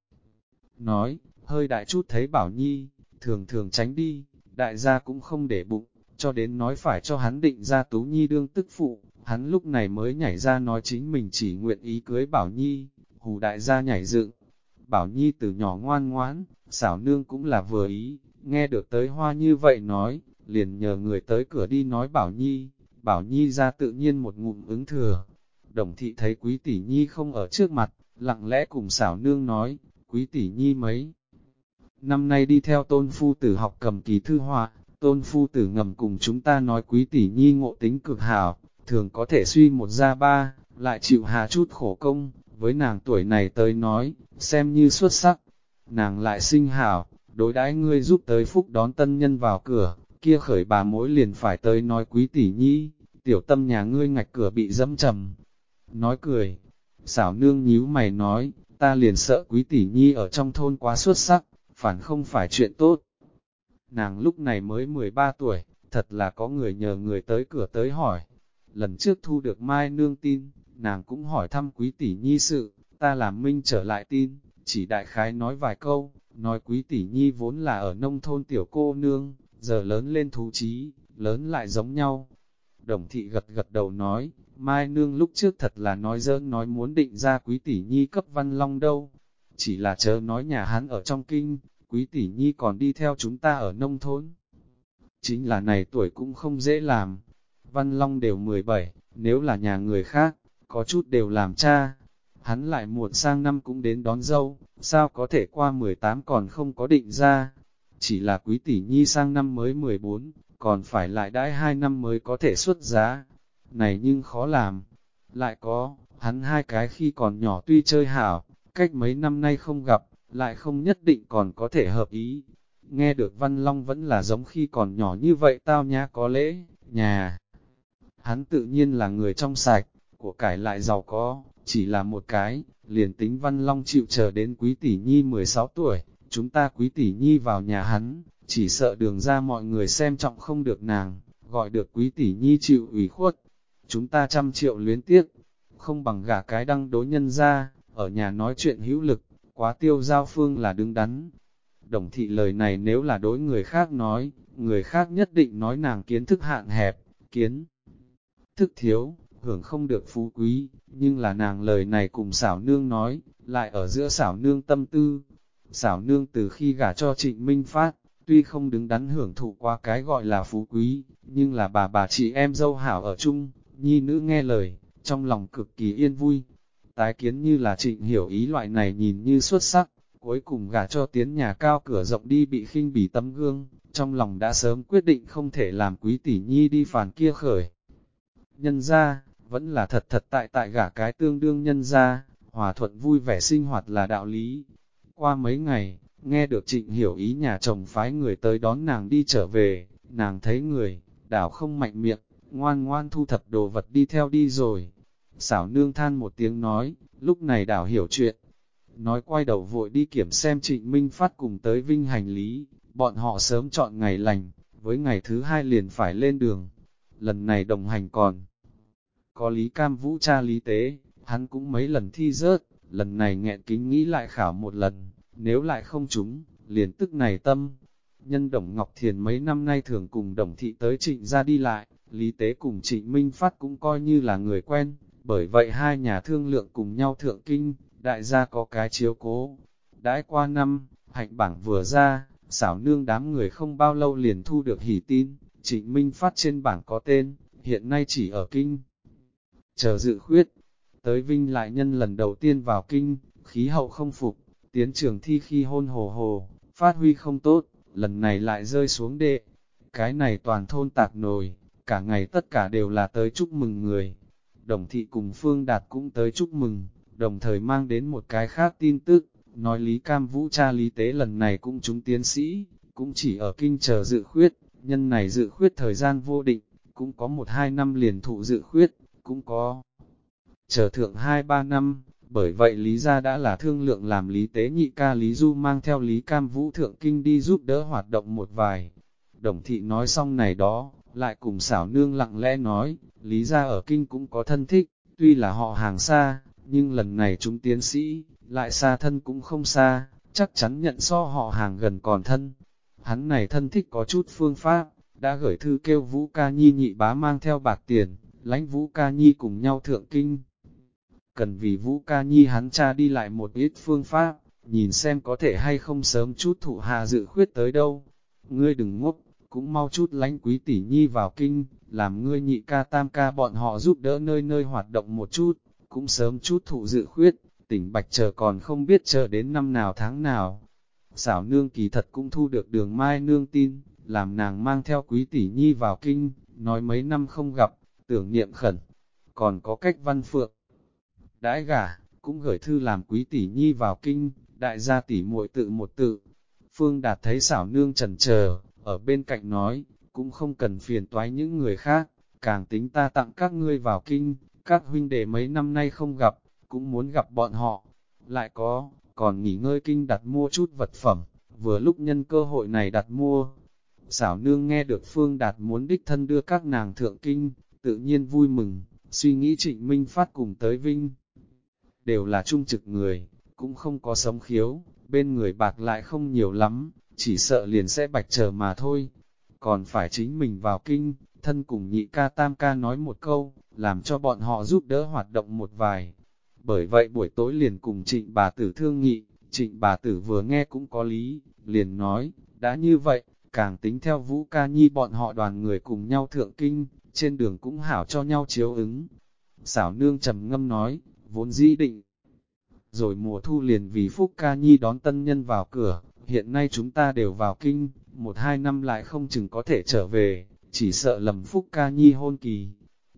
Nói, hơi đại chút thấy Bảo Nhi, thường thường tránh đi, đại gia cũng không để bụng, cho đến nói phải cho hắn định ra Tú Nhi đương tức phụ, hắn lúc này mới nhảy ra nói chính mình chỉ nguyện ý cưới Bảo Nhi, hù đại gia nhảy dựng. Bảo Nhi từ nhỏ ngoan ngoãn, xảo nương cũng là vừa ý, nghe được tới hoa như vậy nói, liền nhờ người tới cửa đi nói Bảo Nhi, Bảo Nhi ra tự nhiên một ngụm ứng thừa. Đồng thị thấy quý tỷ nhi không ở trước mặt, lặng lẽ cùng xảo nương nói, quý tỷ nhi mấy. Năm nay đi theo tôn phu tử học cầm kỳ thư họa, tôn phu tử ngầm cùng chúng ta nói quý tỷ nhi ngộ tính cực hảo, thường có thể suy một ra ba, lại chịu hà chút khổ công, với nàng tuổi này tới nói, xem như xuất sắc. Nàng lại sinh hảo, đối đãi ngươi giúp tới phúc đón tân nhân vào cửa, kia khởi bà mối liền phải tới nói quý tỷ nhi, tiểu tâm nhà ngươi ngạch cửa bị dẫm trầm. Nói cười, xảo nương nhíu mày nói, ta liền sợ quý tỷ nhi ở trong thôn quá xuất sắc, phản không phải chuyện tốt. Nàng lúc này mới 13 tuổi, thật là có người nhờ người tới cửa tới hỏi. Lần trước thu được Mai Nương tin, nàng cũng hỏi thăm quý tỷ nhi sự, ta làm minh trở lại tin, chỉ đại khái nói vài câu, nói quý tỷ nhi vốn là ở nông thôn tiểu cô nương, giờ lớn lên thú trí, lớn lại giống nhau. Đồng thị gật gật đầu nói, Mai Nương lúc trước thật là nói dỡn nói muốn định ra quý tỷ nhi cấp văn long đâu. Chỉ là chớ nói nhà hắn ở trong kinh, quý tỷ nhi còn đi theo chúng ta ở nông thôn. Chính là này tuổi cũng không dễ làm. Văn Long đều 17, nếu là nhà người khác, có chút đều làm cha. Hắn lại muộn sang năm cũng đến đón dâu, sao có thể qua 18 còn không có định ra. Chỉ là quý tỷ nhi sang năm mới 14, còn phải lại đãi 2 năm mới có thể xuất giá. Này nhưng khó làm. Lại có, hắn hai cái khi còn nhỏ tuy chơi hảo, cách mấy năm nay không gặp, lại không nhất định còn có thể hợp ý. Nghe được Văn Long vẫn là giống khi còn nhỏ như vậy tao nhá có lễ, nhà. Hắn tự nhiên là người trong sạch, của cải lại giàu có, chỉ là một cái, liền tính Văn Long chịu chờ đến quý tỷ nhi 16 tuổi, chúng ta quý tỷ nhi vào nhà hắn, chỉ sợ đường ra mọi người xem trọng không được nàng, gọi được quý tỷ nhi chịu ủy khuất. Chúng ta trăm triệu luyến tiếc, không bằng gả cái đăng đối nhân ra, ở nhà nói chuyện hữu lực, quá tiêu giao phương là đứng đắn. Đồng thị lời này nếu là đối người khác nói, người khác nhất định nói nàng kiến thức hạn hẹp, kiến thức thiếu, hưởng không được phú quý, nhưng là nàng lời này cùng xảo nương nói, lại ở giữa xảo nương tâm tư. Xảo nương từ khi gả cho trịnh Minh Phát, tuy không đứng đắn hưởng thụ qua cái gọi là phú quý, nhưng là bà bà chị em dâu hảo ở chung, nhi nữ nghe lời, trong lòng cực kỳ yên vui. Tái kiến như là trịnh hiểu ý loại này nhìn như xuất sắc, cuối cùng gả cho tiến nhà cao cửa rộng đi bị khinh bỉ tấm gương, trong lòng đã sớm quyết định không thể làm quý tỷ nhi đi phản kia khởi. Nhân ra, vẫn là thật thật tại tại gả cái tương đương nhân ra, hòa thuận vui vẻ sinh hoạt là đạo lý. Qua mấy ngày, nghe được trịnh hiểu ý nhà chồng phái người tới đón nàng đi trở về, nàng thấy người, đảo không mạnh miệng, ngoan ngoan thu thập đồ vật đi theo đi rồi. Xảo nương than một tiếng nói, lúc này đảo hiểu chuyện. Nói quay đầu vội đi kiểm xem trịnh Minh Phát cùng tới vinh hành lý, bọn họ sớm chọn ngày lành, với ngày thứ hai liền phải lên đường. Lần này đồng hành còn có Lý Cam Vũ cha Lý Tế, hắn cũng mấy lần thi rớt, lần này nghẹn kính nghĩ lại khảo một lần, nếu lại không trúng, liền tức này tâm. Nhân Đồng Ngọc Thiền mấy năm nay thường cùng Đồng Thị tới trịnh ra đi lại, Lý Tế cùng trịnh Minh Phát cũng coi như là người quen, bởi vậy hai nhà thương lượng cùng nhau thượng kinh, đại gia có cái chiếu cố. Đãi qua năm, hạnh bảng vừa ra, xảo nương đám người không bao lâu liền thu được hỉ tin, trịnh Minh Phát trên bảng có tên, hiện nay chỉ ở kinh chờ dự khuyết. Tới Vinh lại nhân lần đầu tiên vào kinh, khí hậu không phục, tiến trường thi khi hôn hồ hồ, phát huy không tốt, lần này lại rơi xuống đệ. Cái này toàn thôn tạc nồi, cả ngày tất cả đều là tới chúc mừng người. Đồng thị cùng Phương Đạt cũng tới chúc mừng, đồng thời mang đến một cái khác tin tức, nói Lý Cam Vũ cha Lý Tế lần này cũng chúng tiến sĩ, cũng chỉ ở kinh chờ dự khuyết, nhân này dự khuyết thời gian vô định, cũng có một hai năm liền thụ dự khuyết, cũng có. Chờ thượng 2-3 năm, bởi vậy Lý Gia đã là thương lượng làm Lý Tế Nhị ca Lý Du mang theo Lý Cam Vũ Thượng Kinh đi giúp đỡ hoạt động một vài. Đồng thị nói xong này đó, lại cùng xảo nương lặng lẽ nói, Lý Gia ở Kinh cũng có thân thích, tuy là họ hàng xa, nhưng lần này chúng tiến sĩ, lại xa thân cũng không xa, chắc chắn nhận so họ hàng gần còn thân. Hắn này thân thích có chút phương pháp, đã gửi thư kêu Vũ Ca Nhi nhị bá mang theo bạc tiền, lãnh Vũ Ca Nhi cùng nhau thượng kinh. Cần vì Vũ Ca Nhi hắn cha đi lại một ít phương pháp, nhìn xem có thể hay không sớm chút thụ hà dự khuyết tới đâu. Ngươi đừng ngốc, cũng mau chút lãnh quý tỷ nhi vào kinh, làm ngươi nhị ca tam ca bọn họ giúp đỡ nơi nơi hoạt động một chút, cũng sớm chút thụ dự khuyết, tỉnh Bạch chờ còn không biết chờ đến năm nào tháng nào. Xảo nương kỳ thật cũng thu được đường mai nương tin, làm nàng mang theo quý tỷ nhi vào kinh, nói mấy năm không gặp, tưởng niệm khẩn, còn có cách văn phượng. Đãi gả, cũng gửi thư làm quý tỷ nhi vào kinh, đại gia tỷ muội tự một tự. Phương Đạt thấy xảo nương trần chờ ở bên cạnh nói, cũng không cần phiền toái những người khác, càng tính ta tặng các ngươi vào kinh, các huynh đệ mấy năm nay không gặp, cũng muốn gặp bọn họ. Lại có, còn nghỉ ngơi kinh đặt mua chút vật phẩm, vừa lúc nhân cơ hội này đặt mua. Xảo nương nghe được Phương Đạt muốn đích thân đưa các nàng thượng kinh, tự nhiên vui mừng, suy nghĩ trịnh Minh Phát cùng tới Vinh. Đều là trung trực người, cũng không có sống khiếu, bên người bạc lại không nhiều lắm, chỉ sợ liền sẽ bạch chờ mà thôi. Còn phải chính mình vào kinh, thân cùng nhị ca tam ca nói một câu, làm cho bọn họ giúp đỡ hoạt động một vài. Bởi vậy buổi tối liền cùng trịnh bà tử thương nghị, trịnh bà tử vừa nghe cũng có lý, liền nói, đã như vậy, càng tính theo vũ ca nhi bọn họ đoàn người cùng nhau thượng kinh, trên đường cũng hảo cho nhau chiếu ứng. Xảo nương trầm ngâm nói, vốn dĩ định. Rồi mùa thu liền vì Phúc Ca Nhi đón tân nhân vào cửa, hiện nay chúng ta đều vào kinh, một hai năm lại không chừng có thể trở về, chỉ sợ lầm Phúc Ca Nhi hôn kỳ.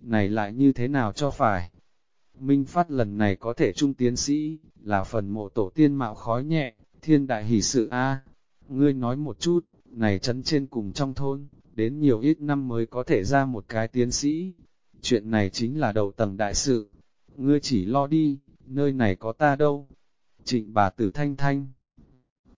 Này lại như thế nào cho phải? Minh Phát lần này có thể trung tiến sĩ, là phần mộ tổ tiên mạo khói nhẹ, thiên đại hỷ sự A. Ngươi nói một chút, này chấn trên cùng trong thôn, đến nhiều ít năm mới có thể ra một cái tiến sĩ. Chuyện này chính là đầu tầng đại sự. Ngươi chỉ lo đi, nơi này có ta đâu. Trịnh bà tử thanh thanh.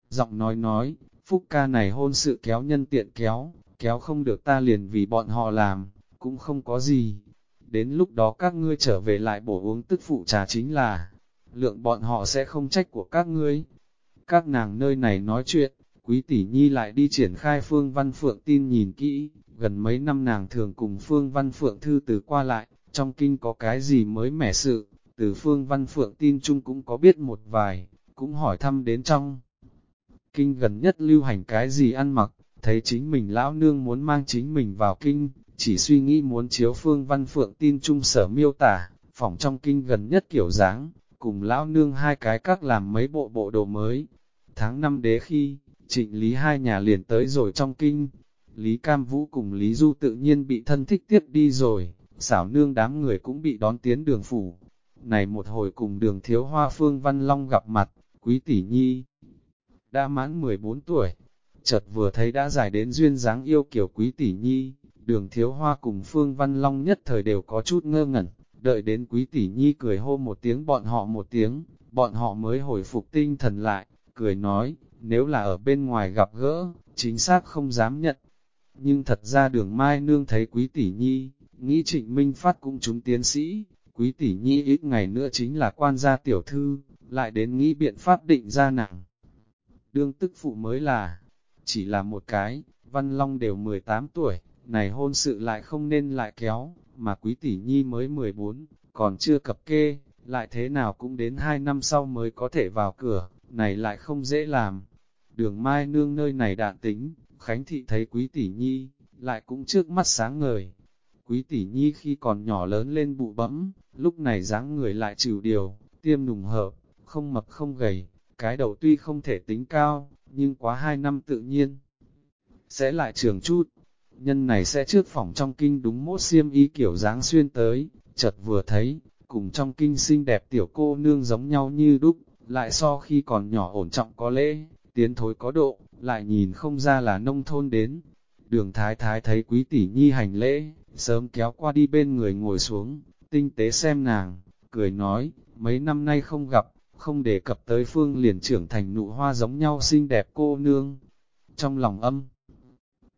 Giọng nói nói, Phúc ca này hôn sự kéo nhân tiện kéo, kéo không được ta liền vì bọn họ làm, cũng không có gì. Đến lúc đó các ngươi trở về lại bổ uống tức phụ trà chính là, lượng bọn họ sẽ không trách của các ngươi. Các nàng nơi này nói chuyện, quý tỷ nhi lại đi triển khai Phương Văn Phượng tin nhìn kỹ, gần mấy năm nàng thường cùng Phương Văn Phượng thư từ qua lại, trong kinh có cái gì mới mẻ sự, từ Phương Văn Phượng tin chung cũng có biết một vài, cũng hỏi thăm đến trong. Kinh gần nhất lưu hành cái gì ăn mặc, thấy chính mình lão nương muốn mang chính mình vào kinh, chỉ suy nghĩ muốn chiếu Phương Văn Phượng tin chung sở miêu tả, phỏng trong kinh gần nhất kiểu dáng, cùng lão nương hai cái các làm mấy bộ bộ đồ mới. Tháng năm đế khi, trịnh lý hai nhà liền tới rồi trong kinh, Lý Cam Vũ cùng Lý Du tự nhiên bị thân thích tiếp đi rồi, xảo nương đám người cũng bị đón tiến đường phủ. Này một hồi cùng đường thiếu hoa Phương Văn Long gặp mặt, quý tỷ nhi, đã mãn 14 tuổi, chợt vừa thấy đã giải đến duyên dáng yêu kiểu quý tỷ nhi, đường thiếu hoa cùng Phương Văn Long nhất thời đều có chút ngơ ngẩn, đợi đến quý tỷ nhi cười hô một tiếng bọn họ một tiếng, bọn họ mới hồi phục tinh thần lại, cười nói, nếu là ở bên ngoài gặp gỡ, chính xác không dám nhận. Nhưng thật ra đường Mai Nương thấy quý tỷ nhi, nghĩ trịnh Minh Phát cũng chúng tiến sĩ, quý tỷ nhi ít ngày nữa chính là quan gia tiểu thư, lại đến nghĩ biện pháp định ra nặng. Đương tức phụ mới là, chỉ là một cái, Văn Long đều 18 tuổi, này hôn sự lại không nên lại kéo, mà quý tỷ nhi mới 14, còn chưa cập kê, lại thế nào cũng đến 2 năm sau mới có thể vào cửa, này lại không dễ làm. Đường Mai Nương nơi này đạn tính, Khánh Thị thấy quý tỷ nhi, lại cũng trước mắt sáng ngời. Quý tỷ nhi khi còn nhỏ lớn lên bụ bẫm, lúc này dáng người lại trừ điều, tiêm nùng hợp, không mập không gầy, cái đầu tuy không thể tính cao, nhưng quá hai năm tự nhiên sẽ lại trường chút. Nhân này sẽ trước phòng trong kinh đúng mốt xiêm y kiểu dáng xuyên tới, chợt vừa thấy, cùng trong kinh xinh đẹp tiểu cô nương giống nhau như đúc, lại so khi còn nhỏ ổn trọng có lễ, tiến thối có độ, lại nhìn không ra là nông thôn đến. Đường thái thái thấy quý tỷ nhi hành lễ, sớm kéo qua đi bên người ngồi xuống, tinh tế xem nàng, cười nói, mấy năm nay không gặp, không đề cập tới phương liền trưởng thành nụ hoa giống nhau xinh đẹp cô nương. Trong lòng âm,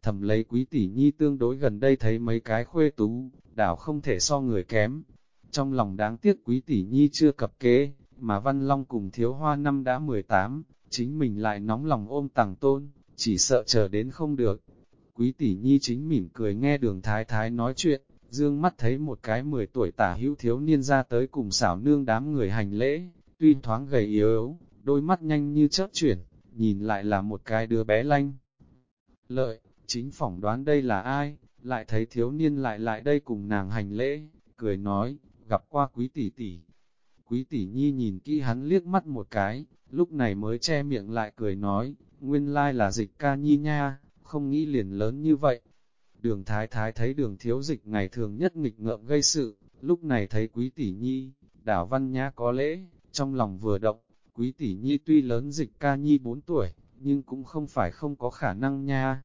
thầm lấy quý tỷ nhi tương đối gần đây thấy mấy cái khuê tú, đảo không thể so người kém. Trong lòng đáng tiếc quý tỷ nhi chưa cập kế, mà Văn Long cùng thiếu hoa năm đã 18, chính mình lại nóng lòng ôm tàng tôn, chỉ sợ chờ đến không được. Quý tỷ nhi chính mỉm cười nghe đường thái thái nói chuyện, dương mắt thấy một cái 10 tuổi tả hữu thiếu niên ra tới cùng xảo nương đám người hành lễ, tuy thoáng gầy yếu yếu, đôi mắt nhanh như chớp chuyển, nhìn lại là một cái đứa bé lanh. Lợi, chính phỏng đoán đây là ai, lại thấy thiếu niên lại lại đây cùng nàng hành lễ, cười nói, gặp qua quý tỷ tỷ. Quý tỷ nhi nhìn kỹ hắn liếc mắt một cái, lúc này mới che miệng lại cười nói, nguyên lai là dịch ca nhi nha, không nghĩ liền lớn như vậy. Đường thái thái thấy đường thiếu dịch ngày thường nhất nghịch ngợm gây sự, lúc này thấy quý tỷ nhi, đảo văn nhã có lễ, trong lòng vừa động, quý tỷ nhi tuy lớn dịch ca nhi 4 tuổi, nhưng cũng không phải không có khả năng nha.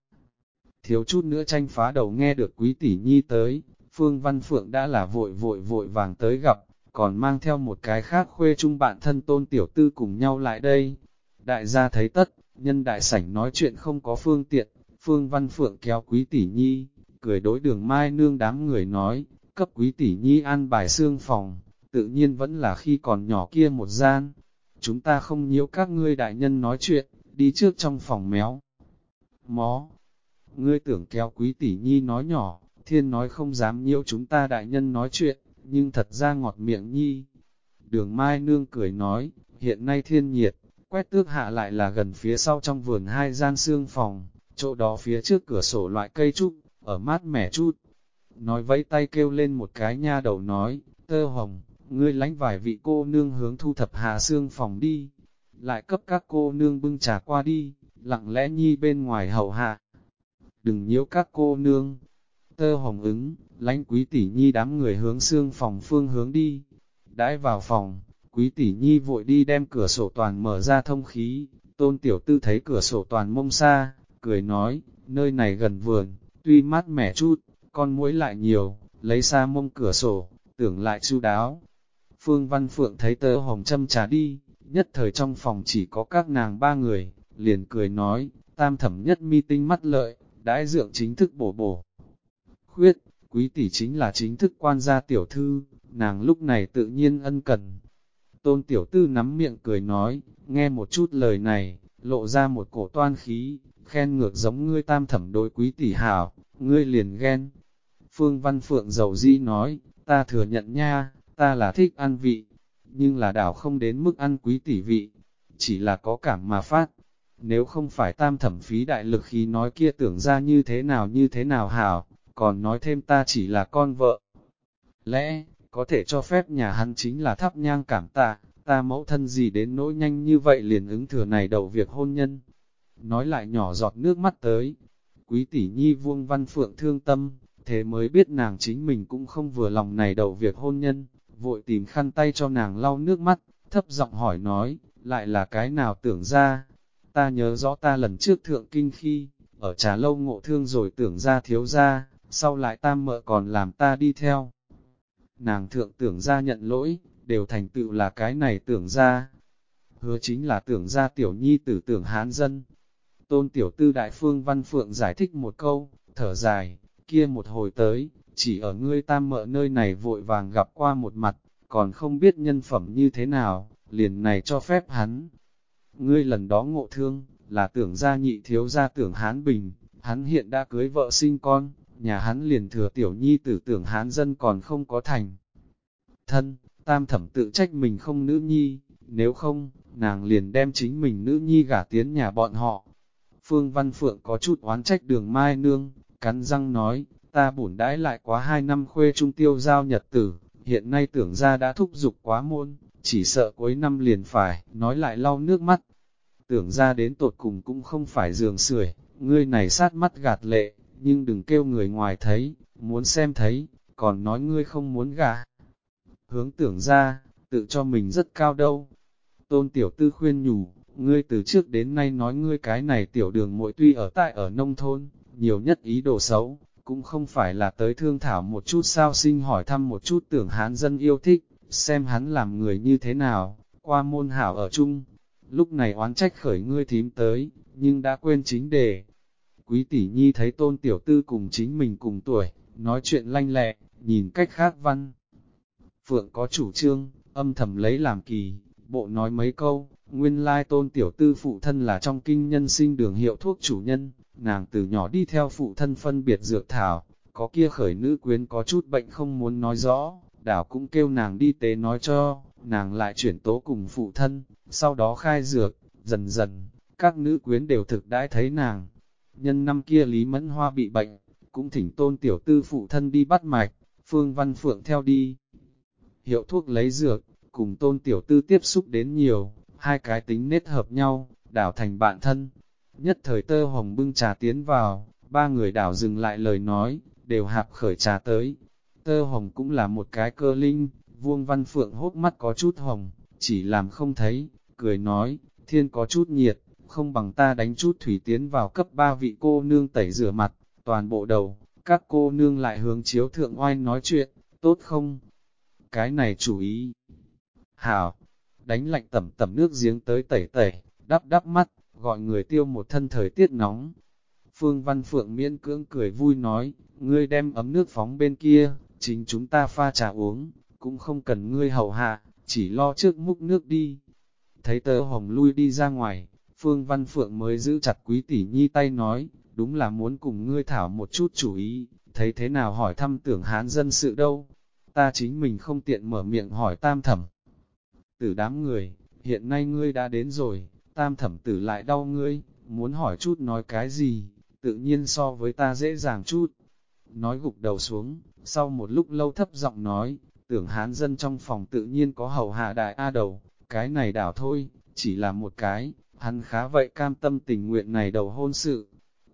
Thiếu chút nữa tranh phá đầu nghe được quý tỷ nhi tới, Phương Văn Phượng đã là vội vội vội vàng tới gặp, còn mang theo một cái khác khuê chung bạn thân tôn tiểu tư cùng nhau lại đây. Đại gia thấy tất, nhân đại sảnh nói chuyện không có phương tiện, Phương Văn Phượng kéo quý tỷ nhi, cười đối đường mai nương đám người nói, cấp quý tỷ nhi ăn bài xương phòng, tự nhiên vẫn là khi còn nhỏ kia một gian. Chúng ta không nhiễu các ngươi đại nhân nói chuyện, đi trước trong phòng méo. Mó, ngươi tưởng kéo quý tỷ nhi nói nhỏ, thiên nói không dám nhiễu chúng ta đại nhân nói chuyện, nhưng thật ra ngọt miệng nhi. Đường Mai Nương cười nói, hiện nay thiên nhiệt, quét tước hạ lại là gần phía sau trong vườn hai gian xương phòng, chỗ đó phía trước cửa sổ loại cây trúc, ở mát mẻ chút. Nói vẫy tay kêu lên một cái nha đầu nói, tơ hồng, ngươi lánh vài vị cô nương hướng thu thập hạ xương phòng đi, lại cấp các cô nương bưng trà qua đi, lặng lẽ nhi bên ngoài hậu hạ. Đừng nhiễu các cô nương. Tơ hồng ứng, lãnh quý tỷ nhi đám người hướng xương phòng phương hướng đi. Đãi vào phòng, quý tỷ nhi vội đi đem cửa sổ toàn mở ra thông khí. Tôn tiểu tư thấy cửa sổ toàn mông xa, cười nói, nơi này gần vườn, tuy mát mẻ chút, con muỗi lại nhiều, lấy xa mông cửa sổ, tưởng lại chu đáo. Phương Văn Phượng thấy tơ hồng châm trà đi, nhất thời trong phòng chỉ có các nàng ba người, liền cười nói, tam thẩm nhất mi tinh mắt lợi, đãi dượng chính thức bổ bổ. Khuyết, quý tỷ chính là chính thức quan gia tiểu thư, nàng lúc này tự nhiên ân cần. Tôn tiểu tư nắm miệng cười nói, nghe một chút lời này, lộ ra một cổ toan khí, khen ngược giống ngươi tam thẩm đối quý tỷ hảo, ngươi liền ghen. Phương Văn Phượng dầu di nói, ta thừa nhận nha, ta là thích ăn vị, nhưng là đảo không đến mức ăn quý tỷ vị, chỉ là có cảm mà phát. Nếu không phải tam thẩm phí đại lực khi nói kia tưởng ra như thế nào như thế nào hảo, còn nói thêm ta chỉ là con vợ. Lẽ, có thể cho phép nhà hắn chính là thắp nhang cảm tạ, ta mẫu thân gì đến nỗi nhanh như vậy liền ứng thừa này đầu việc hôn nhân. Nói lại nhỏ giọt nước mắt tới, quý tỷ nhi vuông văn phượng thương tâm, thế mới biết nàng chính mình cũng không vừa lòng này đầu việc hôn nhân, vội tìm khăn tay cho nàng lau nước mắt, thấp giọng hỏi nói, lại là cái nào tưởng ra, ta nhớ rõ ta lần trước thượng kinh khi, ở trà lâu ngộ thương rồi tưởng ra thiếu ra, sau lại tam mợ còn làm ta đi theo. Nàng thượng tưởng ra nhận lỗi, đều thành tựu là cái này tưởng ra. Hứa chính là tưởng ra tiểu nhi tử tưởng hán dân. Tôn tiểu tư đại phương văn phượng giải thích một câu, thở dài, kia một hồi tới, chỉ ở ngươi tam mợ nơi này vội vàng gặp qua một mặt, còn không biết nhân phẩm như thế nào, liền này cho phép hắn. Ngươi lần đó ngộ thương, là tưởng ra nhị thiếu ra tưởng hán bình, hắn hiện đã cưới vợ sinh con, nhà hắn liền thừa tiểu nhi tử tưởng hán dân còn không có thành. Thân, tam thẩm tự trách mình không nữ nhi, nếu không, nàng liền đem chính mình nữ nhi gả tiến nhà bọn họ. Phương Văn Phượng có chút oán trách đường Mai Nương, cắn răng nói, ta bổn đãi lại quá hai năm khuê trung tiêu giao nhật tử, hiện nay tưởng ra đã thúc giục quá môn, chỉ sợ cuối năm liền phải, nói lại lau nước mắt. Tưởng ra đến tột cùng cũng không phải giường sưởi, ngươi này sát mắt gạt lệ, nhưng đừng kêu người ngoài thấy, muốn xem thấy, còn nói ngươi không muốn gả. Hướng tưởng ra, tự cho mình rất cao đâu. Tôn tiểu tư khuyên nhủ, ngươi từ trước đến nay nói ngươi cái này tiểu đường mỗi tuy ở tại ở nông thôn, nhiều nhất ý đồ xấu, cũng không phải là tới thương thảo một chút sao sinh hỏi thăm một chút tưởng hán dân yêu thích, xem hắn làm người như thế nào, qua môn hảo ở chung. Lúc này oán trách khởi ngươi thím tới, nhưng đã quên chính đề. Quý tỷ nhi thấy tôn tiểu tư cùng chính mình cùng tuổi, nói chuyện lanh lẹ, nhìn cách khác văn. Phượng có chủ trương, âm thầm lấy làm kỳ, bộ nói mấy câu, nguyên lai tôn tiểu tư phụ thân là trong kinh nhân sinh đường hiệu thuốc chủ nhân, nàng từ nhỏ đi theo phụ thân phân biệt dược thảo, có kia khởi nữ quyến có chút bệnh không muốn nói rõ, đảo cũng kêu nàng đi tế nói cho, nàng lại chuyển tố cùng phụ thân, sau đó khai dược, dần dần, các nữ quyến đều thực đãi thấy nàng. Nhân năm kia Lý Mẫn Hoa bị bệnh, cũng thỉnh tôn tiểu tư phụ thân đi bắt mạch, Phương Văn Phượng theo đi. Hiệu thuốc lấy dược, cùng tôn tiểu tư tiếp xúc đến nhiều, hai cái tính nết hợp nhau, đảo thành bạn thân. Nhất thời tơ hồng bưng trà tiến vào, ba người đảo dừng lại lời nói, đều hạp khởi trà tới. Tơ hồng cũng là một cái cơ linh, vuông văn phượng hốt mắt có chút hồng, chỉ làm không thấy, cười nói, thiên có chút nhiệt, không bằng ta đánh chút thủy tiến vào cấp ba vị cô nương tẩy rửa mặt, toàn bộ đầu, các cô nương lại hướng chiếu thượng oai nói chuyện, tốt không? Cái này chủ ý. Hảo, đánh lạnh tẩm tẩm nước giếng tới tẩy tẩy, đắp đắp mắt, gọi người tiêu một thân thời tiết nóng. Phương Văn Phượng miễn cưỡng cười vui nói, ngươi đem ấm nước phóng bên kia, chính chúng ta pha trà uống, cũng không cần ngươi hầu hạ, chỉ lo trước múc nước đi. Thấy tớ hồng lui đi ra ngoài, Phương Văn Phượng mới giữ chặt quý tỷ nhi tay nói, đúng là muốn cùng ngươi thảo một chút chủ ý, thấy thế nào hỏi thăm tưởng hán dân sự đâu. Ta chính mình không tiện mở miệng hỏi tam thẩm. Tử đám người, hiện nay ngươi đã đến rồi, tam thẩm tử lại đau ngươi, muốn hỏi chút nói cái gì, tự nhiên so với ta dễ dàng chút. Nói gục đầu xuống, sau một lúc lâu thấp giọng nói, tưởng hán dân trong phòng tự nhiên có hầu hạ đại A đầu, cái này đảo thôi, chỉ là một cái, hắn khá vậy cam tâm tình nguyện này đầu hôn sự.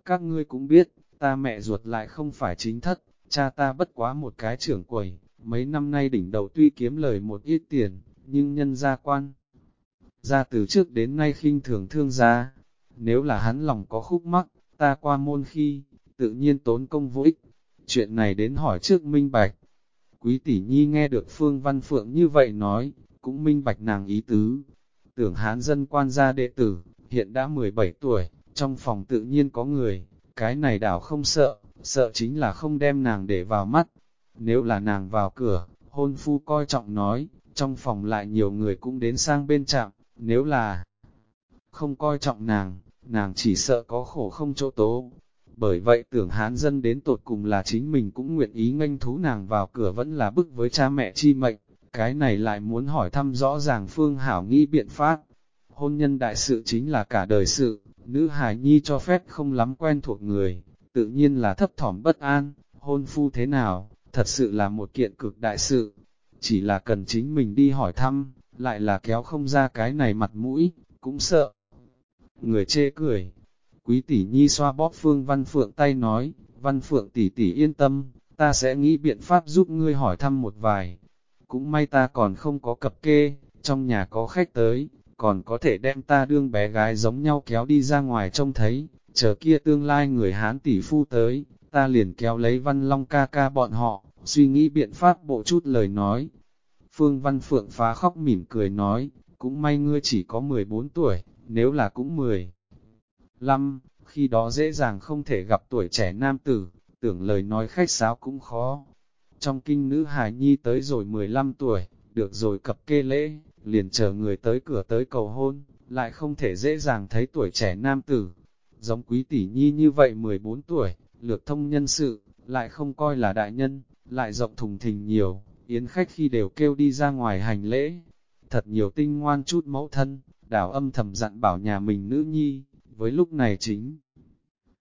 Các ngươi cũng biết, ta mẹ ruột lại không phải chính thất, cha ta bất quá một cái trưởng quầy, mấy năm nay đỉnh đầu tuy kiếm lời một ít tiền, nhưng nhân gia quan. Ra từ trước đến nay khinh thường thương gia, nếu là hắn lòng có khúc mắc, ta qua môn khi, tự nhiên tốn công vô ích. Chuyện này đến hỏi trước minh bạch. Quý tỷ nhi nghe được Phương Văn Phượng như vậy nói, cũng minh bạch nàng ý tứ. Tưởng hán dân quan gia đệ tử, hiện đã 17 tuổi, trong phòng tự nhiên có người, cái này đảo không sợ, sợ chính là không đem nàng để vào mắt. Nếu là nàng vào cửa, hôn phu coi trọng nói, trong phòng lại nhiều người cũng đến sang bên chạm nếu là không coi trọng nàng, nàng chỉ sợ có khổ không chỗ tố. Bởi vậy tưởng hán dân đến tột cùng là chính mình cũng nguyện ý nganh thú nàng vào cửa vẫn là bức với cha mẹ chi mệnh, cái này lại muốn hỏi thăm rõ ràng phương hảo nghĩ biện pháp. Hôn nhân đại sự chính là cả đời sự, nữ hài nhi cho phép không lắm quen thuộc người, tự nhiên là thấp thỏm bất an, hôn phu thế nào, thật sự là một kiện cực đại sự, chỉ là cần chính mình đi hỏi thăm, lại là kéo không ra cái này mặt mũi, cũng sợ. Người chê cười, quý tỷ nhi xoa bóp phương văn phượng tay nói, văn phượng tỷ tỷ yên tâm, ta sẽ nghĩ biện pháp giúp ngươi hỏi thăm một vài. Cũng may ta còn không có cập kê, trong nhà có khách tới, còn có thể đem ta đương bé gái giống nhau kéo đi ra ngoài trông thấy, chờ kia tương lai người Hán tỷ phu tới, ta liền kéo lấy văn long ca ca bọn họ, suy nghĩ biện pháp bộ chút lời nói. Phương Văn Phượng phá khóc mỉm cười nói, cũng may ngươi chỉ có 14 tuổi, nếu là cũng 10. Lâm, khi đó dễ dàng không thể gặp tuổi trẻ nam tử, tưởng lời nói khách sáo cũng khó. Trong kinh nữ hài nhi tới rồi 15 tuổi, được rồi cập kê lễ, liền chờ người tới cửa tới cầu hôn, lại không thể dễ dàng thấy tuổi trẻ nam tử. Giống quý tỷ nhi như vậy 14 tuổi, lược thông nhân sự, lại không coi là đại nhân, lại rộng thùng thình nhiều, yến khách khi đều kêu đi ra ngoài hành lễ. Thật nhiều tinh ngoan chút mẫu thân, đảo âm thầm dặn bảo nhà mình nữ nhi, với lúc này chính.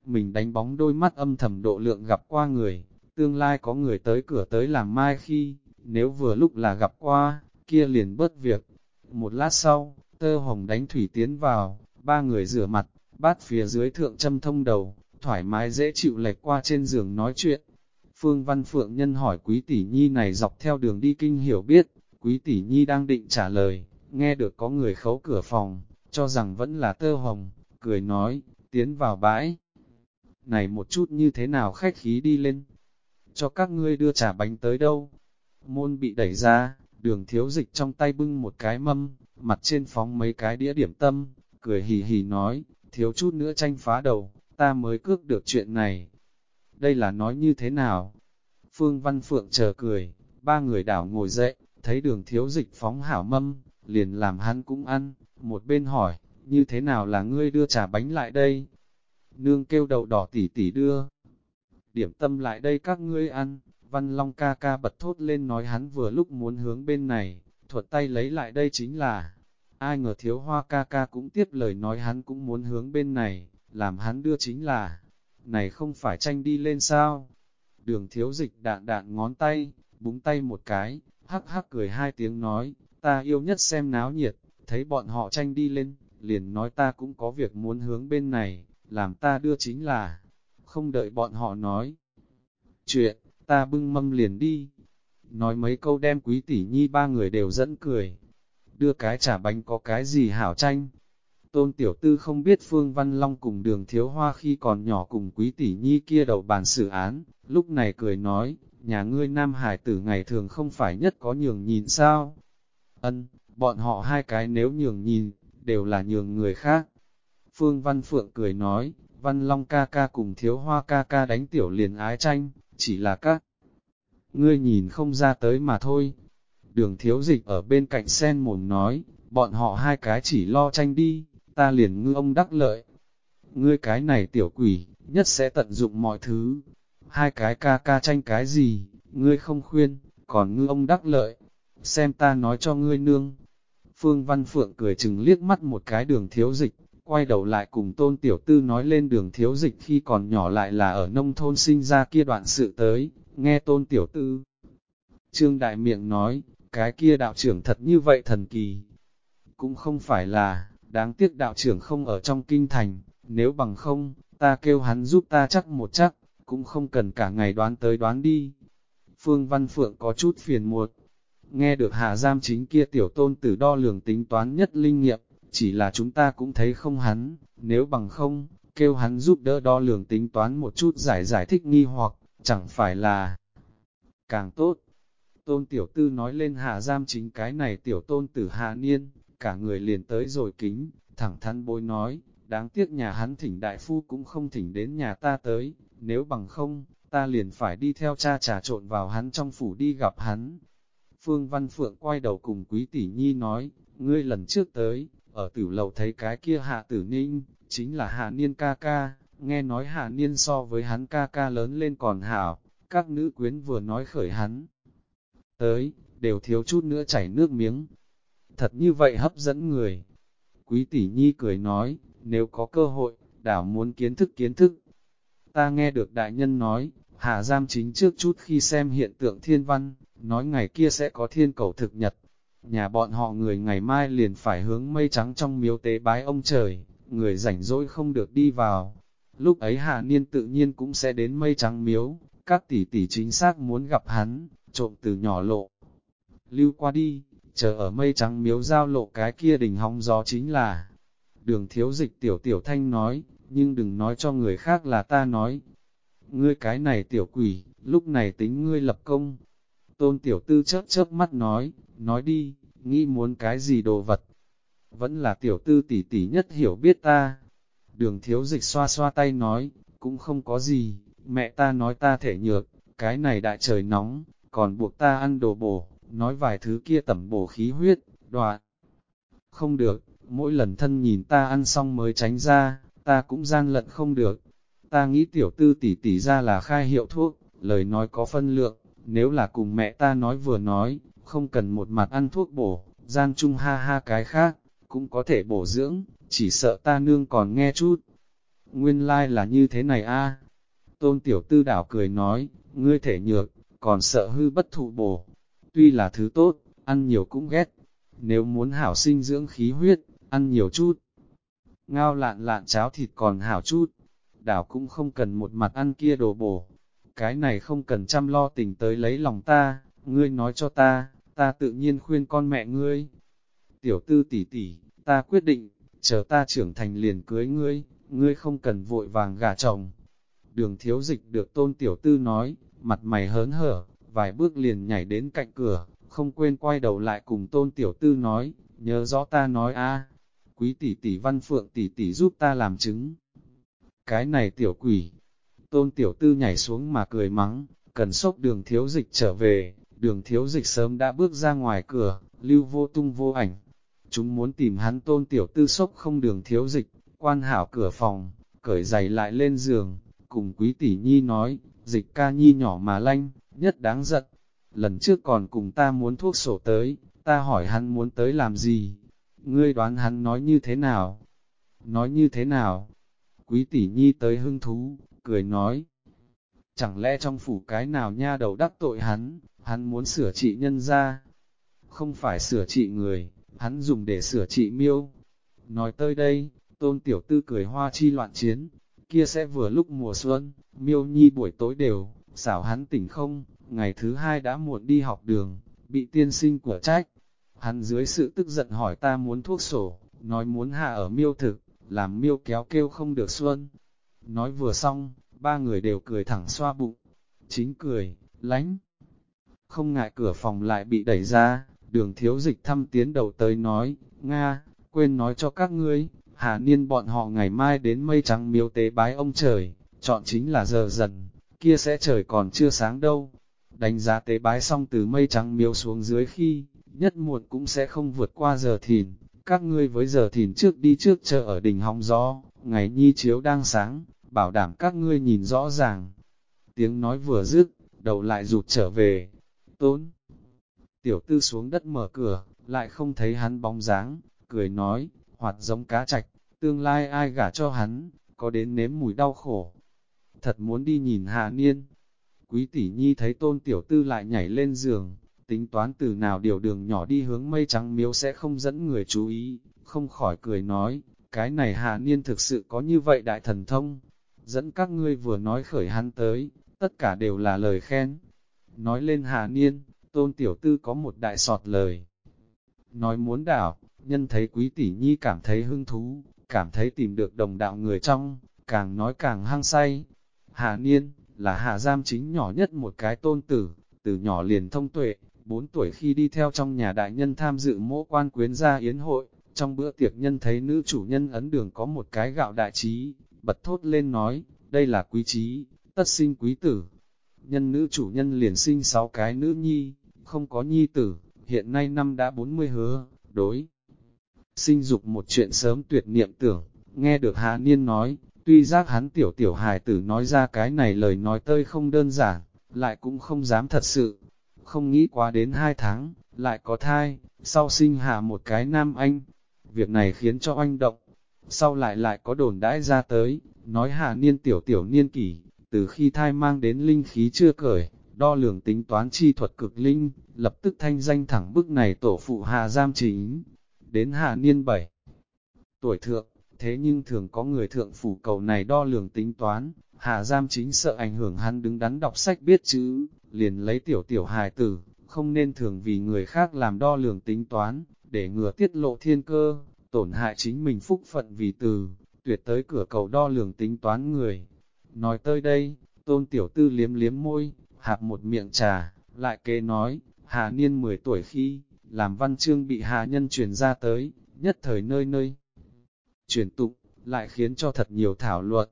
Mình đánh bóng đôi mắt âm thầm độ lượng gặp qua người, tương lai có người tới cửa tới làm mai khi, nếu vừa lúc là gặp qua, kia liền bớt việc. Một lát sau, tơ hồng đánh thủy tiến vào, ba người rửa mặt, bát phía dưới thượng châm thông đầu, thoải mái dễ chịu lệch qua trên giường nói chuyện. Phương Văn Phượng Nhân hỏi Quý Tỷ Nhi này dọc theo đường đi kinh hiểu biết, Quý Tỷ Nhi đang định trả lời, nghe được có người khấu cửa phòng, cho rằng vẫn là tơ hồng, cười nói, tiến vào bãi. Này một chút như thế nào khách khí đi lên, cho các ngươi đưa trà bánh tới đâu. Môn bị đẩy ra, đường thiếu dịch trong tay bưng một cái mâm, mặt trên phóng mấy cái đĩa điểm tâm, cười hì hì nói, thiếu chút nữa tranh phá đầu, ta mới cước được chuyện này. Đây là nói như thế nào? Phương Văn Phượng chờ cười, ba người đảo ngồi dậy, thấy đường thiếu dịch phóng hảo mâm, liền làm hắn cũng ăn, một bên hỏi, như thế nào là ngươi đưa trà bánh lại đây? Nương kêu đầu đỏ tỉ tỉ đưa. Điểm tâm lại đây các ngươi ăn, Văn Long ca ca bật thốt lên nói hắn vừa lúc muốn hướng bên này, thuật tay lấy lại đây chính là, ai ngờ thiếu hoa ca ca cũng tiếp lời nói hắn cũng muốn hướng bên này, làm hắn đưa chính là, này không phải tranh đi lên sao? Đường thiếu dịch đạn đạn ngón tay, búng tay một cái, hắc hắc cười hai tiếng nói, ta yêu nhất xem náo nhiệt, thấy bọn họ tranh đi lên, liền nói ta cũng có việc muốn hướng bên này, làm ta đưa chính là, không đợi bọn họ nói. Chuyện, ta bưng mâm liền đi. Nói mấy câu đem quý tỷ nhi ba người đều dẫn cười. Đưa cái trả bánh có cái gì hảo tranh. Tôn tiểu tư không biết Phương Văn Long cùng đường thiếu hoa khi còn nhỏ cùng quý tỷ nhi kia đầu bàn xử án, lúc này cười nói, nhà ngươi nam hải tử ngày thường không phải nhất có nhường nhìn sao. Ân, bọn họ hai cái nếu nhường nhìn, đều là nhường người khác. Phương Văn Phượng cười nói, Văn Long ca ca cùng thiếu hoa ca ca đánh tiểu liền ái tranh, chỉ là các. Ngươi nhìn không ra tới mà thôi. Đường thiếu dịch ở bên cạnh sen mồm nói, bọn họ hai cái chỉ lo tranh đi, ta liền ngư ông đắc lợi. Ngươi cái này tiểu quỷ, nhất sẽ tận dụng mọi thứ. Hai cái ca ca tranh cái gì, ngươi không khuyên, còn ngư ông đắc lợi. Xem ta nói cho ngươi nương. Phương Văn Phượng cười chừng liếc mắt một cái đường thiếu dịch, quay đầu lại cùng tôn tiểu tư nói lên đường thiếu dịch khi còn nhỏ lại là ở nông thôn sinh ra kia đoạn sự tới, nghe tôn tiểu tư. Trương Đại Miệng nói, cái kia đạo trưởng thật như vậy thần kỳ. Cũng không phải là, đáng tiếc đạo trưởng không ở trong kinh thành, nếu bằng không, ta kêu hắn giúp ta chắc một chắc, cũng không cần cả ngày đoán tới đoán đi. Phương Văn Phượng có chút phiền muộn, nghe được hạ giam chính kia tiểu tôn tử đo lường tính toán nhất linh nghiệm, chỉ là chúng ta cũng thấy không hắn, nếu bằng không, kêu hắn giúp đỡ đo lường tính toán một chút giải giải thích nghi hoặc, chẳng phải là càng tốt. Tôn tiểu tư nói lên hạ giam chính cái này tiểu tôn tử hạ niên, cả người liền tới rồi kính, thẳng thắn bối nói, đáng tiếc nhà hắn thỉnh đại phu cũng không thỉnh đến nhà ta tới, nếu bằng không, ta liền phải đi theo cha trà trộn vào hắn trong phủ đi gặp hắn. Phương Văn Phượng quay đầu cùng Quý Tỷ Nhi nói, ngươi lần trước tới, ở tử lầu thấy cái kia hạ tử ninh, chính là hạ niên ca ca, nghe nói hạ niên so với hắn ca ca lớn lên còn hảo, các nữ quyến vừa nói khởi hắn. Tới, đều thiếu chút nữa chảy nước miếng. Thật như vậy hấp dẫn người. Quý tỷ nhi cười nói, nếu có cơ hội, đảo muốn kiến thức kiến thức. Ta nghe được đại nhân nói, Hà Giam chính trước chút khi xem hiện tượng thiên văn, nói ngày kia sẽ có thiên cầu thực nhật. Nhà bọn họ người ngày mai liền phải hướng mây trắng trong miếu tế bái ông trời, người rảnh rỗi không được đi vào. Lúc ấy Hà Niên tự nhiên cũng sẽ đến mây trắng miếu, các tỷ tỷ chính xác muốn gặp hắn, trộm từ nhỏ lộ. Lưu qua đi, chờ ở mây trắng miếu giao lộ cái kia đỉnh hóng gió chính là. Đường thiếu dịch tiểu tiểu thanh nói, nhưng đừng nói cho người khác là ta nói. Ngươi cái này tiểu quỷ, lúc này tính ngươi lập công. Tôn tiểu tư chớp chớp mắt nói, nói đi, nghĩ muốn cái gì đồ vật. Vẫn là tiểu tư tỷ tỷ nhất hiểu biết ta. Đường thiếu dịch xoa xoa tay nói, cũng không có gì, mẹ ta nói ta thể nhược, cái này đại trời nóng, còn buộc ta ăn đồ bổ, nói vài thứ kia tẩm bổ khí huyết, đoạn. Không được, mỗi lần thân nhìn ta ăn xong mới tránh ra, ta cũng gian lận không được. Ta nghĩ tiểu tư tỷ tỷ ra là khai hiệu thuốc, lời nói có phân lượng, nếu là cùng mẹ ta nói vừa nói, không cần một mặt ăn thuốc bổ, gian chung ha ha cái khác, cũng có thể bổ dưỡng, chỉ sợ ta nương còn nghe chút. Nguyên lai like là như thế này a Tôn tiểu tư đảo cười nói, ngươi thể nhược, còn sợ hư bất thụ bổ. Tuy là thứ tốt, ăn nhiều cũng ghét. Nếu muốn hảo sinh dưỡng khí huyết, ăn nhiều chút. Ngao lạn lạn cháo thịt còn hảo chút. Đảo cũng không cần một mặt ăn kia đồ bổ. Cái này không cần chăm lo tình tới lấy lòng ta, ngươi nói cho ta, ta tự nhiên khuyên con mẹ ngươi. Tiểu tư tỷ tỷ, ta quyết định, chờ ta trưởng thành liền cưới ngươi, ngươi không cần vội vàng gả chồng. Đường thiếu dịch được tôn tiểu tư nói, mặt mày hớn hở, vài bước liền nhảy đến cạnh cửa, không quên quay đầu lại cùng tôn tiểu tư nói, nhớ rõ ta nói a quý tỷ tỷ văn phượng tỷ tỷ giúp ta làm chứng. Cái này tiểu quỷ, tôn tiểu tư nhảy xuống mà cười mắng, cần sốc đường thiếu dịch trở về, đường thiếu dịch sớm đã bước ra ngoài cửa, lưu vô tung vô ảnh. Chúng muốn tìm hắn tôn tiểu tư sốc không đường thiếu dịch, quan hảo cửa phòng, cởi giày lại lên giường, cùng quý tỷ nhi nói, dịch ca nhi nhỏ mà lanh, nhất đáng giận. Lần trước còn cùng ta muốn thuốc sổ tới, ta hỏi hắn muốn tới làm gì? Ngươi đoán hắn nói như thế nào? Nói như thế nào? Quý tỷ nhi tới hưng thú, cười nói. Chẳng lẽ trong phủ cái nào nha đầu đắc tội hắn, hắn muốn sửa trị nhân ra? Không phải sửa trị người, hắn dùng để sửa trị miêu. Nói tới đây, tôn tiểu tư cười hoa chi loạn chiến, kia sẽ vừa lúc mùa xuân, miêu nhi buổi tối đều, xảo hắn tỉnh không, ngày thứ hai đã muộn đi học đường, bị tiên sinh của trách. Hắn dưới sự tức giận hỏi ta muốn thuốc sổ, nói muốn hạ ở miêu thực, làm miêu kéo kêu không được xuân. Nói vừa xong, ba người đều cười thẳng xoa bụng, chính cười, lánh. Không ngại cửa phòng lại bị đẩy ra, đường thiếu dịch thăm tiến đầu tới nói, Nga, quên nói cho các ngươi, Hà Niên bọn họ ngày mai đến mây trắng miếu tế bái ông trời, chọn chính là giờ dần, kia sẽ trời còn chưa sáng đâu. Đánh giá tế bái xong từ mây trắng miếu xuống dưới khi, nhất muộn cũng sẽ không vượt qua giờ thìn, các ngươi với giờ thìn trước đi trước chờ ở đỉnh hóng gió, ngày nhi chiếu đang sáng, bảo đảm các ngươi nhìn rõ ràng. Tiếng nói vừa dứt, đầu lại rụt trở về, tốn. Tiểu tư xuống đất mở cửa, lại không thấy hắn bóng dáng, cười nói, hoạt giống cá trạch, tương lai ai gả cho hắn, có đến nếm mùi đau khổ. Thật muốn đi nhìn Hạ Niên. Quý tỷ nhi thấy tôn tiểu tư lại nhảy lên giường, tính toán từ nào điều đường nhỏ đi hướng mây trắng miếu sẽ không dẫn người chú ý, không khỏi cười nói, cái này Hạ Niên thực sự có như vậy đại thần thông. Dẫn các ngươi vừa nói khởi hắn tới, tất cả đều là lời khen. Nói lên Hà Niên, tôn tiểu tư có một đại sọt lời. Nói muốn đảo, nhân thấy quý tỷ nhi cảm thấy hứng thú, cảm thấy tìm được đồng đạo người trong, càng nói càng hăng say. Hà Niên, là Hà Giam chính nhỏ nhất một cái tôn tử, từ nhỏ liền thông tuệ, 4 tuổi khi đi theo trong nhà đại nhân tham dự mỗ quan quyến gia yến hội, Trong bữa tiệc nhân thấy nữ chủ nhân ấn đường có một cái gạo đại trí, bật thốt lên nói, đây là quý trí, tất sinh quý tử. Nhân nữ chủ nhân liền sinh sáu cái nữ nhi, không có nhi tử, hiện nay năm đã 40 hứa, đối. Sinh dục một chuyện sớm tuyệt niệm tưởng, nghe được Hạ Niên nói, tuy giác hắn tiểu tiểu hài tử nói ra cái này lời nói tơi không đơn giản, lại cũng không dám thật sự. Không nghĩ quá đến hai tháng, lại có thai, sau sinh hạ một cái nam anh. Việc này khiến cho anh động, sau lại lại có đồn đãi ra tới, nói Hạ Niên tiểu tiểu niên kỷ, từ khi thai mang đến linh khí chưa cởi, đo lường tính toán chi thuật cực linh, lập tức thanh danh thẳng bức này tổ phụ Hà Giam chính. Đến Hà Niên 7 tuổi thượng, thế nhưng thường có người thượng phủ cầu này đo lường tính toán, Hà Giam chính sợ ảnh hưởng hắn đứng đắn đọc sách biết chữ, liền lấy tiểu tiểu hài tử, không nên thường vì người khác làm đo lường tính toán, để ngừa tiết lộ thiên cơ, tổn hại chính mình phúc phận vì từ, tuyệt tới cửa cầu đo lường tính toán người. Nói tới đây, tôn tiểu tư liếm liếm môi, hạp một miệng trà, lại kế nói, Hà Niên 10 tuổi khi, làm văn chương bị Hà Nhân truyền ra tới, nhất thời nơi nơi. Truyền tụng, lại khiến cho thật nhiều thảo luận.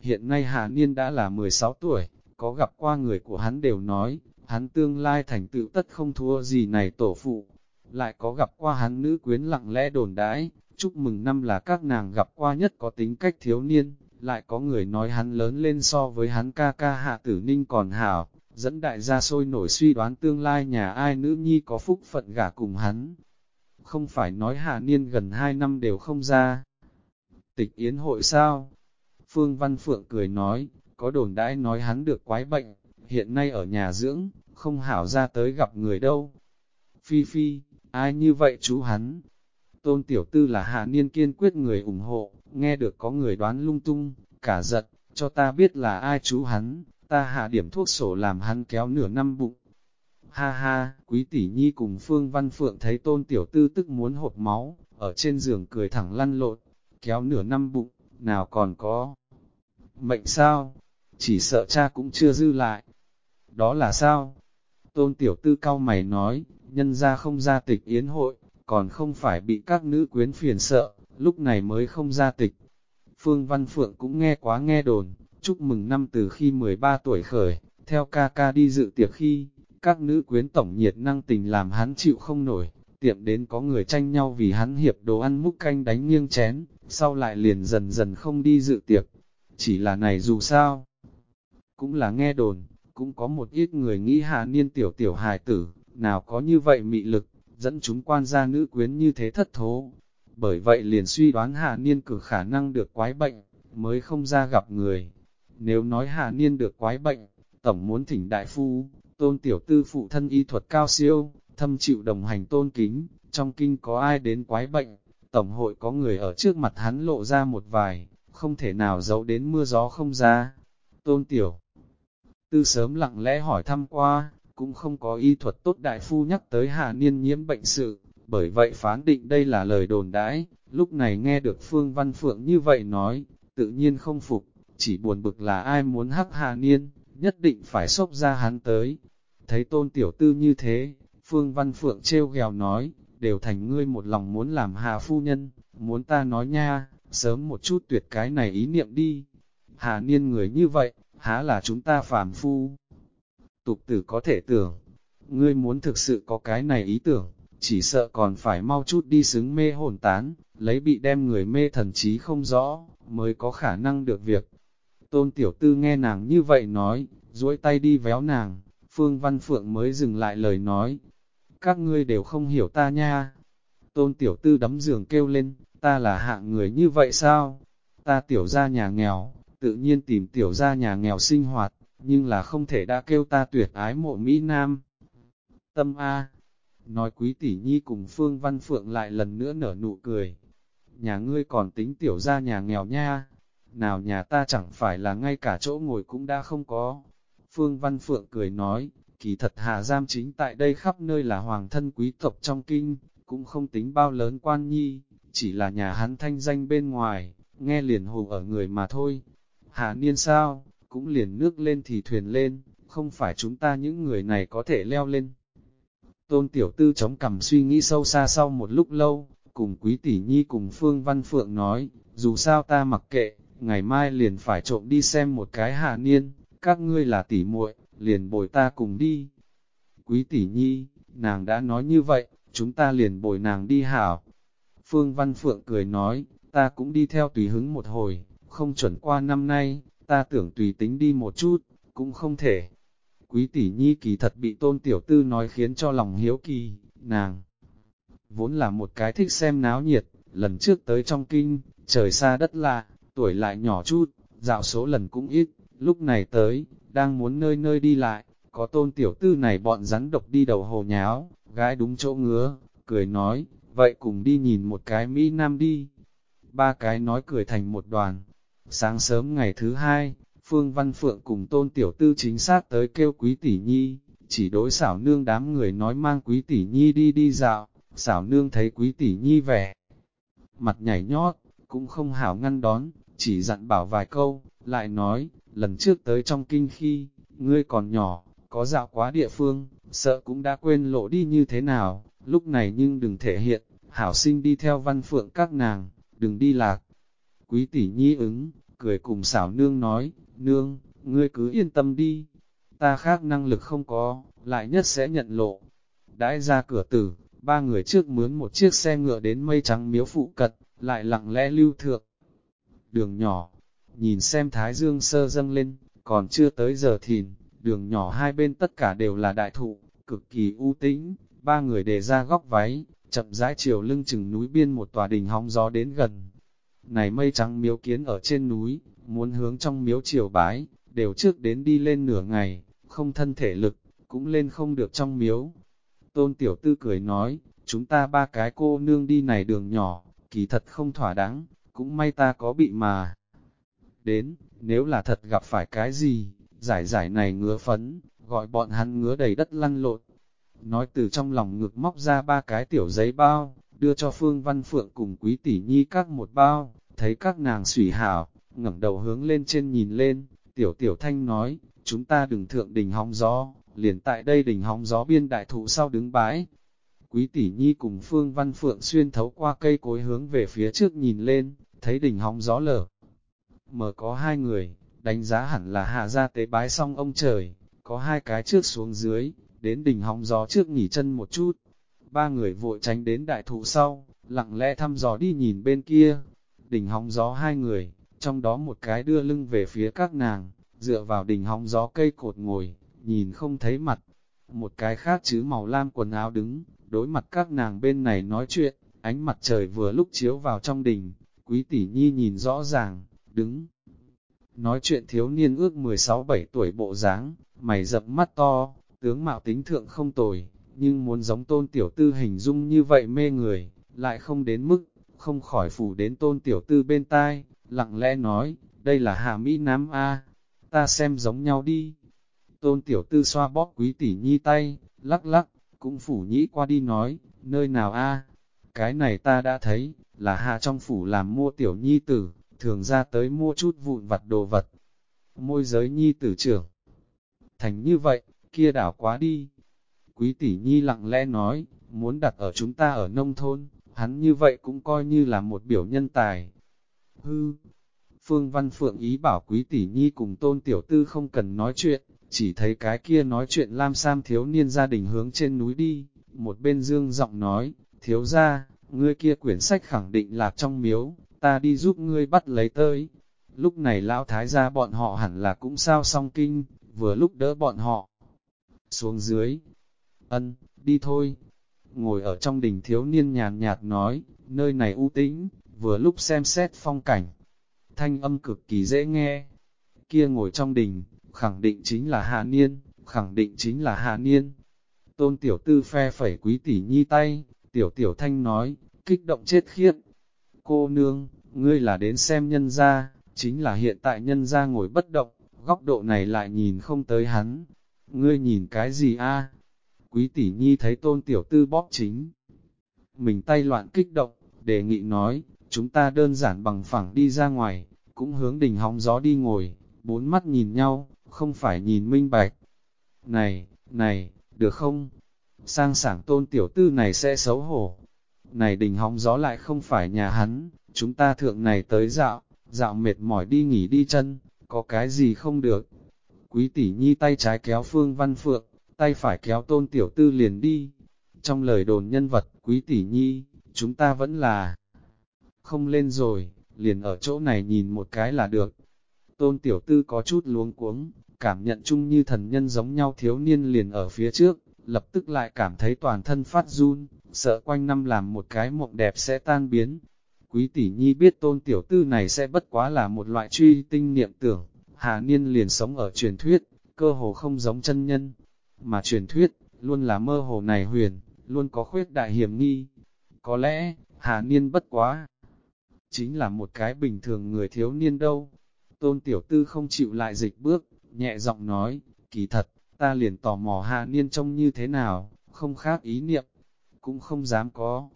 Hiện nay Hà Niên đã là 16 tuổi, có gặp qua người của hắn đều nói, hắn tương lai thành tựu tất không thua gì này tổ phụ. Lại có gặp qua hắn nữ quyến lặng lẽ đồn đãi, chúc mừng năm là các nàng gặp qua nhất có tính cách thiếu niên, lại có người nói hắn lớn lên so với hắn ca ca hạ tử ninh còn hảo, dẫn đại gia sôi nổi suy đoán tương lai nhà ai nữ nhi có phúc phận gả cùng hắn. Không phải nói hạ niên gần 2 năm đều không ra. Tịch yến hội sao? Phương Văn Phượng cười nói, có đồn đãi nói hắn được quái bệnh, hiện nay ở nhà dưỡng, không hảo ra tới gặp người đâu. Phi Phi, ai như vậy chú hắn? Tôn Tiểu Tư là hạ niên kiên quyết người ủng hộ, nghe được có người đoán lung tung, cả giật, cho ta biết là ai chú hắn, ta hạ điểm thuốc sổ làm hắn kéo nửa năm bụng. Ha ha, quý tỷ nhi cùng Phương Văn Phượng thấy tôn tiểu tư tức muốn hộp máu, ở trên giường cười thẳng lăn lộn, kéo nửa năm bụng, nào còn có. Mệnh sao? Chỉ sợ cha cũng chưa dư lại. Đó là sao? Tôn tiểu tư cao mày nói, nhân ra không ra tịch yến hội, còn không phải bị các nữ quyến phiền sợ, lúc này mới không ra tịch. Phương Văn Phượng cũng nghe quá nghe đồn, chúc mừng năm từ khi 13 tuổi khởi, theo ca ca đi dự tiệc khi, các nữ quyến tổng nhiệt năng tình làm hắn chịu không nổi, tiệm đến có người tranh nhau vì hắn hiệp đồ ăn múc canh đánh nghiêng chén, sau lại liền dần dần không đi dự tiệc. Chỉ là này dù sao, cũng là nghe đồn, cũng có một ít người nghĩ hạ niên tiểu tiểu hài tử, nào có như vậy mị lực, dẫn chúng quan gia nữ quyến như thế thất thố. Bởi vậy liền suy đoán Hà niên cử khả năng được quái bệnh, mới không ra gặp người. Nếu nói Hà niên được quái bệnh, tổng muốn thỉnh đại phu, tôn tiểu tư phụ thân y thuật cao siêu, thâm chịu đồng hành tôn kính, trong kinh có ai đến quái bệnh, tổng hội có người ở trước mặt hắn lộ ra một vài, không thể nào giấu đến mưa gió không ra. Tôn tiểu tư sớm lặng lẽ hỏi thăm qua, cũng không có y thuật tốt đại phu nhắc tới Hà niên nhiễm bệnh sự, bởi vậy phán định đây là lời đồn đãi, lúc này nghe được Phương Văn Phượng như vậy nói, tự nhiên không phục, chỉ buồn bực là ai muốn hắc hà niên, nhất định phải xốc ra hắn tới. Thấy tôn tiểu tư như thế, Phương Văn Phượng trêu ghèo nói, đều thành ngươi một lòng muốn làm hà phu nhân, muốn ta nói nha, sớm một chút tuyệt cái này ý niệm đi. Hà niên người như vậy, há là chúng ta phàm phu. Tục tử có thể tưởng, ngươi muốn thực sự có cái này ý tưởng, chỉ sợ còn phải mau chút đi xứng mê hồn tán, lấy bị đem người mê thần trí không rõ, mới có khả năng được việc. Tôn Tiểu Tư nghe nàng như vậy nói, duỗi tay đi véo nàng, Phương Văn Phượng mới dừng lại lời nói. Các ngươi đều không hiểu ta nha. Tôn Tiểu Tư đấm giường kêu lên, ta là hạng người như vậy sao? Ta tiểu ra nhà nghèo, tự nhiên tìm tiểu ra nhà nghèo sinh hoạt, nhưng là không thể đã kêu ta tuyệt ái mộ Mỹ Nam. Tâm A, nói quý tỷ nhi cùng Phương Văn Phượng lại lần nữa nở nụ cười. Nhà ngươi còn tính tiểu ra nhà nghèo nha, nào nhà ta chẳng phải là ngay cả chỗ ngồi cũng đã không có. Phương Văn Phượng cười nói, kỳ thật Hà Giam chính tại đây khắp nơi là hoàng thân quý tộc trong kinh, cũng không tính bao lớn quan nhi, chỉ là nhà hắn thanh danh bên ngoài, nghe liền hù ở người mà thôi. Hà Niên sao, cũng liền nước lên thì thuyền lên, không phải chúng ta những người này có thể leo lên. Tôn Tiểu Tư chống cầm suy nghĩ sâu xa sau một lúc lâu, cùng quý tỷ nhi cùng Phương Văn Phượng nói, dù sao ta mặc kệ, ngày mai liền phải trộm đi xem một cái hạ niên, các ngươi là tỷ muội, liền bồi ta cùng đi. Quý tỷ nhi, nàng đã nói như vậy, chúng ta liền bồi nàng đi hảo. Phương Văn Phượng cười nói, ta cũng đi theo tùy hứng một hồi, không chuẩn qua năm nay, ta tưởng tùy tính đi một chút, cũng không thể. Quý tỷ nhi kỳ thật bị tôn tiểu tư nói khiến cho lòng hiếu kỳ, nàng. Vốn là một cái thích xem náo nhiệt, lần trước tới trong kinh, trời xa đất lạ, tuổi lại nhỏ chút, dạo số lần cũng ít, lúc này tới, đang muốn nơi nơi đi lại, có tôn tiểu tư này bọn rắn độc đi đầu hồ nháo, gái đúng chỗ ngứa, cười nói, vậy cùng đi nhìn một cái Mỹ Nam đi. Ba cái nói cười thành một đoàn. Sáng sớm ngày thứ hai, Phương Văn Phượng cùng tôn tiểu tư chính xác tới kêu quý tỷ nhi, chỉ đối xảo nương đám người nói mang quý tỷ nhi đi đi dạo, xảo nương thấy quý tỷ nhi vẻ. Mặt nhảy nhót, cũng không hảo ngăn đón, chỉ dặn bảo vài câu, lại nói, lần trước tới trong kinh khi, ngươi còn nhỏ, có dạo quá địa phương, sợ cũng đã quên lộ đi như thế nào, lúc này nhưng đừng thể hiện, hảo sinh đi theo văn phượng các nàng, đừng đi lạc. Quý tỷ nhi ứng, cười cùng xảo nương nói, nương, ngươi cứ yên tâm đi, ta khác năng lực không có, lại nhất sẽ nhận lộ. Đãi ra cửa tử, ba người trước mướn một chiếc xe ngựa đến mây trắng miếu phụ cật, lại lặng lẽ lưu thượng. Đường nhỏ, nhìn xem thái dương sơ dâng lên, còn chưa tới giờ thìn, đường nhỏ hai bên tất cả đều là đại thụ, cực kỳ u tĩnh, ba người đề ra góc váy, chậm rãi chiều lưng chừng núi biên một tòa đình hóng gió đến gần. Này mây trắng miếu kiến ở trên núi, muốn hướng trong miếu chiều bái, đều trước đến đi lên nửa ngày, không thân thể lực, cũng lên không được trong miếu. Tôn Tiểu Tư cười nói, chúng ta ba cái cô nương đi này đường nhỏ, kỳ thật không thỏa đáng, cũng may ta có bị mà. Đến, nếu là thật gặp phải cái gì, giải giải này ngứa phấn, gọi bọn hắn ngứa đầy đất lăn lộn. Nói từ trong lòng ngực móc ra ba cái tiểu giấy bao, đưa cho Phương Văn Phượng cùng Quý Tỷ Nhi các một bao, thấy các nàng sủy hảo, ngẩng đầu hướng lên trên nhìn lên, tiểu tiểu thanh nói, chúng ta đừng thượng đỉnh hóng gió, liền tại đây đỉnh hóng gió biên đại thụ sau đứng bái. Quý tỷ nhi cùng Phương Văn Phượng xuyên thấu qua cây cối hướng về phía trước nhìn lên, thấy đỉnh hóng gió lở. Mở có hai người, đánh giá hẳn là hạ ra tế bái xong ông trời, có hai cái trước xuống dưới, đến đỉnh hóng gió trước nghỉ chân một chút. Ba người vội tránh đến đại thụ sau, lặng lẽ thăm dò đi nhìn bên kia. Đỉnh hóng gió hai người, trong đó một cái đưa lưng về phía các nàng, dựa vào đỉnh hóng gió cây cột ngồi, nhìn không thấy mặt. Một cái khác chứ màu lam quần áo đứng, đối mặt các nàng bên này nói chuyện, ánh mặt trời vừa lúc chiếu vào trong đình, quý tỷ nhi nhìn rõ ràng, đứng. Nói chuyện thiếu niên ước 16-17 tuổi bộ dáng, mày dập mắt to, tướng mạo tính thượng không tồi, nhưng muốn giống tôn tiểu tư hình dung như vậy mê người, lại không đến mức, không khỏi phủ đến tôn tiểu tư bên tai, lặng lẽ nói, đây là Hà Mỹ Nam A, ta xem giống nhau đi. Tôn tiểu tư xoa bóp quý tỷ nhi tay, lắc lắc, cũng phủ nhĩ qua đi nói, nơi nào A, cái này ta đã thấy, là hạ trong phủ làm mua tiểu nhi tử, thường ra tới mua chút vụn vặt đồ vật. Môi giới nhi tử trưởng. Thành như vậy, kia đảo quá đi. Quý tỷ nhi lặng lẽ nói, muốn đặt ở chúng ta ở nông thôn, hắn như vậy cũng coi như là một biểu nhân tài. Hư! Phương Văn Phượng ý bảo quý tỷ nhi cùng tôn tiểu tư không cần nói chuyện, chỉ thấy cái kia nói chuyện lam sam thiếu niên gia đình hướng trên núi đi, một bên dương giọng nói, thiếu ra, ngươi kia quyển sách khẳng định là trong miếu, ta đi giúp ngươi bắt lấy tới. Lúc này lão thái gia bọn họ hẳn là cũng sao song kinh, vừa lúc đỡ bọn họ. Xuống dưới, ân, đi thôi. Ngồi ở trong đình thiếu niên nhàn nhạt nói, nơi này u tĩnh, vừa lúc xem xét phong cảnh. Thanh âm cực kỳ dễ nghe. Kia ngồi trong đình, khẳng định chính là Hạ Niên, khẳng định chính là Hạ Niên. Tôn tiểu tư phe phẩy quý tỷ nhi tay, tiểu tiểu thanh nói, kích động chết khiết. Cô nương, ngươi là đến xem nhân gia, chính là hiện tại nhân gia ngồi bất động, góc độ này lại nhìn không tới hắn. Ngươi nhìn cái gì a? Quý tỷ nhi thấy tôn tiểu tư bóp chính. Mình tay loạn kích động, đề nghị nói, chúng ta đơn giản bằng phẳng đi ra ngoài, cũng hướng đỉnh hóng gió đi ngồi, bốn mắt nhìn nhau, không phải nhìn minh bạch. Này, này, được không? Sang sảng tôn tiểu tư này sẽ xấu hổ. này đỉnh hóng gió lại không phải nhà hắn, chúng ta thượng này tới dạo, dạo mệt mỏi đi nghỉ đi chân, có cái gì không được. Quý tỷ nhi tay trái kéo Phương Văn Phượng, tay phải kéo tôn tiểu tư liền đi. Trong lời đồn nhân vật, quý tỷ nhi, chúng ta vẫn là không lên rồi, liền ở chỗ này nhìn một cái là được. Tôn tiểu tư có chút luống cuống, cảm nhận chung như thần nhân giống nhau thiếu niên liền ở phía trước, lập tức lại cảm thấy toàn thân phát run, sợ quanh năm làm một cái mộng đẹp sẽ tan biến. Quý tỷ nhi biết tôn tiểu tư này sẽ bất quá là một loại truy tinh niệm tưởng, Hà Niên liền sống ở truyền thuyết, cơ hồ không giống chân nhân, mà truyền thuyết, luôn là mơ hồ này huyền, luôn có khuyết đại hiểm nghi. Có lẽ, Hà Niên bất quá, chính là một cái bình thường người thiếu niên đâu. Tôn Tiểu Tư không chịu lại dịch bước, nhẹ giọng nói, kỳ thật, ta liền tò mò hạ Niên trông như thế nào, không khác ý niệm, cũng không dám có.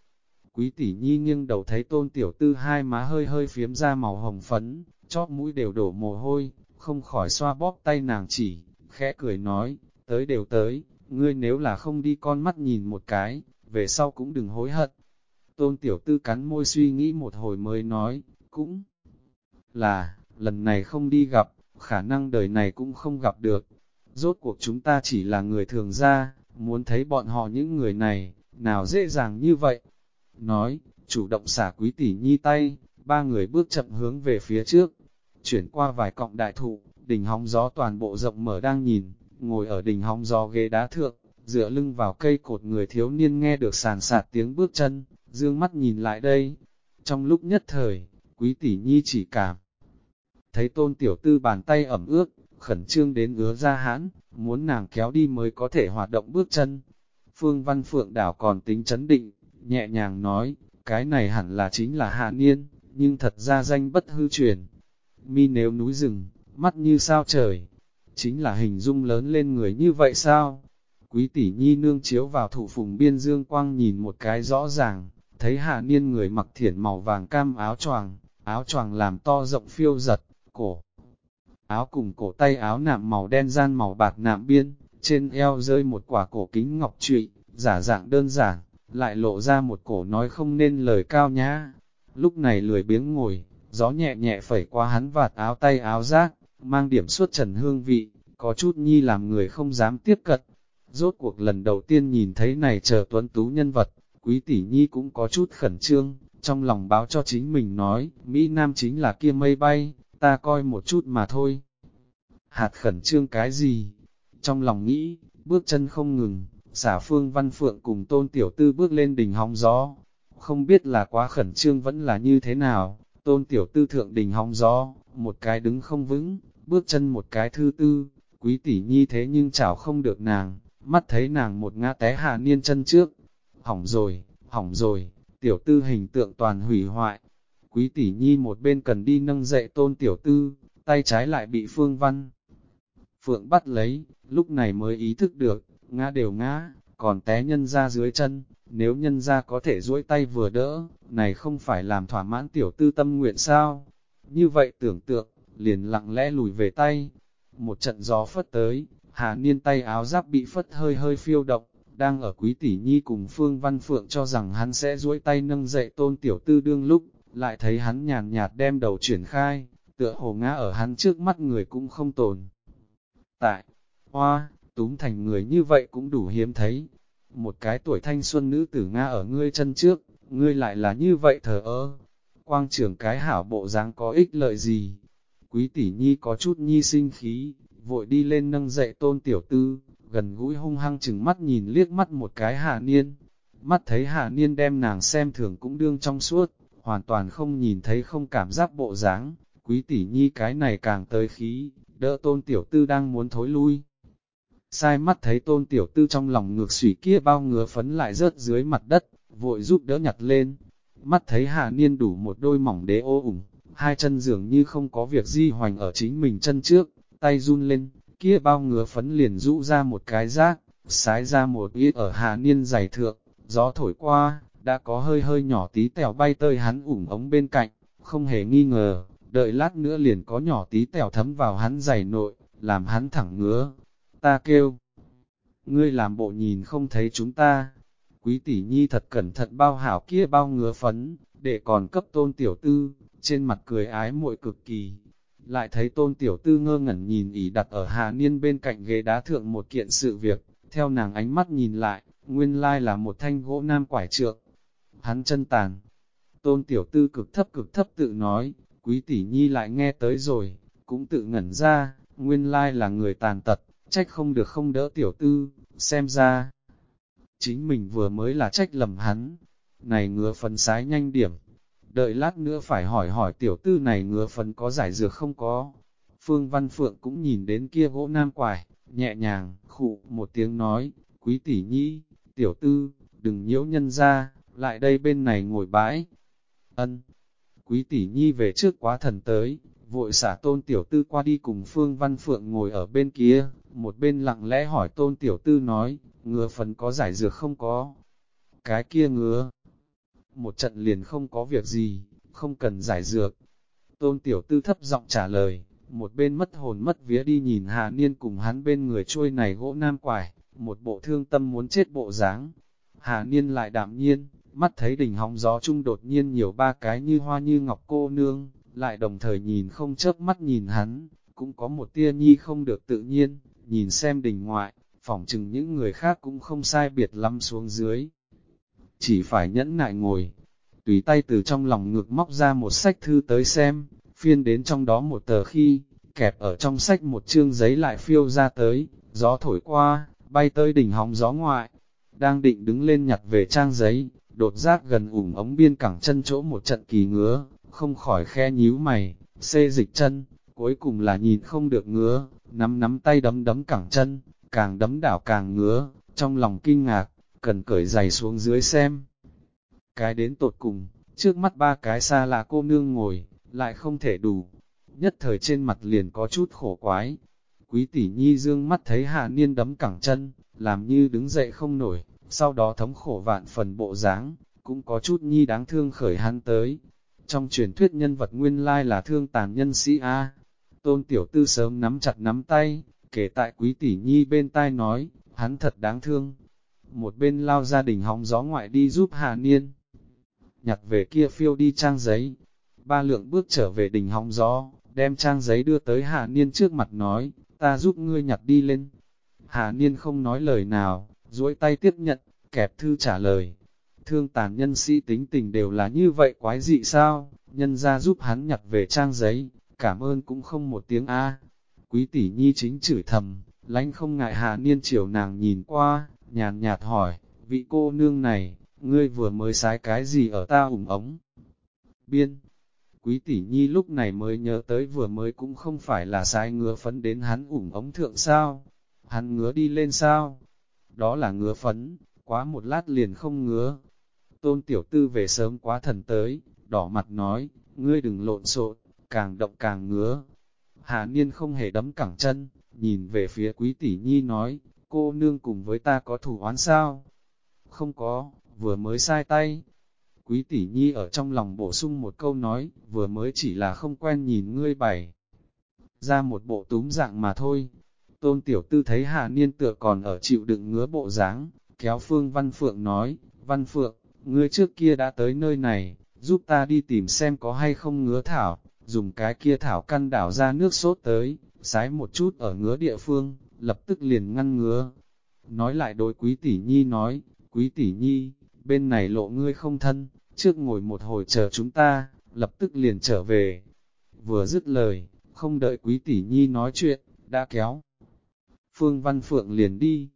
Quý tỷ nhi nghiêng đầu thấy Tôn Tiểu Tư hai má hơi hơi phiếm ra màu hồng phấn, chóp mũi đều đổ mồ hôi, không khỏi xoa bóp tay nàng chỉ, khẽ cười nói, tới đều tới, ngươi nếu là không đi con mắt nhìn một cái, về sau cũng đừng hối hận. Tôn tiểu tư cắn môi suy nghĩ một hồi mới nói, cũng là, lần này không đi gặp, khả năng đời này cũng không gặp được. Rốt cuộc chúng ta chỉ là người thường ra, muốn thấy bọn họ những người này, nào dễ dàng như vậy. Nói, chủ động xả quý tỷ nhi tay, ba người bước chậm hướng về phía trước, chuyển qua vài cọng đại thụ, đỉnh hóng gió toàn bộ rộng mở đang nhìn, ngồi ở đỉnh hóng gió ghế đá thượng, dựa lưng vào cây cột người thiếu niên nghe được sàn sạt tiếng bước chân, dương mắt nhìn lại đây. Trong lúc nhất thời, quý tỷ nhi chỉ cảm. Thấy tôn tiểu tư bàn tay ẩm ướt, khẩn trương đến ngứa ra hãn, muốn nàng kéo đi mới có thể hoạt động bước chân. Phương Văn Phượng đảo còn tính chấn định, nhẹ nhàng nói, cái này hẳn là chính là hạ niên, nhưng thật ra danh bất hư truyền. Mi nếu núi rừng, mắt như sao trời, chính là hình dung lớn lên người như vậy sao? Quý tỷ nhi nương chiếu vào thủ phùng biên dương quang nhìn một cái rõ ràng, thấy hạ niên người mặc thiển màu vàng cam áo choàng, áo choàng làm to rộng phiêu giật, cổ. Áo cùng cổ tay áo nạm màu đen gian màu bạc nạm biên, trên eo rơi một quả cổ kính ngọc trụy, giả dạng đơn giản, lại lộ ra một cổ nói không nên lời cao nhã. Lúc này lười biếng ngồi, gió nhẹ nhẹ phẩy qua hắn vạt áo tay áo rác, mang điểm suốt trần hương vị, có chút nhi làm người không dám tiếp cận. Rốt cuộc lần đầu tiên nhìn thấy này chờ tuấn tú nhân vật, quý tỷ nhi cũng có chút khẩn trương, trong lòng báo cho chính mình nói, Mỹ Nam chính là kia mây bay, ta coi một chút mà thôi. Hạt khẩn trương cái gì? Trong lòng nghĩ, bước chân không ngừng, xả phương văn phượng cùng tôn tiểu tư bước lên đỉnh hóng gió. Không biết là quá khẩn trương vẫn là như thế nào, tôn tiểu tư thượng đỉnh hóng gió, một cái đứng không vững, bước chân một cái thư tư, quý tỷ nhi thế nhưng chảo không được nàng, mắt thấy nàng một ngã té hạ niên chân trước. Hỏng rồi, hỏng rồi, tiểu tư hình tượng toàn hủy hoại. Quý tỷ nhi một bên cần đi nâng dậy tôn tiểu tư, tay trái lại bị phương văn. Phượng bắt lấy, lúc này mới ý thức được, ngã đều ngã, còn té nhân ra dưới chân, nếu nhân ra có thể duỗi tay vừa đỡ, này không phải làm thỏa mãn tiểu tư tâm nguyện sao? Như vậy tưởng tượng, liền lặng lẽ lùi về tay. Một trận gió phất tới, Hà Niên tay áo giáp bị phất hơi hơi phiêu động, đang ở quý tỷ nhi cùng Phương Văn Phượng cho rằng hắn sẽ duỗi tay nâng dậy tôn tiểu tư đương lúc, lại thấy hắn nhàn nhạt đem đầu chuyển khai, tựa hồ ngã ở hắn trước mắt người cũng không tồn. Tại, hoa, túm thành người như vậy cũng đủ hiếm thấy. Một cái tuổi thanh xuân nữ tử Nga ở ngươi chân trước, ngươi lại là như vậy thờ ơ. Quang trưởng cái hảo bộ dáng có ích lợi gì? Quý tỷ nhi có chút nhi sinh khí, vội đi lên nâng dậy tôn tiểu tư, gần gũi hung hăng chừng mắt nhìn liếc mắt một cái hạ niên. Mắt thấy hạ niên đem nàng xem thường cũng đương trong suốt, hoàn toàn không nhìn thấy không cảm giác bộ dáng. Quý tỷ nhi cái này càng tới khí, đỡ tôn tiểu tư đang muốn thối lui. Sai mắt thấy tôn tiểu tư trong lòng ngược sủy kia bao ngứa phấn lại rớt dưới mặt đất, vội giúp đỡ nhặt lên. Mắt thấy hạ niên đủ một đôi mỏng đế ô ủng, hai chân dường như không có việc di hoành ở chính mình chân trước, tay run lên, kia bao ngứa phấn liền rũ ra một cái rác, sái ra một ít ở hạ niên giày thượng, gió thổi qua, đã có hơi hơi nhỏ tí tèo bay tơi hắn ủng ống bên cạnh, không hề nghi ngờ, đợi lát nữa liền có nhỏ tí tèo thấm vào hắn giày nội, làm hắn thẳng ngứa. Ta kêu, ngươi làm bộ nhìn không thấy chúng ta. Quý tỷ nhi thật cẩn thận bao hảo kia bao ngứa phấn, để còn cấp tôn tiểu tư, trên mặt cười ái muội cực kỳ. Lại thấy tôn tiểu tư ngơ ngẩn nhìn ỉ đặt ở Hà Niên bên cạnh ghế đá thượng một kiện sự việc, theo nàng ánh mắt nhìn lại, nguyên lai là một thanh gỗ nam quải trượng. Hắn chân tàn. Tôn tiểu tư cực thấp cực thấp tự nói, quý tỷ nhi lại nghe tới rồi, cũng tự ngẩn ra, nguyên lai là người tàn tật, trách không được không đỡ tiểu tư, xem ra. Chính mình vừa mới là trách lầm hắn, này ngứa phấn sái nhanh điểm, đợi lát nữa phải hỏi hỏi tiểu tư này ngứa phần có giải dược không có. Phương Văn Phượng cũng nhìn đến kia gỗ nam quải, nhẹ nhàng, khụ một tiếng nói, quý tỷ nhi, tiểu tư, đừng nhiễu nhân ra, lại đây bên này ngồi bãi. Ân, quý tỷ nhi về trước quá thần tới, vội xả tôn tiểu tư qua đi cùng Phương Văn Phượng ngồi ở bên kia, một bên lặng lẽ hỏi tôn tiểu tư nói, ngứa phần có giải dược không có. Cái kia ngứa, một trận liền không có việc gì, không cần giải dược. Tôn tiểu tư thấp giọng trả lời, một bên mất hồn mất vía đi nhìn Hà Niên cùng hắn bên người trôi này gỗ nam quải, một bộ thương tâm muốn chết bộ dáng. Hà Niên lại đạm nhiên, mắt thấy đỉnh hóng gió chung đột nhiên nhiều ba cái như hoa như ngọc cô nương, lại đồng thời nhìn không chớp mắt nhìn hắn, cũng có một tia nhi không được tự nhiên, nhìn xem đỉnh ngoại, phỏng chừng những người khác cũng không sai biệt lắm xuống dưới. Chỉ phải nhẫn nại ngồi, tùy tay từ trong lòng ngược móc ra một sách thư tới xem, phiên đến trong đó một tờ khi, kẹp ở trong sách một chương giấy lại phiêu ra tới, gió thổi qua, bay tới đỉnh hóng gió ngoại, đang định đứng lên nhặt về trang giấy, đột giác gần ủng ống biên cẳng chân chỗ một trận kỳ ngứa, không khỏi khe nhíu mày, xê dịch chân, cuối cùng là nhìn không được ngứa, nắm nắm tay đấm đấm cẳng chân, càng đấm đảo càng ngứa, trong lòng kinh ngạc, cần cởi giày xuống dưới xem. Cái đến tột cùng, trước mắt ba cái xa là cô nương ngồi, lại không thể đủ, nhất thời trên mặt liền có chút khổ quái. Quý tỷ nhi dương mắt thấy hạ niên đấm cẳng chân, làm như đứng dậy không nổi, sau đó thống khổ vạn phần bộ dáng cũng có chút nhi đáng thương khởi hắn tới. Trong truyền thuyết nhân vật nguyên lai là thương tàn nhân sĩ A, tôn tiểu tư sớm nắm chặt nắm tay, kể tại quý tỷ nhi bên tai nói, hắn thật đáng thương. Một bên lao ra đình hóng gió ngoại đi giúp Hà Niên. Nhặt về kia phiêu đi trang giấy. Ba lượng bước trở về đỉnh hóng gió, đem trang giấy đưa tới Hà Niên trước mặt nói, ta giúp ngươi nhặt đi lên. Hà Niên không nói lời nào, duỗi tay tiếp nhận, kẹp thư trả lời. Thương tàn nhân sĩ tính tình đều là như vậy quái dị sao, nhân ra giúp hắn nhặt về trang giấy, cảm ơn cũng không một tiếng A. Quý tỷ nhi chính chửi thầm, lánh không ngại Hà Niên chiều nàng nhìn qua, nhàn nhạt hỏi, vị cô nương này, ngươi vừa mới sái cái gì ở ta ủng ống? Biên, quý tỷ nhi lúc này mới nhớ tới vừa mới cũng không phải là sái ngứa phấn đến hắn ủng ống thượng sao? Hắn ngứa đi lên sao? Đó là ngứa phấn, quá một lát liền không ngứa. Tôn tiểu tư về sớm quá thần tới, đỏ mặt nói, ngươi đừng lộn xộn, càng động càng ngứa. hạ Niên không hề đấm cẳng chân, nhìn về phía quý tỷ nhi nói, cô nương cùng với ta có thủ oán sao? Không có, vừa mới sai tay. Quý tỷ nhi ở trong lòng bổ sung một câu nói, vừa mới chỉ là không quen nhìn ngươi bày. Ra một bộ túm dạng mà thôi. Tôn tiểu tư thấy Hà Niên tựa còn ở chịu đựng ngứa bộ dáng, kéo Phương Văn Phượng nói, Văn Phượng, ngươi trước kia đã tới nơi này, giúp ta đi tìm xem có hay không ngứa thảo, dùng cái kia thảo căn đảo ra nước sốt tới, sái một chút ở ngứa địa phương, lập tức liền ngăn ngứa. Nói lại đối quý tỷ nhi nói, quý tỷ nhi, bên này lộ ngươi không thân, trước ngồi một hồi chờ chúng ta, lập tức liền trở về. Vừa dứt lời, không đợi quý tỷ nhi nói chuyện, đã kéo. Phương Văn Phượng liền đi,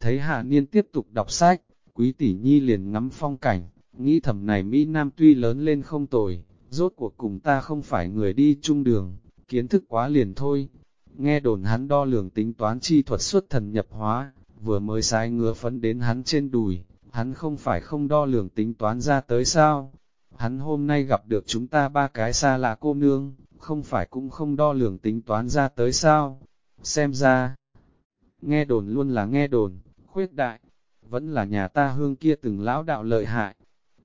thấy Hà Niên tiếp tục đọc sách, quý tỷ nhi liền ngắm phong cảnh, nghĩ thầm này Mỹ Nam tuy lớn lên không tồi, rốt cuộc cùng ta không phải người đi chung đường, kiến thức quá liền thôi. Nghe đồn hắn đo lường tính toán chi thuật xuất thần nhập hóa, vừa mới sai ngứa phấn đến hắn trên đùi, hắn không phải không đo lường tính toán ra tới sao. Hắn hôm nay gặp được chúng ta ba cái xa lạ cô nương, không phải cũng không đo lường tính toán ra tới sao. Xem ra, nghe đồn luôn là nghe đồn, khuyết đại, vẫn là nhà ta hương kia từng lão đạo lợi hại.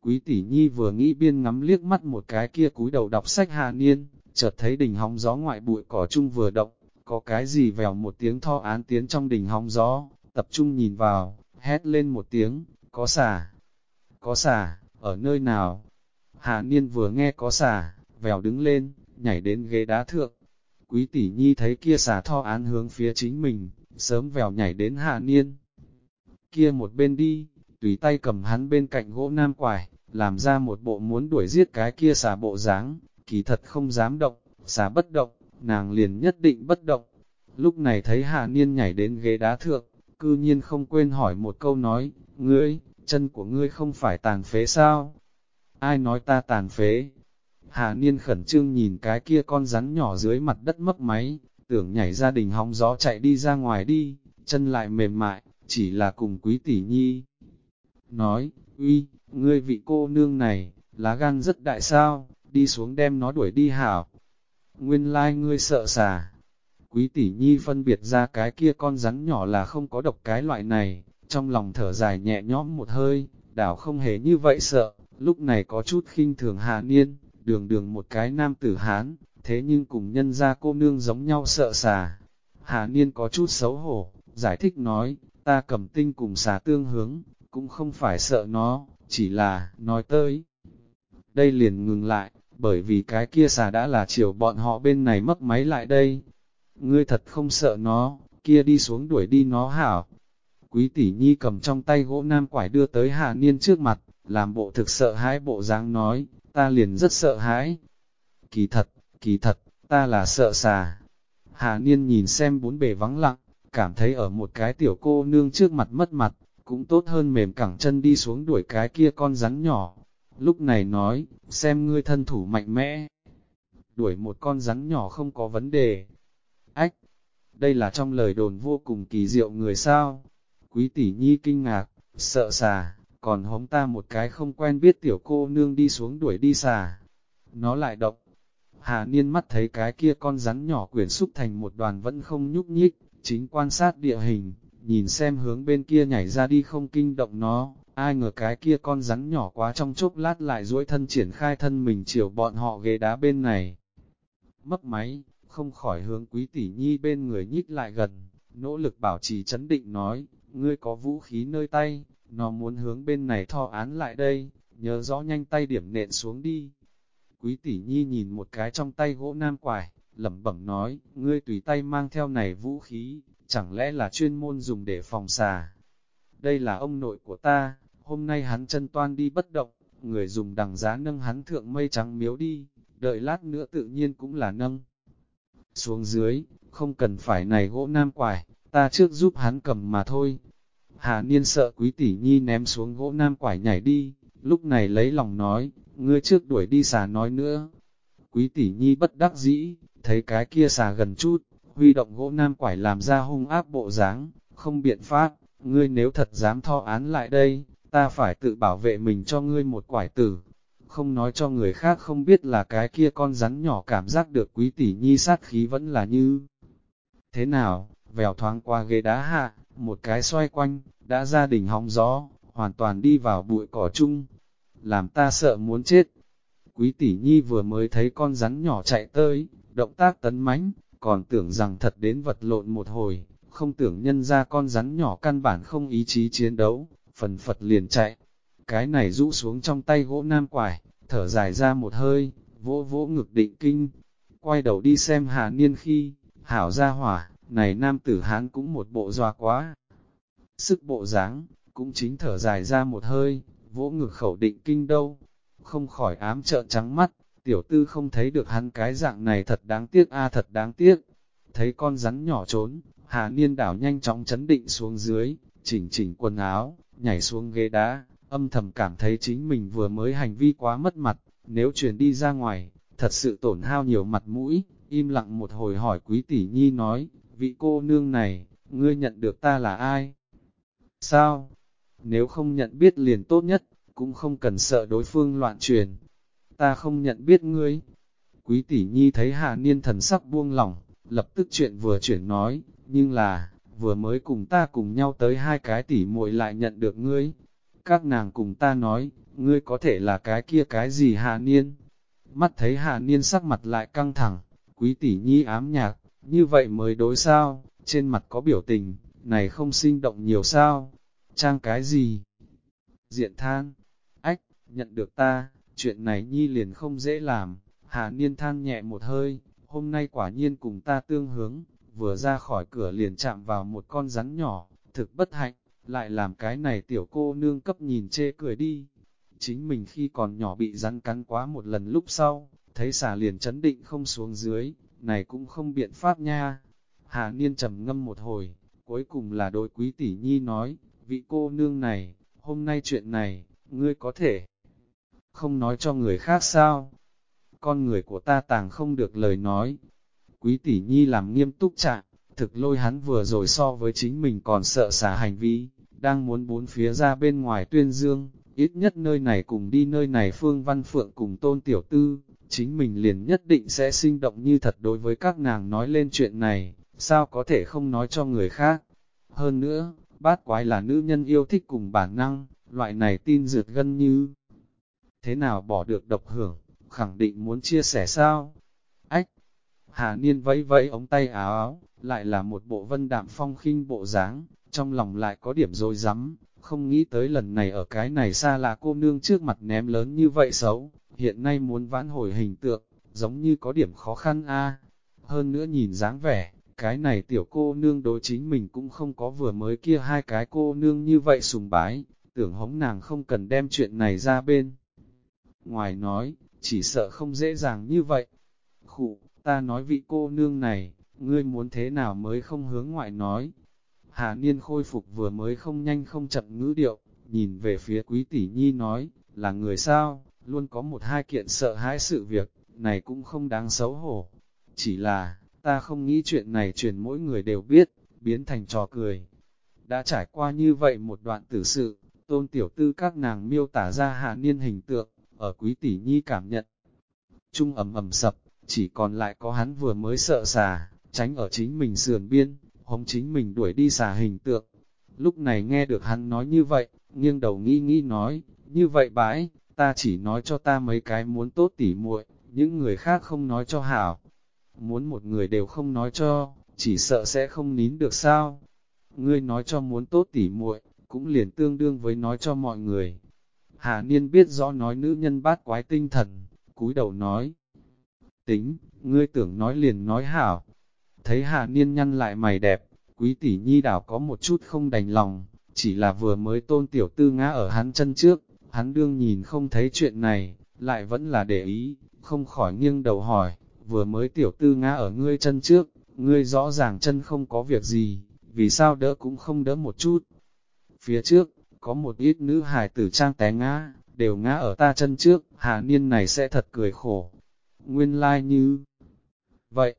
Quý tỷ nhi vừa nghĩ biên ngắm liếc mắt một cái kia cúi đầu đọc sách hà niên, chợt thấy đỉnh hóng gió ngoại bụi cỏ chung vừa động, có cái gì vèo một tiếng tho án tiến trong đỉnh hóng gió, tập trung nhìn vào, hét lên một tiếng, có xà, có xà, ở nơi nào? Hạ Niên vừa nghe có xà, vèo đứng lên, nhảy đến ghế đá thượng. Quý tỷ nhi thấy kia xà tho án hướng phía chính mình, sớm vèo nhảy đến Hạ Niên. Kia một bên đi, tùy tay cầm hắn bên cạnh gỗ nam quải, làm ra một bộ muốn đuổi giết cái kia xà bộ dáng, kỳ thật không dám động, xà bất động, nàng liền nhất định bất động. Lúc này thấy Hạ Niên nhảy đến ghế đá thượng, cư nhiên không quên hỏi một câu nói, ngươi, chân của ngươi không phải tàn phế sao? Ai nói ta tàn phế? Hạ Niên khẩn trương nhìn cái kia con rắn nhỏ dưới mặt đất mất máy, tưởng nhảy ra đình hóng gió chạy đi ra ngoài đi, chân lại mềm mại, chỉ là cùng quý tỷ nhi. Nói, uy, ngươi vị cô nương này, lá gan rất đại sao, đi xuống đem nó đuổi đi hảo. Nguyên lai like ngươi sợ xà. Quý tỷ nhi phân biệt ra cái kia con rắn nhỏ là không có độc cái loại này, trong lòng thở dài nhẹ nhõm một hơi, đảo không hề như vậy sợ, lúc này có chút khinh thường hạ niên, đường đường một cái nam tử Hán, thế nhưng cùng nhân gia cô nương giống nhau sợ xà. Hạ niên có chút xấu hổ, giải thích nói, ta cầm tinh cùng xà tương hướng, cũng không phải sợ nó, chỉ là, nói tới. Đây liền ngừng lại, bởi vì cái kia xà đã là chiều bọn họ bên này mất máy lại đây. Ngươi thật không sợ nó, kia đi xuống đuổi đi nó hảo. Quý tỷ nhi cầm trong tay gỗ nam quải đưa tới hạ niên trước mặt, làm bộ thực sợ hãi bộ dáng nói, ta liền rất sợ hãi. Kỳ thật, kỳ thật, ta là sợ xà. Hạ niên nhìn xem bốn bề vắng lặng, cảm thấy ở một cái tiểu cô nương trước mặt mất mặt, cũng tốt hơn mềm cẳng chân đi xuống đuổi cái kia con rắn nhỏ. Lúc này nói, xem ngươi thân thủ mạnh mẽ. Đuổi một con rắn nhỏ không có vấn đề. Ách, đây là trong lời đồn vô cùng kỳ diệu người sao. Quý tỷ nhi kinh ngạc, sợ xà, còn hống ta một cái không quen biết tiểu cô nương đi xuống đuổi đi xà. Nó lại động. Hà Niên mắt thấy cái kia con rắn nhỏ quyển xúc thành một đoàn vẫn không nhúc nhích, chính quan sát địa hình, nhìn xem hướng bên kia nhảy ra đi không kinh động nó, ai ngờ cái kia con rắn nhỏ quá trong chốc lát lại duỗi thân triển khai thân mình chiều bọn họ ghế đá bên này. Mất máy, không khỏi hướng quý tỷ nhi bên người nhích lại gần, nỗ lực bảo trì chấn định nói, ngươi có vũ khí nơi tay, nó muốn hướng bên này thò án lại đây, nhớ rõ nhanh tay điểm nện xuống đi. Quý tỷ nhi nhìn một cái trong tay gỗ nam quải, lẩm bẩm nói, ngươi tùy tay mang theo này vũ khí, chẳng lẽ là chuyên môn dùng để phòng xà. Đây là ông nội của ta, hôm nay hắn chân toan đi bất động, người dùng đằng giá nâng hắn thượng mây trắng miếu đi, đợi lát nữa tự nhiên cũng là nâng. Xuống dưới, không cần phải này gỗ nam quải, ta trước giúp hắn cầm mà thôi. Hà Niên sợ quý tỷ nhi ném xuống gỗ nam quải nhảy đi, lúc này lấy lòng nói, ngươi trước đuổi đi xà nói nữa. Quý tỷ nhi bất đắc dĩ, thấy cái kia xà gần chút, huy động gỗ nam quải làm ra hung áp bộ dáng, không biện pháp, ngươi nếu thật dám tho án lại đây, ta phải tự bảo vệ mình cho ngươi một quải tử. Không nói cho người khác không biết là cái kia con rắn nhỏ cảm giác được quý tỷ nhi sát khí vẫn là như. Thế nào, vèo thoáng qua ghế đá hạ, một cái xoay quanh, đã ra đỉnh hóng gió, hoàn toàn đi vào bụi cỏ chung. Làm ta sợ muốn chết. Quý tỷ nhi vừa mới thấy con rắn nhỏ chạy tới, động tác tấn mãnh, còn tưởng rằng thật đến vật lộn một hồi, không tưởng nhân ra con rắn nhỏ căn bản không ý chí chiến đấu, phần phật liền chạy. Cái này rũ xuống trong tay gỗ nam quải, thở dài ra một hơi, vỗ vỗ ngực định kinh, quay đầu đi xem hà niên khi, hảo ra hỏa, này nam tử hán cũng một bộ doa quá. Sức bộ dáng cũng chính thở dài ra một hơi, vỗ ngực khẩu định kinh đâu, không khỏi ám trợn trắng mắt, tiểu tư không thấy được hắn cái dạng này thật đáng tiếc a à, thật đáng tiếc. Thấy con rắn nhỏ trốn, Hà Niên đảo nhanh chóng chấn định xuống dưới, chỉnh chỉnh quần áo, nhảy xuống ghế đá, âm thầm cảm thấy chính mình vừa mới hành vi quá mất mặt, nếu truyền đi ra ngoài, thật sự tổn hao nhiều mặt mũi, im lặng một hồi hỏi quý tỷ nhi nói, vị cô nương này, ngươi nhận được ta là ai? Sao? Nếu không nhận biết liền tốt nhất, cũng không cần sợ đối phương loạn truyền. Ta không nhận biết ngươi. Quý tỷ nhi thấy hạ niên thần sắc buông lỏng, lập tức chuyện vừa chuyển nói, nhưng là, vừa mới cùng ta cùng nhau tới hai cái tỷ muội lại nhận được ngươi. Các nàng cùng ta nói, ngươi có thể là cái kia cái gì hạ niên. Mắt thấy hạ niên sắc mặt lại căng thẳng, quý tỷ nhi ám nhạc, như vậy mới đối sao, trên mặt có biểu tình, này không sinh động nhiều sao, trang cái gì? diện than, ách, nhận được ta, chuyện này nhi liền không dễ làm, Hà Niên than nhẹ một hơi, hôm nay quả nhiên cùng ta tương hướng, vừa ra khỏi cửa liền chạm vào một con rắn nhỏ, thực bất hạnh, lại làm cái này tiểu cô nương cấp nhìn chê cười đi. Chính mình khi còn nhỏ bị rắn cắn quá một lần lúc sau, thấy xà liền chấn định không xuống dưới, này cũng không biện pháp nha. Hà Niên trầm ngâm một hồi, cuối cùng là đối quý tỷ nhi nói, vị cô nương này, hôm nay chuyện này, ngươi có thể không nói cho người khác sao? Con người của ta tàng không được lời nói. Quý tỷ nhi làm nghiêm túc trạng, thực lôi hắn vừa rồi so với chính mình còn sợ xả hành vi, đang muốn bốn phía ra bên ngoài tuyên dương, ít nhất nơi này cùng đi nơi này Phương Văn Phượng cùng tôn tiểu tư, chính mình liền nhất định sẽ sinh động như thật đối với các nàng nói lên chuyện này, sao có thể không nói cho người khác. Hơn nữa, bát quái là nữ nhân yêu thích cùng bản năng, loại này tin dượt gân như thế nào bỏ được độc hưởng, khẳng định muốn chia sẻ sao? Hà Niên vẫy vẫy ống tay áo áo, lại là một bộ vân đạm phong khinh bộ dáng, trong lòng lại có điểm dối rắm không nghĩ tới lần này ở cái này xa là cô nương trước mặt ném lớn như vậy xấu, hiện nay muốn vãn hồi hình tượng, giống như có điểm khó khăn a Hơn nữa nhìn dáng vẻ, cái này tiểu cô nương đối chính mình cũng không có vừa mới kia hai cái cô nương như vậy sùng bái, tưởng hống nàng không cần đem chuyện này ra bên. Ngoài nói, chỉ sợ không dễ dàng như vậy. Khụ, ta nói vị cô nương này, ngươi muốn thế nào mới không hướng ngoại nói. Hà Niên khôi phục vừa mới không nhanh không chậm ngữ điệu, nhìn về phía quý tỷ nhi nói, là người sao, luôn có một hai kiện sợ hãi sự việc, này cũng không đáng xấu hổ. Chỉ là, ta không nghĩ chuyện này truyền mỗi người đều biết, biến thành trò cười. Đã trải qua như vậy một đoạn tử sự, tôn tiểu tư các nàng miêu tả ra hạ niên hình tượng, ở quý tỷ nhi cảm nhận. Trung ẩm ẩm sập, chỉ còn lại có hắn vừa mới sợ xà, tránh ở chính mình sườn biên, hống chính mình đuổi đi xà hình tượng. Lúc này nghe được hắn nói như vậy, nghiêng đầu nghĩ nghĩ nói, như vậy bãi, ta chỉ nói cho ta mấy cái muốn tốt tỉ muội, những người khác không nói cho hảo. Muốn một người đều không nói cho, chỉ sợ sẽ không nín được sao. Ngươi nói cho muốn tốt tỉ muội, cũng liền tương đương với nói cho mọi người. Hà Niên biết rõ nói nữ nhân bát quái tinh thần, cúi đầu nói. Tính, ngươi tưởng nói liền nói hảo. Thấy Hà Niên nhăn lại mày đẹp, quý tỷ nhi đảo có một chút không đành lòng, chỉ là vừa mới tôn tiểu tư ngã ở hắn chân trước, hắn đương nhìn không thấy chuyện này, lại vẫn là để ý, không khỏi nghiêng đầu hỏi, vừa mới tiểu tư ngã ở ngươi chân trước, ngươi rõ ràng chân không có việc gì, vì sao đỡ cũng không đỡ một chút. Phía trước, có một ít nữ hài tử trang té ngã, đều ngã ở ta chân trước, hà niên này sẽ thật cười khổ. Nguyên lai like như... Vậy,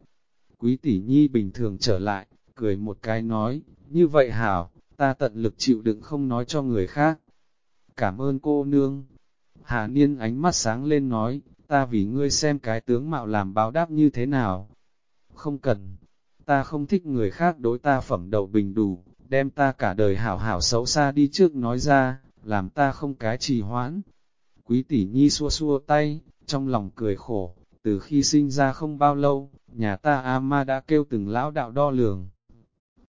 quý tỷ nhi bình thường trở lại, cười một cái nói, như vậy hảo, ta tận lực chịu đựng không nói cho người khác. Cảm ơn cô nương. Hà Niên ánh mắt sáng lên nói, ta vì ngươi xem cái tướng mạo làm báo đáp như thế nào. Không cần, ta không thích người khác đối ta phẩm đầu bình đủ, đem ta cả đời hảo hảo xấu xa đi trước nói ra, làm ta không cái trì hoãn. Quý tỷ nhi xua xua tay, trong lòng cười khổ, từ khi sinh ra không bao lâu, nhà ta A-ma đã kêu từng lão đạo đo lường.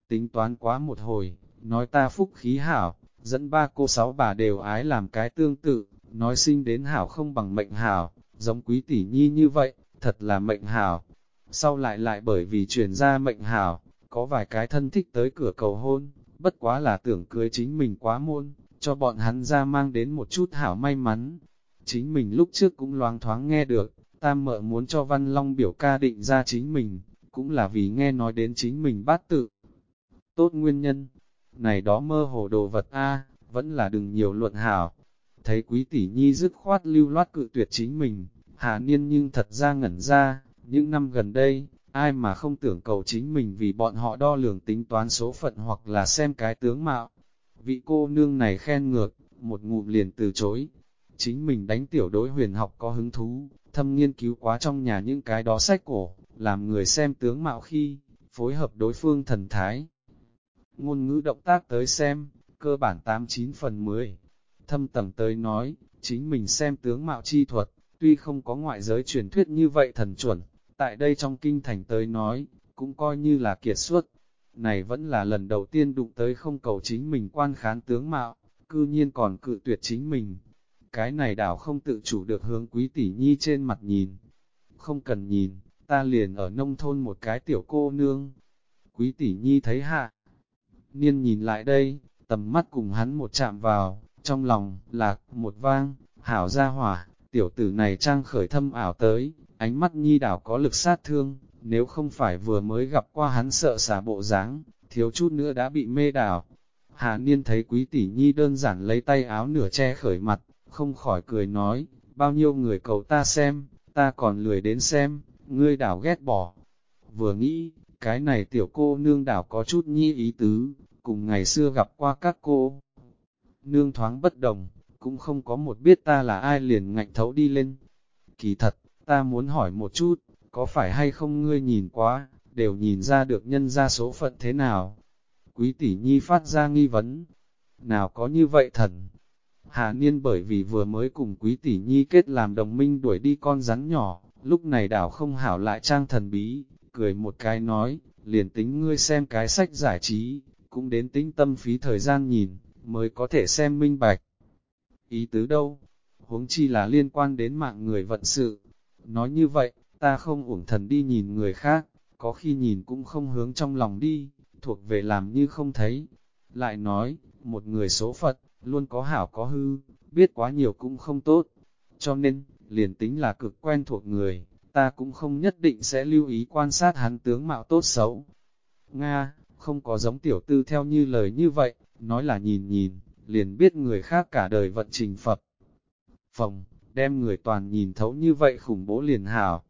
Tính toán quá một hồi, nói ta phúc khí hảo, dẫn ba cô sáu bà đều ái làm cái tương tự, nói sinh đến hảo không bằng mệnh hảo, giống quý tỷ nhi như vậy, thật là mệnh hảo. Sau lại lại bởi vì truyền ra mệnh hảo, có vài cái thân thích tới cửa cầu hôn, bất quá là tưởng cưới chính mình quá môn, cho bọn hắn ra mang đến một chút hảo may mắn. Chính mình lúc trước cũng loáng thoáng nghe được, tam mợ muốn cho Văn Long biểu ca định ra chính mình, cũng là vì nghe nói đến chính mình bát tự. Tốt nguyên nhân, này đó mơ hồ đồ vật A, vẫn là đừng nhiều luận hảo. Thấy quý tỷ nhi dứt khoát lưu loát cự tuyệt chính mình, Hà Niên nhưng thật ra ngẩn ra, những năm gần đây, ai mà không tưởng cầu chính mình vì bọn họ đo lường tính toán số phận hoặc là xem cái tướng mạo. Vị cô nương này khen ngược, một ngụm liền từ chối. Chính mình đánh tiểu đối huyền học có hứng thú, thâm nghiên cứu quá trong nhà những cái đó sách cổ, làm người xem tướng mạo khi, phối hợp đối phương thần thái. Ngôn ngữ động tác tới xem, cơ bản 89 phần 10. Thâm tầng tới nói, chính mình xem tướng mạo chi thuật, tuy không có ngoại giới truyền thuyết như vậy thần chuẩn, tại đây trong kinh thành tới nói, cũng coi như là kiệt xuất. Này vẫn là lần đầu tiên đụng tới không cầu chính mình quan khán tướng mạo, cư nhiên còn cự tuyệt chính mình. Cái này đảo không tự chủ được hướng quý tỷ nhi trên mặt nhìn. Không cần nhìn, ta liền ở nông thôn một cái tiểu cô nương. Quý tỷ nhi thấy hạ. Niên nhìn lại đây, tầm mắt cùng hắn một chạm vào, trong lòng, lạc, một vang, hảo ra hỏa, tiểu tử này trang khởi thâm ảo tới, ánh mắt nhi đảo có lực sát thương, nếu không phải vừa mới gặp qua hắn sợ xả bộ dáng, thiếu chút nữa đã bị mê đảo. Hà Niên thấy quý tỷ nhi đơn giản lấy tay áo nửa che khởi mặt, không khỏi cười nói, bao nhiêu người cầu ta xem, ta còn lười đến xem, ngươi đảo ghét bỏ. Vừa nghĩ, cái này tiểu cô nương đảo có chút nhi ý tứ, cùng ngày xưa gặp qua các cô. Nương thoáng bất đồng, cũng không có một biết ta là ai liền ngạnh thấu đi lên. Kỳ thật, ta muốn hỏi một chút, có phải hay không ngươi nhìn quá, đều nhìn ra được nhân ra số phận thế nào? Quý tỷ nhi phát ra nghi vấn. Nào có như vậy thần? Hà Niên bởi vì vừa mới cùng quý tỷ nhi kết làm đồng minh đuổi đi con rắn nhỏ, lúc này đảo không hảo lại trang thần bí, cười một cái nói, liền tính ngươi xem cái sách giải trí, cũng đến tính tâm phí thời gian nhìn, mới có thể xem minh bạch. Ý tứ đâu? Huống chi là liên quan đến mạng người vận sự. Nói như vậy, ta không uổng thần đi nhìn người khác, có khi nhìn cũng không hướng trong lòng đi, thuộc về làm như không thấy. Lại nói, một người số phận, luôn có hảo có hư, biết quá nhiều cũng không tốt. Cho nên, liền tính là cực quen thuộc người, ta cũng không nhất định sẽ lưu ý quan sát hắn tướng mạo tốt xấu. Nga, không có giống tiểu tư theo như lời như vậy, nói là nhìn nhìn, liền biết người khác cả đời vận trình phập. Phòng, đem người toàn nhìn thấu như vậy khủng bố liền hảo.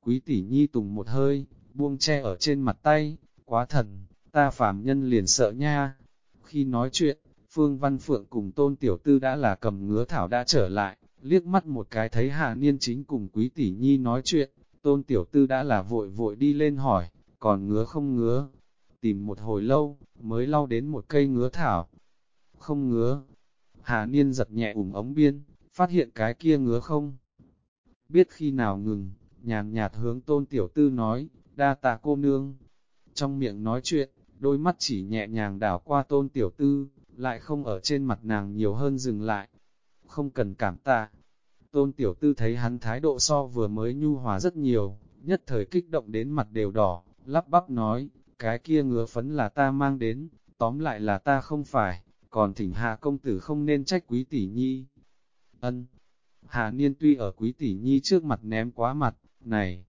Quý tỷ nhi tùng một hơi, buông che ở trên mặt tay, quá thần, ta phàm nhân liền sợ nha. Khi nói chuyện, Phương Văn Phượng cùng tôn tiểu tư đã là cầm ngứa thảo đã trở lại, liếc mắt một cái thấy Hà Niên chính cùng quý tỷ nhi nói chuyện, tôn tiểu tư đã là vội vội đi lên hỏi, còn ngứa không ngứa, tìm một hồi lâu, mới lau đến một cây ngứa thảo. Không ngứa. Hà Niên giật nhẹ ủng ống biên, phát hiện cái kia ngứa không. Biết khi nào ngừng, nhàn nhạt hướng tôn tiểu tư nói, đa tạ cô nương. Trong miệng nói chuyện, đôi mắt chỉ nhẹ nhàng đảo qua tôn tiểu tư, lại không ở trên mặt nàng nhiều hơn dừng lại. Không cần cảm tạ. Tôn tiểu tư thấy hắn thái độ so vừa mới nhu hòa rất nhiều, nhất thời kích động đến mặt đều đỏ, lắp bắp nói, cái kia ngứa phấn là ta mang đến, tóm lại là ta không phải, còn thỉnh hạ công tử không nên trách quý tỷ nhi. Ân, Hà Niên tuy ở quý tỷ nhi trước mặt ném quá mặt, này.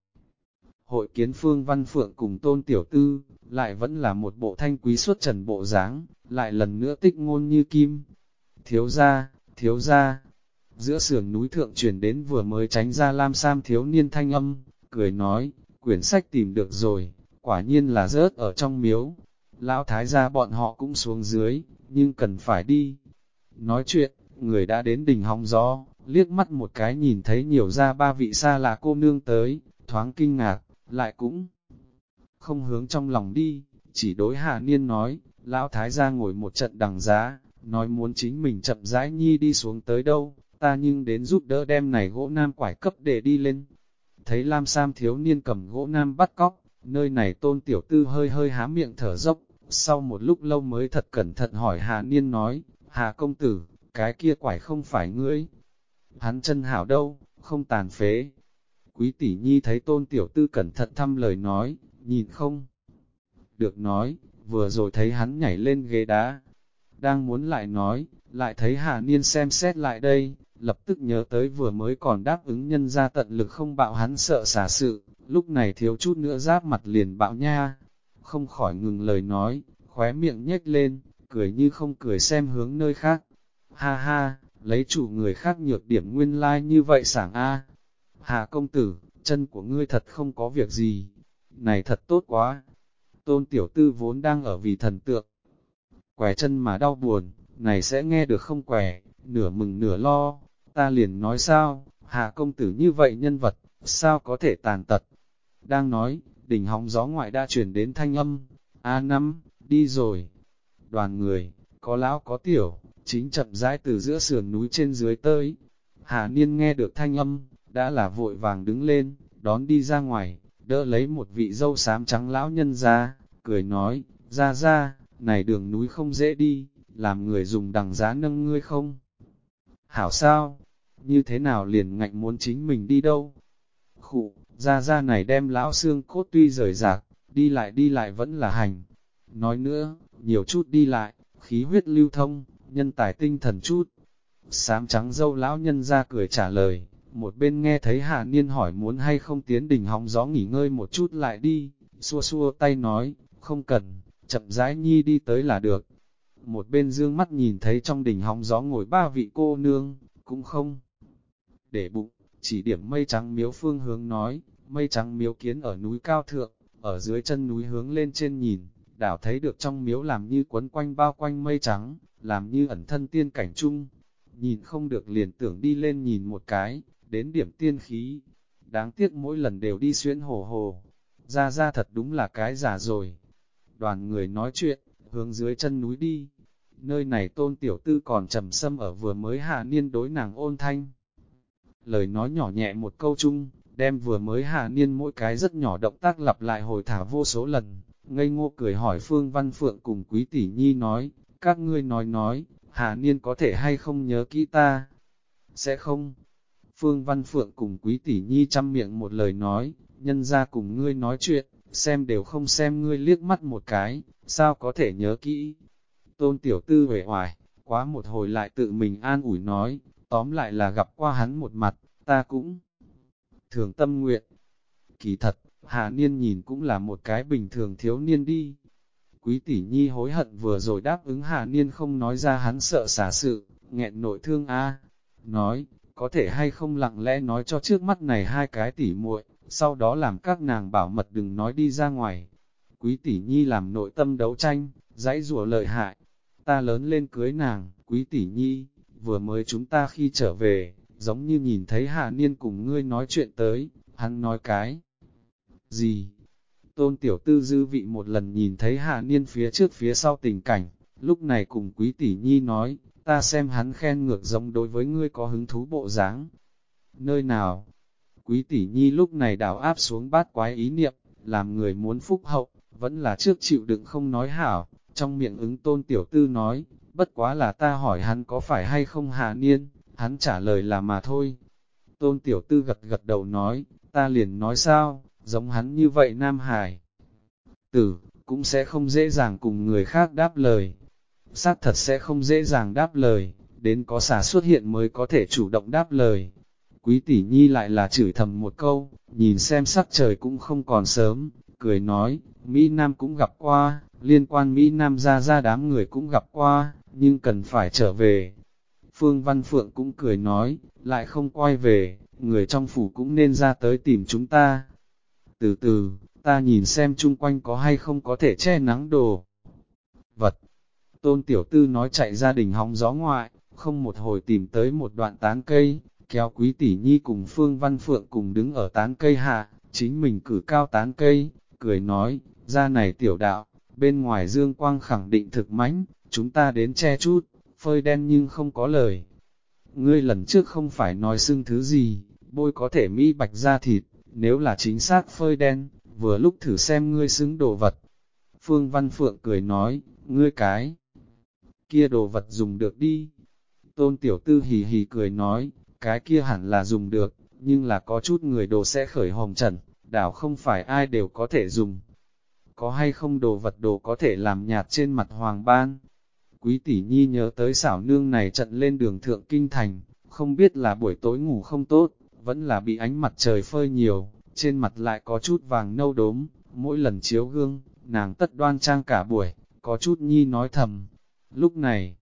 Hội kiến phương văn phượng cùng tôn tiểu tư, lại vẫn là một bộ thanh quý xuất trần bộ dáng, lại lần nữa tích ngôn như kim. Thiếu ra, thiếu ra, giữa sườn núi thượng chuyển đến vừa mới tránh ra lam sam thiếu niên thanh âm, cười nói, quyển sách tìm được rồi, quả nhiên là rớt ở trong miếu. Lão thái gia bọn họ cũng xuống dưới, nhưng cần phải đi. Nói chuyện, người đã đến đỉnh hóng gió, liếc mắt một cái nhìn thấy nhiều ra ba vị xa là cô nương tới, thoáng kinh ngạc, lại cũng không hướng trong lòng đi, chỉ đối hạ niên nói, lão thái gia ngồi một trận đằng giá, nói muốn chính mình chậm rãi nhi đi xuống tới đâu, ta nhưng đến giúp đỡ đem này gỗ nam quải cấp để đi lên. Thấy Lam Sam thiếu niên cầm gỗ nam bắt cóc, Nơi này tôn tiểu tư hơi hơi há miệng thở dốc, sau một lúc lâu mới thật cẩn thận hỏi Hà Niên nói, Hà công tử, cái kia quải không phải ngươi. Hắn chân hảo đâu, không tàn phế. Quý tỷ nhi thấy tôn tiểu tư cẩn thận thăm lời nói, nhìn không. Được nói, vừa rồi thấy hắn nhảy lên ghế đá. Đang muốn lại nói, lại thấy Hà Niên xem xét lại đây, lập tức nhớ tới vừa mới còn đáp ứng nhân ra tận lực không bạo hắn sợ xả sự, lúc này thiếu chút nữa giáp mặt liền bạo nha. Không khỏi ngừng lời nói, khóe miệng nhếch lên, cười như không cười xem hướng nơi khác. Ha ha, lấy chủ người khác nhược điểm nguyên lai like như vậy sảng a. Hà công tử, chân của ngươi thật không có việc gì. Này thật tốt quá. Tôn tiểu tư vốn đang ở vì thần tượng. Quẻ chân mà đau buồn, này sẽ nghe được không quẻ, nửa mừng nửa lo. Ta liền nói sao, Hà công tử như vậy nhân vật, sao có thể tàn tật. Đang nói, đỉnh hóng gió ngoại đã chuyển đến thanh âm. a năm, đi rồi. Đoàn người, có lão có tiểu, chính chậm rãi từ giữa sườn núi trên dưới tới. Hà Niên nghe được thanh âm, đã là vội vàng đứng lên, đón đi ra ngoài, đỡ lấy một vị dâu xám trắng lão nhân ra, cười nói, ra ra, này đường núi không dễ đi, làm người dùng đằng giá nâng ngươi không? Hảo sao? Như thế nào liền ngạnh muốn chính mình đi đâu? Khụ, ra ra này đem lão xương cốt tuy rời rạc, đi lại đi lại vẫn là hành. Nói nữa, nhiều chút đi lại, khí huyết lưu thông, nhân tài tinh thần chút. Sám trắng dâu lão nhân ra cười trả lời, một bên nghe thấy Hà Niên hỏi muốn hay không tiến đỉnh hóng gió nghỉ ngơi một chút lại đi, xua xua tay nói, không cần, chậm rãi nhi đi tới là được. Một bên dương mắt nhìn thấy trong đỉnh hóng gió ngồi ba vị cô nương, cũng không để bụng, chỉ điểm mây trắng miếu phương hướng nói, mây trắng miếu kiến ở núi cao thượng, ở dưới chân núi hướng lên trên nhìn, đảo thấy được trong miếu làm như quấn quanh bao quanh mây trắng, làm như ẩn thân tiên cảnh chung. Nhìn không được liền tưởng đi lên nhìn một cái, đến điểm tiên khí. Đáng tiếc mỗi lần đều đi xuyên hồ hồ. Ra ra thật đúng là cái giả rồi. Đoàn người nói chuyện, hướng dưới chân núi đi. Nơi này tôn tiểu tư còn trầm sâm ở vừa mới hạ niên đối nàng ôn thanh. Lời nói nhỏ nhẹ một câu chung, đem vừa mới hạ niên mỗi cái rất nhỏ động tác lặp lại hồi thả vô số lần. Ngây ngô cười hỏi Phương Văn Phượng cùng Quý Tỷ Nhi nói, các ngươi nói nói, hạ niên có thể hay không nhớ kỹ ta? Sẽ không, Phương Văn Phượng cùng Quý Tỷ Nhi chăm miệng một lời nói, nhân ra cùng ngươi nói chuyện, xem đều không xem ngươi liếc mắt một cái, sao có thể nhớ kỹ. Tôn Tiểu Tư vẻ hoài, quá một hồi lại tự mình an ủi nói, tóm lại là gặp qua hắn một mặt, ta cũng thường tâm nguyện. Kỳ thật, Hà Niên nhìn cũng là một cái bình thường thiếu niên đi. Quý tỷ nhi hối hận vừa rồi đáp ứng Hà Niên không nói ra hắn sợ xả sự, nghẹn nội thương a Nói, có thể hay không lặng lẽ nói cho trước mắt này hai cái tỉ muội, sau đó làm các nàng bảo mật đừng nói đi ra ngoài. Quý tỷ nhi làm nội tâm đấu tranh, dãy rủa lợi hại. Ta lớn lên cưới nàng, quý tỷ nhi, vừa mới chúng ta khi trở về, giống như nhìn thấy hạ niên cùng ngươi nói chuyện tới, hắn nói cái. Gì? Tôn tiểu tư dư vị một lần nhìn thấy hạ niên phía trước phía sau tình cảnh, lúc này cùng quý tỷ nhi nói, ta xem hắn khen ngược giống đối với ngươi có hứng thú bộ dáng. Nơi nào? Quý tỷ nhi lúc này đảo áp xuống bát quái ý niệm, làm người muốn phúc hậu, vẫn là trước chịu đựng không nói hảo, trong miệng ứng tôn tiểu tư nói, bất quá là ta hỏi hắn có phải hay không hạ niên, hắn trả lời là mà thôi. Tôn tiểu tư gật gật đầu nói, ta liền nói sao, giống hắn như vậy Nam Hải. Tử, cũng sẽ không dễ dàng cùng người khác đáp lời, xác thật sẽ không dễ dàng đáp lời, đến có xả xuất hiện mới có thể chủ động đáp lời. Quý tỷ nhi lại là chửi thầm một câu, nhìn xem sắc trời cũng không còn sớm, cười nói, Mỹ Nam cũng gặp qua, liên quan Mỹ Nam ra ra đám người cũng gặp qua, nhưng cần phải trở về. Phương Văn Phượng cũng cười nói, lại không quay về, người trong phủ cũng nên ra tới tìm chúng ta. Từ từ, ta nhìn xem chung quanh có hay không có thể che nắng đồ. Vật, Tôn Tiểu Tư nói chạy ra đình hóng gió ngoại, không một hồi tìm tới một đoạn tán cây, kéo quý tỷ nhi cùng Phương Văn Phượng cùng đứng ở tán cây hạ, chính mình cử cao tán cây, cười nói, ra này tiểu đạo, bên ngoài dương quang khẳng định thực mãnh, chúng ta đến che chút, phơi đen nhưng không có lời. Ngươi lần trước không phải nói xưng thứ gì, bôi có thể mỹ bạch ra thịt, nếu là chính xác phơi đen, vừa lúc thử xem ngươi xứng đồ vật. Phương Văn Phượng cười nói, ngươi cái kia đồ vật dùng được đi. Tôn tiểu tư hì hì cười nói, cái kia hẳn là dùng được, nhưng là có chút người đồ sẽ khởi hồng trần, đảo không phải ai đều có thể dùng. Có hay không đồ vật đồ có thể làm nhạt trên mặt hoàng ban? Quý tỷ nhi nhớ tới xảo nương này trận lên đường thượng kinh thành, không biết là buổi tối ngủ không tốt, vẫn là bị ánh mặt trời phơi nhiều, trên mặt lại có chút vàng nâu đốm, mỗi lần chiếu gương, nàng tất đoan trang cả buổi, có chút nhi nói thầm, Lúc này,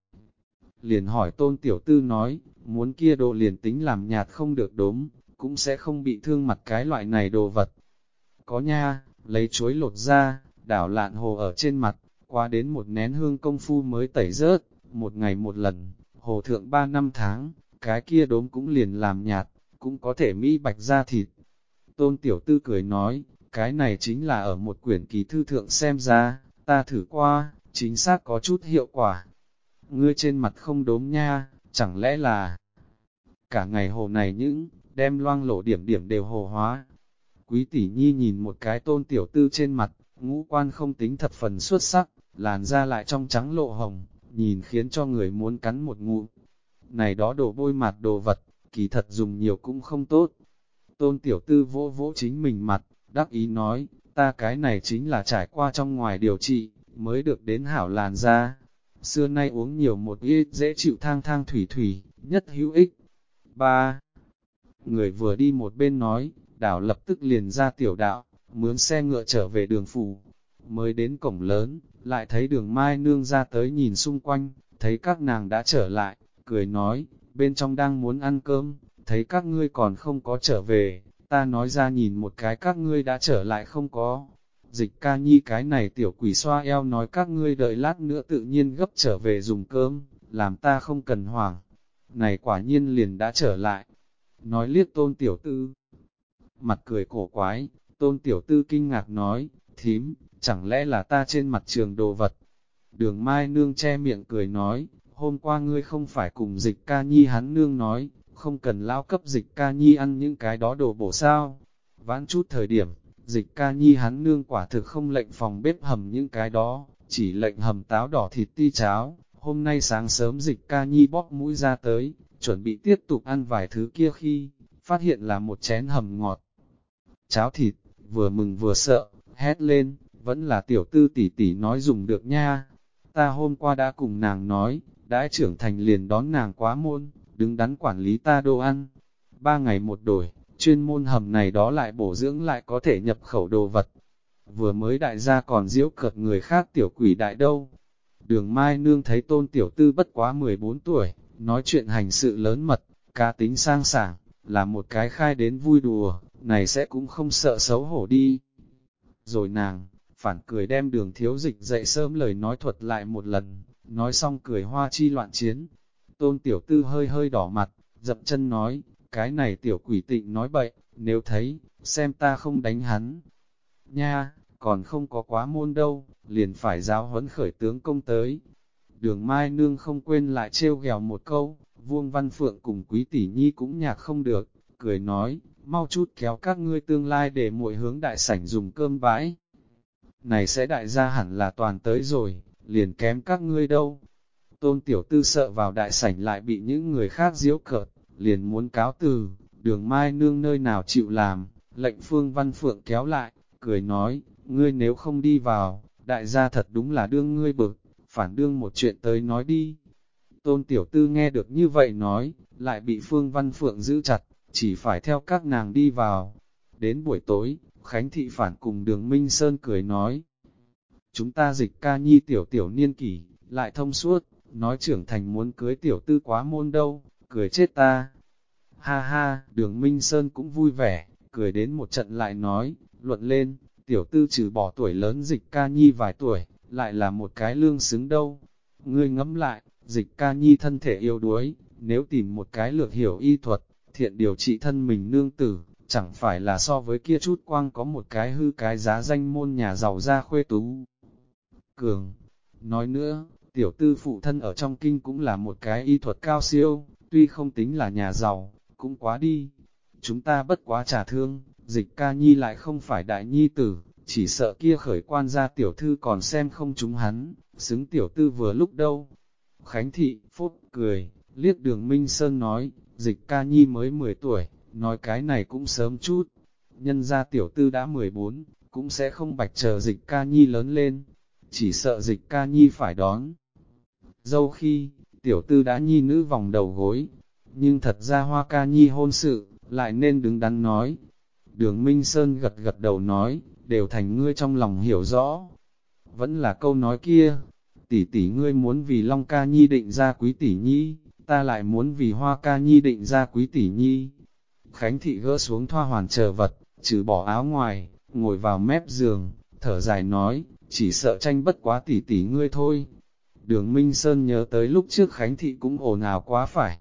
liền hỏi tôn tiểu tư nói, muốn kia đồ liền tính làm nhạt không được đốm, cũng sẽ không bị thương mặt cái loại này đồ vật. Có nha, lấy chuối lột ra, đảo lạn hồ ở trên mặt, qua đến một nén hương công phu mới tẩy rớt, một ngày một lần, hồ thượng ba năm tháng, cái kia đốm cũng liền làm nhạt, cũng có thể mỹ bạch ra thịt. Tôn tiểu tư cười nói, cái này chính là ở một quyển kỳ thư thượng xem ra, ta thử qua, chính xác có chút hiệu quả. Ngươi trên mặt không đốm nha, chẳng lẽ là cả ngày hồ này những, đem loang lổ điểm điểm đều hồ hóa. Quý tỷ nhi nhìn một cái tôn tiểu tư trên mặt, ngũ quan không tính thập phần xuất sắc, làn da lại trong trắng lộ hồng, nhìn khiến cho người muốn cắn một ngụm. Này đó đổ bôi mặt đồ vật, kỳ thật dùng nhiều cũng không tốt. Tôn tiểu tư vỗ vỗ chính mình mặt, đắc ý nói, ta cái này chính là trải qua trong ngoài điều trị, mới được đến hảo làn da. Xưa nay uống nhiều một ít dễ chịu thang thang thủy thủy, nhất hữu ích. ba Người vừa đi một bên nói, đảo lập tức liền ra tiểu đạo, mướn xe ngựa trở về đường phủ. Mới đến cổng lớn, lại thấy đường mai nương ra tới nhìn xung quanh, thấy các nàng đã trở lại, cười nói, bên trong đang muốn ăn cơm, thấy các ngươi còn không có trở về, ta nói ra nhìn một cái các ngươi đã trở lại không có. Dịch ca nhi cái này tiểu quỷ xoa eo nói các ngươi đợi lát nữa tự nhiên gấp trở về dùng cơm, làm ta không cần hoảng. Này quả nhiên liền đã trở lại. Nói liếc tôn tiểu tư. Mặt cười cổ quái, tôn tiểu tư kinh ngạc nói, thím, chẳng lẽ là ta trên mặt trường đồ vật. Đường mai nương che miệng cười nói, hôm qua ngươi không phải cùng dịch ca nhi hắn nương nói, không cần lao cấp dịch ca nhi ăn những cái đó đồ bổ sao. Vãn chút thời điểm, dịch ca nhi hắn nương quả thực không lệnh phòng bếp hầm những cái đó, chỉ lệnh hầm táo đỏ thịt ti cháo. Hôm nay sáng sớm dịch ca nhi bóp mũi ra tới, chuẩn bị tiếp tục ăn vài thứ kia khi, phát hiện là một chén hầm ngọt. Cháo thịt, vừa mừng vừa sợ, hét lên, vẫn là tiểu tư tỷ tỷ nói dùng được nha. Ta hôm qua đã cùng nàng nói, đã trưởng thành liền đón nàng quá môn, đứng đắn quản lý ta đồ ăn. Ba ngày một đổi, chuyên môn hầm này đó lại bổ dưỡng lại có thể nhập khẩu đồ vật. Vừa mới đại gia còn diễu cợt người khác tiểu quỷ đại đâu. Đường Mai Nương thấy tôn tiểu tư bất quá 14 tuổi, nói chuyện hành sự lớn mật, cá tính sang sảng, là một cái khai đến vui đùa, này sẽ cũng không sợ xấu hổ đi. Rồi nàng, phản cười đem đường thiếu dịch dậy sớm lời nói thuật lại một lần, nói xong cười hoa chi loạn chiến. Tôn tiểu tư hơi hơi đỏ mặt, dập chân nói, cái này tiểu quỷ tịnh nói bậy, nếu thấy, xem ta không đánh hắn. Nha, còn không có quá môn đâu, liền phải giáo huấn khởi tướng công tới. Đường Mai Nương không quên lại trêu ghèo một câu, vuông văn phượng cùng quý tỷ nhi cũng nhạc không được, cười nói, mau chút kéo các ngươi tương lai để muội hướng đại sảnh dùng cơm bãi Này sẽ đại gia hẳn là toàn tới rồi, liền kém các ngươi đâu. Tôn tiểu tư sợ vào đại sảnh lại bị những người khác diễu cợt, liền muốn cáo từ, đường mai nương nơi nào chịu làm, lệnh phương văn phượng kéo lại, cười nói, ngươi nếu không đi vào, đại gia thật đúng là đương ngươi bực, phản đương một chuyện tới nói đi. Tôn tiểu tư nghe được như vậy nói, lại bị phương văn phượng giữ chặt, chỉ phải theo các nàng đi vào. Đến buổi tối, Khánh Thị phản cùng đường Minh Sơn cười nói, chúng ta dịch ca nhi tiểu tiểu niên kỷ, lại thông suốt, nói trưởng thành muốn cưới tiểu tư quá môn đâu, cười chết ta. Ha ha, đường Minh Sơn cũng vui vẻ, cười đến một trận lại nói, luận lên, tiểu tư trừ bỏ tuổi lớn dịch ca nhi vài tuổi, lại là một cái lương xứng đâu. Ngươi ngẫm lại, dịch ca nhi thân thể yếu đuối, nếu tìm một cái lược hiểu y thuật, thiện điều trị thân mình nương tử, chẳng phải là so với kia chút quang có một cái hư cái giá danh môn nhà giàu ra khuê tú. Cường, nói nữa, tiểu tư phụ thân ở trong kinh cũng là một cái y thuật cao siêu, tuy không tính là nhà giàu, cũng quá đi. Chúng ta bất quá trả thương, dịch ca nhi lại không phải đại nhi tử, chỉ sợ kia khởi quan ra tiểu thư còn xem không chúng hắn, xứng tiểu tư vừa lúc đâu. Khánh thị, phốt, cười, liếc đường Minh Sơn nói, dịch ca nhi mới 10 tuổi, nói cái này cũng sớm chút. Nhân ra tiểu tư đã 14, cũng sẽ không bạch chờ dịch ca nhi lớn lên, chỉ sợ dịch ca nhi phải đón. Dâu khi, tiểu tư đã nhi nữ vòng đầu gối, nhưng thật ra hoa ca nhi hôn sự, lại nên đứng đắn nói. Đường Minh Sơn gật gật đầu nói, đều thành ngươi trong lòng hiểu rõ. Vẫn là câu nói kia, tỷ tỷ ngươi muốn vì Long ca nhi định ra quý tỷ nhi, ta lại muốn vì hoa ca nhi định ra quý tỷ nhi. Khánh thị gỡ xuống thoa hoàn chờ vật, trừ bỏ áo ngoài, ngồi vào mép giường, thở dài nói, chỉ sợ tranh bất quá tỷ tỷ ngươi thôi. Đường Minh Sơn nhớ tới lúc trước Khánh thị cũng ồn ào quá phải.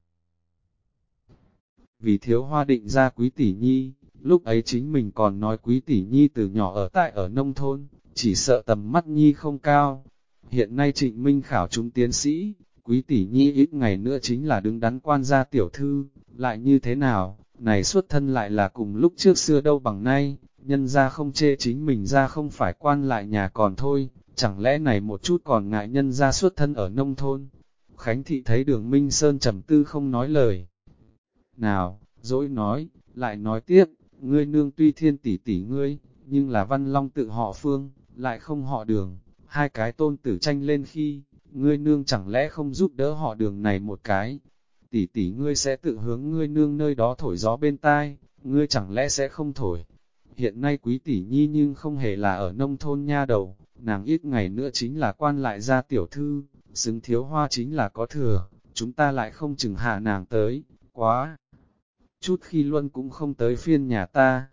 Vì thiếu hoa định ra quý tỷ nhi, lúc ấy chính mình còn nói quý tỷ nhi từ nhỏ ở tại ở nông thôn, chỉ sợ tầm mắt nhi không cao. Hiện nay trịnh minh khảo chúng tiến sĩ, quý tỷ nhi ít ngày nữa chính là đứng đắn quan gia tiểu thư, lại như thế nào, này xuất thân lại là cùng lúc trước xưa đâu bằng nay, nhân ra không chê chính mình ra không phải quan lại nhà còn thôi, chẳng lẽ này một chút còn ngại nhân ra xuất thân ở nông thôn. Khánh thị thấy đường Minh Sơn trầm tư không nói lời. Nào, dỗi nói, lại nói tiếp, ngươi nương tuy thiên tỷ tỷ ngươi, nhưng là văn long tự họ phương, lại không họ đường, hai cái tôn tử tranh lên khi, ngươi nương chẳng lẽ không giúp đỡ họ đường này một cái, tỷ tỷ ngươi sẽ tự hướng ngươi nương nơi đó thổi gió bên tai, ngươi chẳng lẽ sẽ không thổi. Hiện nay quý tỷ nhi nhưng không hề là ở nông thôn nha đầu, nàng ít ngày nữa chính là quan lại ra tiểu thư, xứng thiếu hoa chính là có thừa, chúng ta lại không chừng hạ nàng tới, quá. Chút khi luân cũng không tới phiên nhà ta,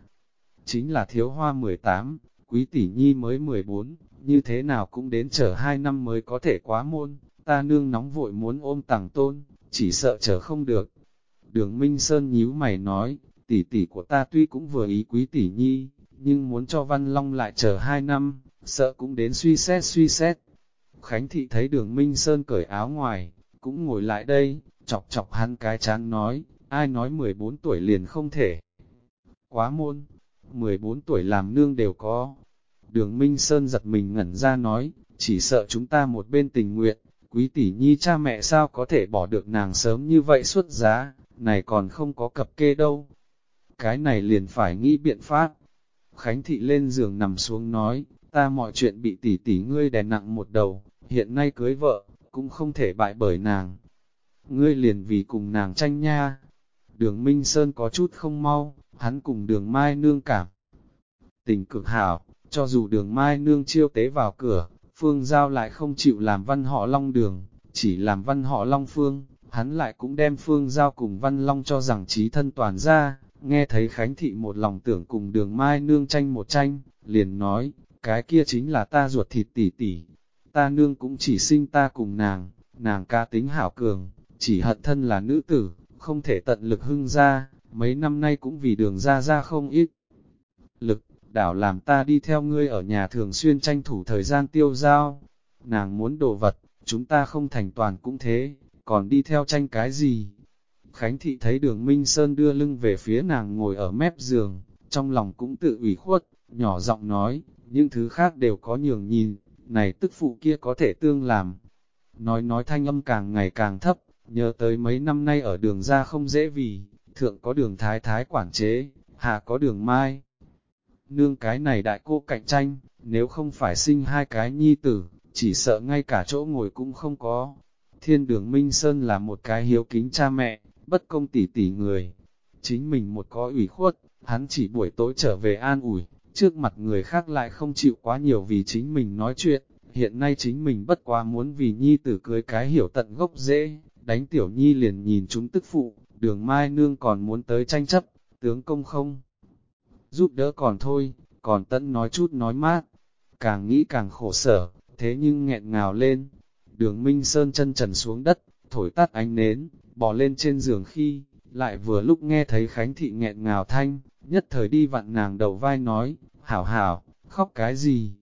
chính là thiếu hoa 18, quý tỷ nhi mới 14, như thế nào cũng đến chờ hai năm mới có thể quá môn, ta nương nóng vội muốn ôm tàng tôn, chỉ sợ chờ không được. Đường Minh Sơn nhíu mày nói, tỷ tỷ của ta tuy cũng vừa ý quý tỷ nhi, nhưng muốn cho Văn Long lại chờ hai năm, sợ cũng đến suy xét suy xét. Khánh Thị thấy đường Minh Sơn cởi áo ngoài, cũng ngồi lại đây, chọc chọc hắn cái chán nói, ai nói 14 tuổi liền không thể. Quá môn, 14 tuổi làm nương đều có. Đường Minh Sơn giật mình ngẩn ra nói, chỉ sợ chúng ta một bên tình nguyện, quý tỷ nhi cha mẹ sao có thể bỏ được nàng sớm như vậy xuất giá, này còn không có cập kê đâu. Cái này liền phải nghĩ biện pháp. Khánh thị lên giường nằm xuống nói, ta mọi chuyện bị tỷ tỷ ngươi đè nặng một đầu, hiện nay cưới vợ, cũng không thể bại bởi nàng. Ngươi liền vì cùng nàng tranh nha. Đường Minh Sơn có chút không mau, hắn cùng đường Mai Nương cảm. Tình cực hảo, cho dù đường Mai Nương chiêu tế vào cửa, Phương Giao lại không chịu làm văn họ Long đường, chỉ làm văn họ Long Phương, hắn lại cũng đem Phương Giao cùng văn Long cho rằng trí thân toàn ra, nghe thấy Khánh Thị một lòng tưởng cùng đường Mai Nương tranh một tranh, liền nói, cái kia chính là ta ruột thịt tỉ tỉ, ta nương cũng chỉ sinh ta cùng nàng, nàng ca tính hảo cường, chỉ hận thân là nữ tử, không thể tận lực hưng ra, mấy năm nay cũng vì đường ra ra không ít. Lực, đảo làm ta đi theo ngươi ở nhà thường xuyên tranh thủ thời gian tiêu giao. Nàng muốn đồ vật, chúng ta không thành toàn cũng thế, còn đi theo tranh cái gì? Khánh thị thấy đường Minh Sơn đưa lưng về phía nàng ngồi ở mép giường, trong lòng cũng tự ủy khuất, nhỏ giọng nói, những thứ khác đều có nhường nhìn, này tức phụ kia có thể tương làm. Nói nói thanh âm càng ngày càng thấp, nhớ tới mấy năm nay ở đường ra không dễ vì, thượng có đường thái thái quản chế, hạ có đường mai. Nương cái này đại cô cạnh tranh, nếu không phải sinh hai cái nhi tử, chỉ sợ ngay cả chỗ ngồi cũng không có. Thiên đường Minh Sơn là một cái hiếu kính cha mẹ, bất công tỉ tỉ người. Chính mình một có ủy khuất, hắn chỉ buổi tối trở về an ủi, trước mặt người khác lại không chịu quá nhiều vì chính mình nói chuyện. Hiện nay chính mình bất quá muốn vì nhi tử cưới cái hiểu tận gốc dễ, đánh tiểu nhi liền nhìn chúng tức phụ, đường mai nương còn muốn tới tranh chấp, tướng công không. Giúp đỡ còn thôi, còn tận nói chút nói mát, càng nghĩ càng khổ sở, thế nhưng nghẹn ngào lên. Đường Minh Sơn chân trần xuống đất, thổi tắt ánh nến, bò lên trên giường khi, lại vừa lúc nghe thấy Khánh Thị nghẹn ngào thanh, nhất thời đi vặn nàng đầu vai nói, hảo hảo, khóc cái gì?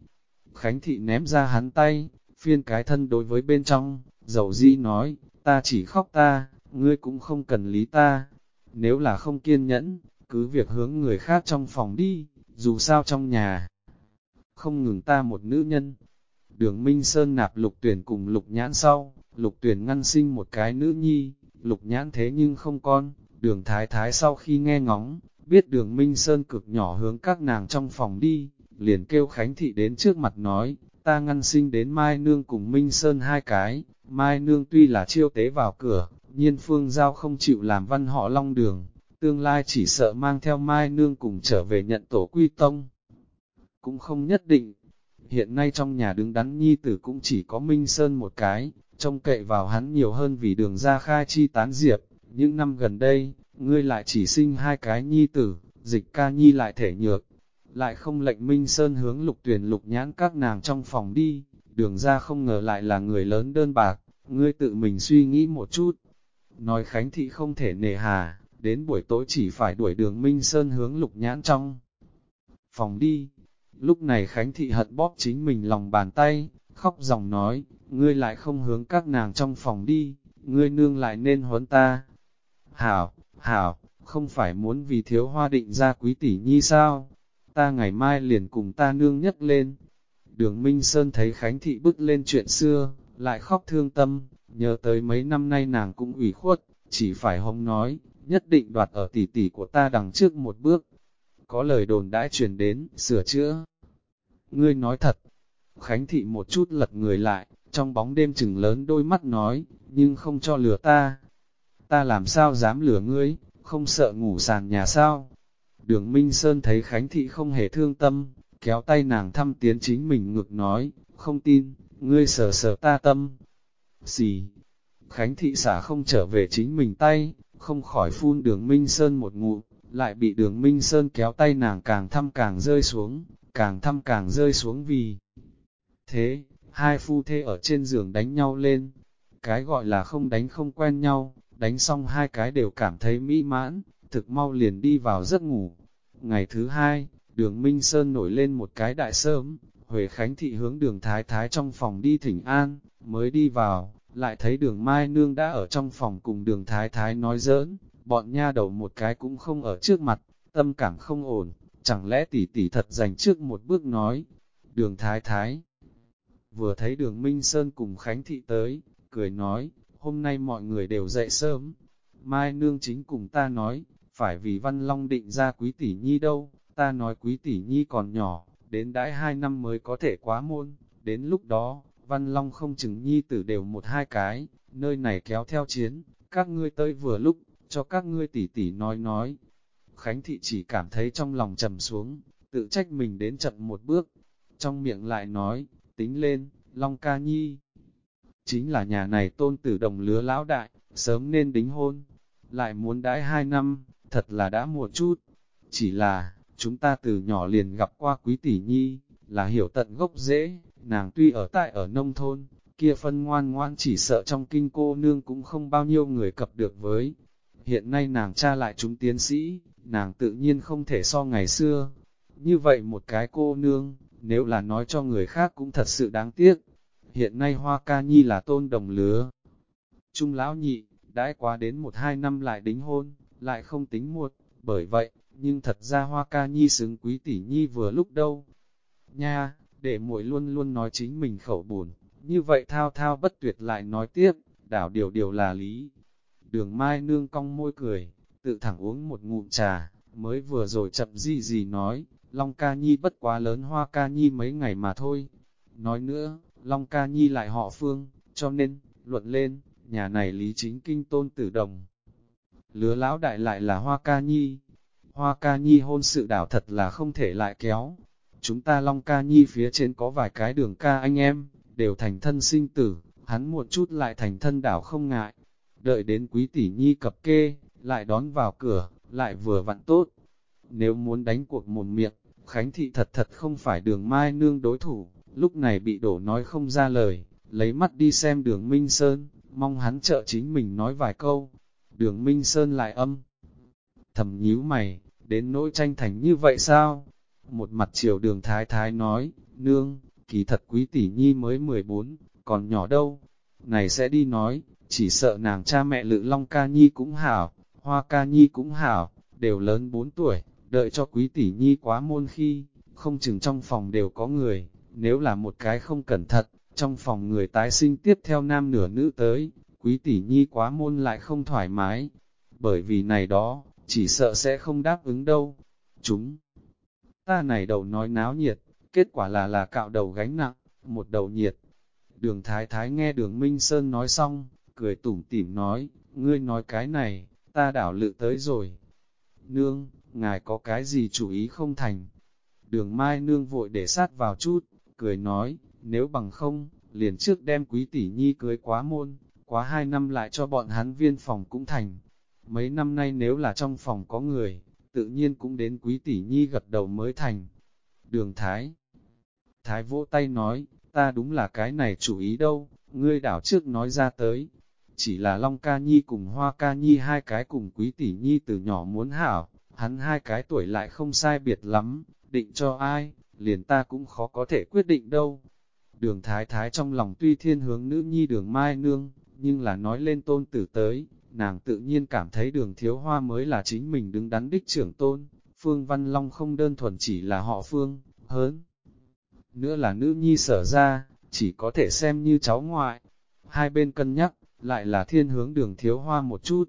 Khánh Thị ném ra hắn tay, phiên cái thân đối với bên trong, dầu di nói, ta chỉ khóc ta, ngươi cũng không cần lý ta. Nếu là không kiên nhẫn, cứ việc hướng người khác trong phòng đi, dù sao trong nhà. Không ngừng ta một nữ nhân. Đường Minh Sơn nạp lục tuyển cùng lục nhãn sau, lục tuyển ngăn sinh một cái nữ nhi, lục nhãn thế nhưng không con, đường thái thái sau khi nghe ngóng, biết đường Minh Sơn cực nhỏ hướng các nàng trong phòng đi, liền kêu Khánh Thị đến trước mặt nói, ta ngăn sinh đến Mai Nương cùng Minh Sơn hai cái, Mai Nương tuy là chiêu tế vào cửa, nhiên phương giao không chịu làm văn họ long đường, tương lai chỉ sợ mang theo Mai Nương cùng trở về nhận tổ quy tông. Cũng không nhất định, hiện nay trong nhà đứng đắn nhi tử cũng chỉ có Minh Sơn một cái, trông cậy vào hắn nhiều hơn vì đường ra khai chi tán diệp, những năm gần đây, ngươi lại chỉ sinh hai cái nhi tử, dịch ca nhi lại thể nhược, lại không lệnh Minh Sơn hướng lục tuyển lục nhãn các nàng trong phòng đi, đường ra không ngờ lại là người lớn đơn bạc, ngươi tự mình suy nghĩ một chút. Nói Khánh Thị không thể nề hà, đến buổi tối chỉ phải đuổi đường Minh Sơn hướng lục nhãn trong phòng đi. Lúc này Khánh Thị hận bóp chính mình lòng bàn tay, khóc dòng nói, ngươi lại không hướng các nàng trong phòng đi, ngươi nương lại nên huấn ta. Hảo, hảo, không phải muốn vì thiếu hoa định ra quý tỷ nhi sao? Ta ngày mai liền cùng ta nương nhất lên. Đường Minh Sơn thấy Khánh Thị bức lên chuyện xưa, lại khóc thương tâm, nhớ tới mấy năm nay nàng cũng ủy khuất, chỉ phải hông nói, nhất định đoạt ở tỷ tỷ của ta đằng trước một bước. Có lời đồn đãi truyền đến, sửa chữa. Ngươi nói thật. Khánh Thị một chút lật người lại, trong bóng đêm chừng lớn đôi mắt nói, nhưng không cho lừa ta. Ta làm sao dám lừa ngươi, không sợ ngủ sàn nhà sao? Đường Minh Sơn thấy Khánh Thị không hề thương tâm, kéo tay nàng thăm tiến chính mình ngược nói, không tin, ngươi sờ sờ ta tâm. Xì, Khánh Thị xả không trở về chính mình tay, không khỏi phun đường Minh Sơn một ngụ, lại bị đường Minh Sơn kéo tay nàng càng thăm càng rơi xuống, càng thăm càng rơi xuống vì. Thế, hai phu thê ở trên giường đánh nhau lên, cái gọi là không đánh không quen nhau, đánh xong hai cái đều cảm thấy mỹ mãn, thực mau liền đi vào giấc ngủ. Ngày thứ hai, đường Minh Sơn nổi lên một cái đại sớm, Huệ Khánh Thị hướng đường Thái Thái trong phòng đi thỉnh an, mới đi vào, lại thấy đường Mai Nương đã ở trong phòng cùng đường Thái Thái nói giỡn, bọn nha đầu một cái cũng không ở trước mặt, tâm cảm không ổn, chẳng lẽ tỷ tỷ thật dành trước một bước nói, đường Thái Thái. Vừa thấy đường Minh Sơn cùng Khánh Thị tới, cười nói, hôm nay mọi người đều dậy sớm. Mai Nương chính cùng ta nói, phải vì Văn Long định ra quý tỷ nhi đâu, ta nói quý tỷ nhi còn nhỏ, đến đãi hai năm mới có thể quá môn, đến lúc đó, Văn Long không chừng nhi tử đều một hai cái, nơi này kéo theo chiến, các ngươi tới vừa lúc, cho các ngươi tỷ tỷ nói nói. Khánh thị chỉ cảm thấy trong lòng trầm xuống, tự trách mình đến chậm một bước, trong miệng lại nói, tính lên, Long ca nhi. Chính là nhà này tôn tử đồng lứa lão đại, sớm nên đính hôn, lại muốn đãi hai năm, thật là đã một chút. Chỉ là, chúng ta từ nhỏ liền gặp qua quý tỷ nhi, là hiểu tận gốc dễ, nàng tuy ở tại ở nông thôn, kia phân ngoan ngoan chỉ sợ trong kinh cô nương cũng không bao nhiêu người cập được với. Hiện nay nàng cha lại chúng tiến sĩ, nàng tự nhiên không thể so ngày xưa. Như vậy một cái cô nương, nếu là nói cho người khác cũng thật sự đáng tiếc. Hiện nay Hoa Ca Nhi là tôn đồng lứa. Trung lão nhị, đãi quá đến một hai năm lại đính hôn, lại không tính muộn, bởi vậy, nhưng thật ra Hoa Ca Nhi xứng quý tỷ nhi vừa lúc đâu. Nha, để muội luôn luôn nói chính mình khẩu buồn, như vậy thao thao bất tuyệt lại nói tiếp, đảo điều điều là lý. Đường Mai nương cong môi cười, tự thẳng uống một ngụm trà, mới vừa rồi chậm gì gì nói, Long Ca Nhi bất quá lớn Hoa Ca Nhi mấy ngày mà thôi. Nói nữa, Long Ca Nhi lại họ Phương, cho nên, luận lên, nhà này lý chính kinh tôn tử đồng. Lứa lão đại lại là Hoa Ca Nhi. Hoa Ca Nhi hôn sự đảo thật là không thể lại kéo. Chúng ta Long Ca Nhi phía trên có vài cái đường ca anh em, đều thành thân sinh tử, hắn một chút lại thành thân đảo không ngại. Đợi đến quý tỷ nhi cập kê, lại đón vào cửa, lại vừa vặn tốt. Nếu muốn đánh cuộc một miệng, Khánh Thị thật thật không phải đường mai nương đối thủ, lúc này bị đổ nói không ra lời, lấy mắt đi xem đường Minh Sơn, mong hắn trợ chính mình nói vài câu. Đường Minh Sơn lại âm, thầm nhíu mày, đến nỗi tranh thành như vậy sao? Một mặt chiều đường thái thái nói, nương, kỳ thật quý tỷ nhi mới 14, còn nhỏ đâu. Này sẽ đi nói, chỉ sợ nàng cha mẹ lự long ca nhi cũng hảo, hoa ca nhi cũng hảo, đều lớn 4 tuổi, đợi cho quý tỷ nhi quá môn khi, không chừng trong phòng đều có người, nếu là một cái không cẩn thận, trong phòng người tái sinh tiếp theo nam nửa nữ tới, quý tỷ nhi quá môn lại không thoải mái, bởi vì này đó, chỉ sợ sẽ không đáp ứng đâu. Chúng ta này đầu nói náo nhiệt, kết quả là là cạo đầu gánh nặng, một đầu nhiệt. Đường Thái Thái nghe đường Minh Sơn nói xong, cười tủm tỉm nói, ngươi nói cái này, ta đảo lự tới rồi. Nương, ngài có cái gì chủ ý không thành? Đường Mai Nương vội để sát vào chút, cười nói, nếu bằng không, liền trước đem quý tỷ nhi cưới quá môn, quá hai năm lại cho bọn hắn viên phòng cũng thành. Mấy năm nay nếu là trong phòng có người, tự nhiên cũng đến quý tỷ nhi gật đầu mới thành. Đường Thái Thái vỗ tay nói, ta đúng là cái này chủ ý đâu, ngươi đảo trước nói ra tới. Chỉ là Long Ca Nhi cùng Hoa Ca Nhi hai cái cùng quý tỷ nhi từ nhỏ muốn hảo, hắn hai cái tuổi lại không sai biệt lắm, định cho ai, liền ta cũng khó có thể quyết định đâu. Đường Thái Thái trong lòng tuy thiên hướng nữ nhi đường Mai Nương, nhưng là nói lên tôn tử tới, nàng tự nhiên cảm thấy đường thiếu hoa mới là chính mình đứng đắn đích trưởng tôn, Phương Văn Long không đơn thuần chỉ là họ Phương, hớn. nữa là nữ nhi sở ra, chỉ có thể xem như cháu ngoại. Hai bên cân nhắc, lại là thiên hướng đường thiếu hoa một chút.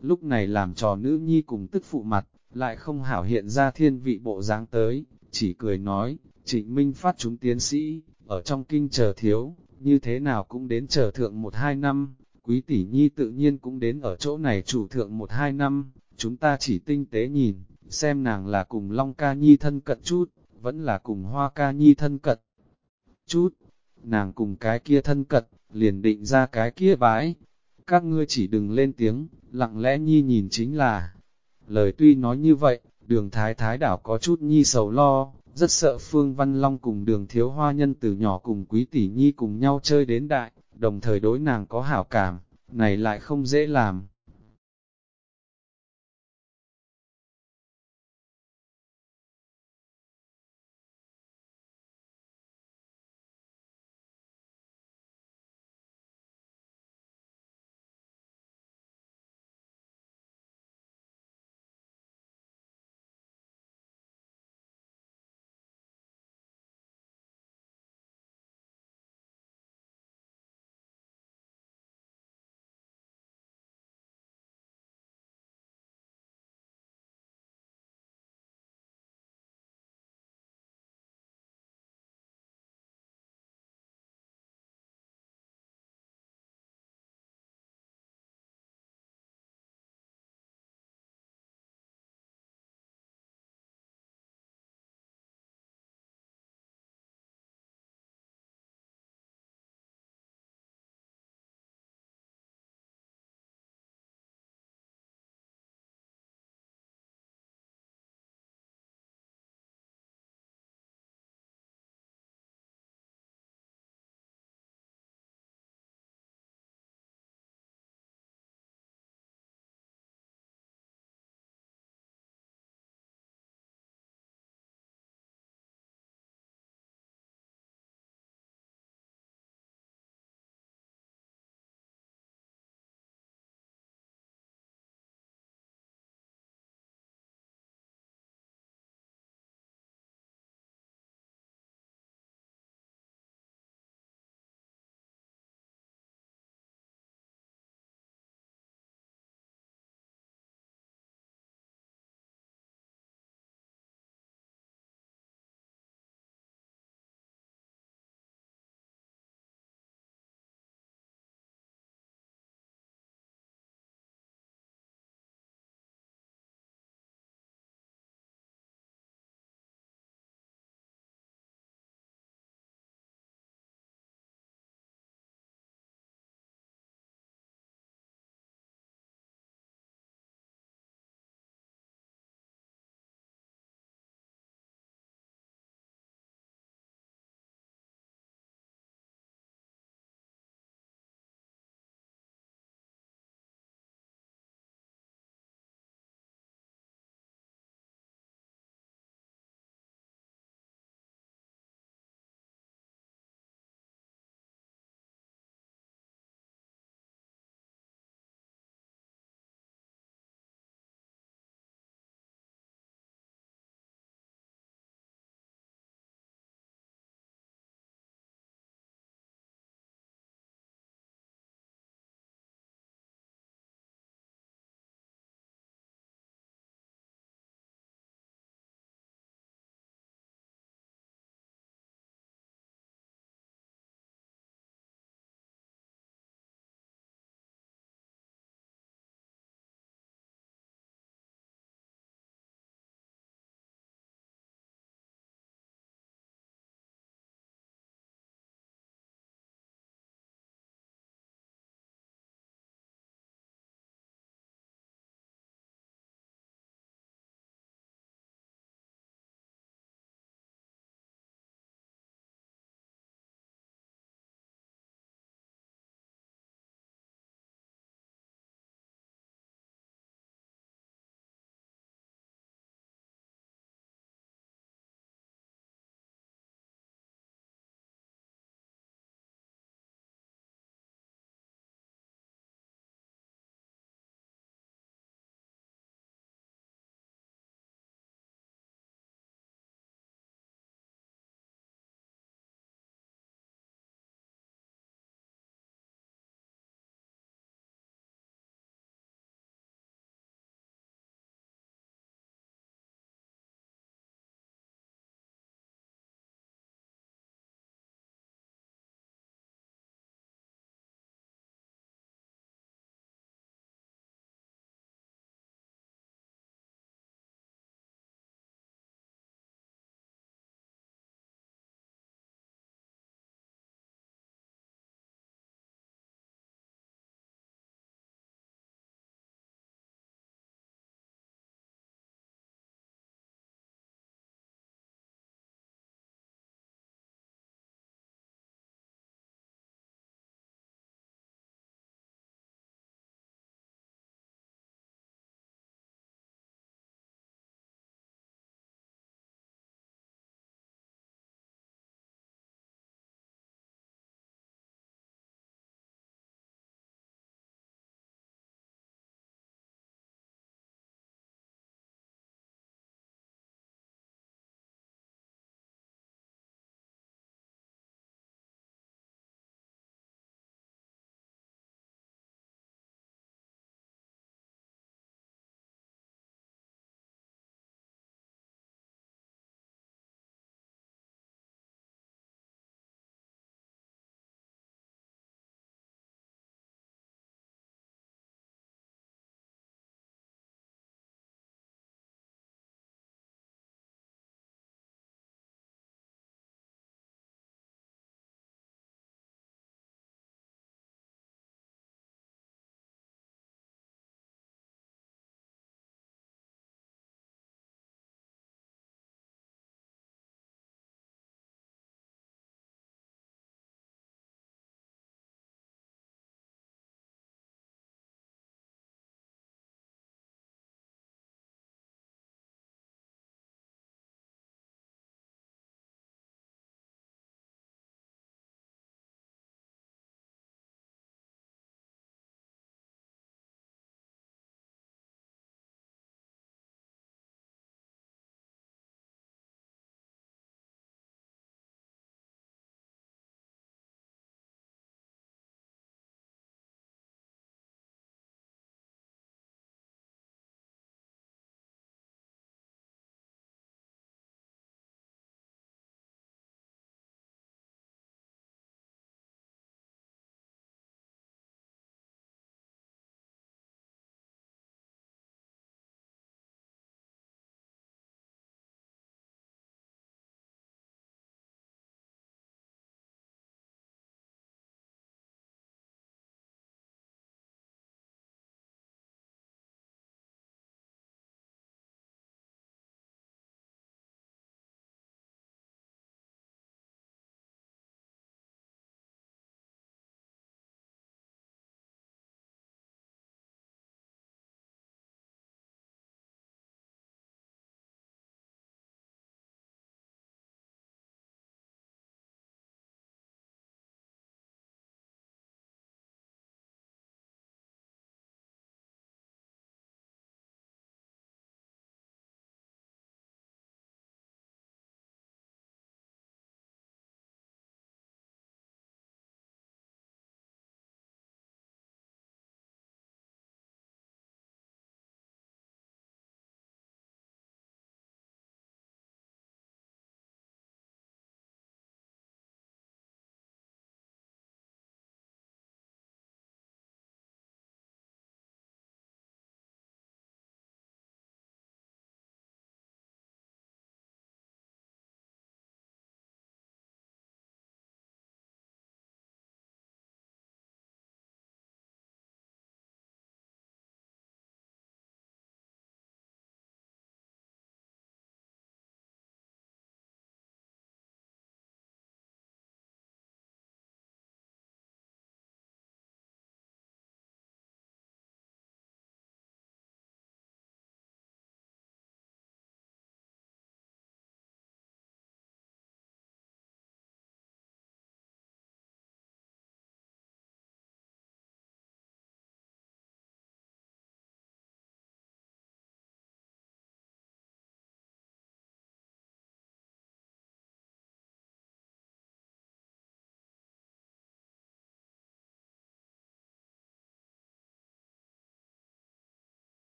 Lúc này làm trò nữ nhi cùng tức phụ mặt, lại không hảo hiện ra thiên vị bộ dáng tới, chỉ cười nói, trịnh minh phát chúng tiến sĩ, ở trong kinh chờ thiếu, như thế nào cũng đến chờ thượng một hai năm, quý tỷ nhi tự nhiên cũng đến ở chỗ này chủ thượng một hai năm, chúng ta chỉ tinh tế nhìn, xem nàng là cùng Long ca nhi thân cận chút, vẫn là cùng Hoa ca nhi thân cận chút, nàng cùng cái kia thân cận, liền định ra cái kia bái. Các ngươi chỉ đừng lên tiếng, lặng lẽ nhi nhìn chính là. Lời tuy nói như vậy, đường thái thái đảo có chút nhi sầu lo, rất sợ Phương Văn Long cùng đường thiếu hoa nhân từ nhỏ cùng quý tỷ nhi cùng nhau chơi đến đại, đồng thời đối nàng có hảo cảm, này lại không dễ làm.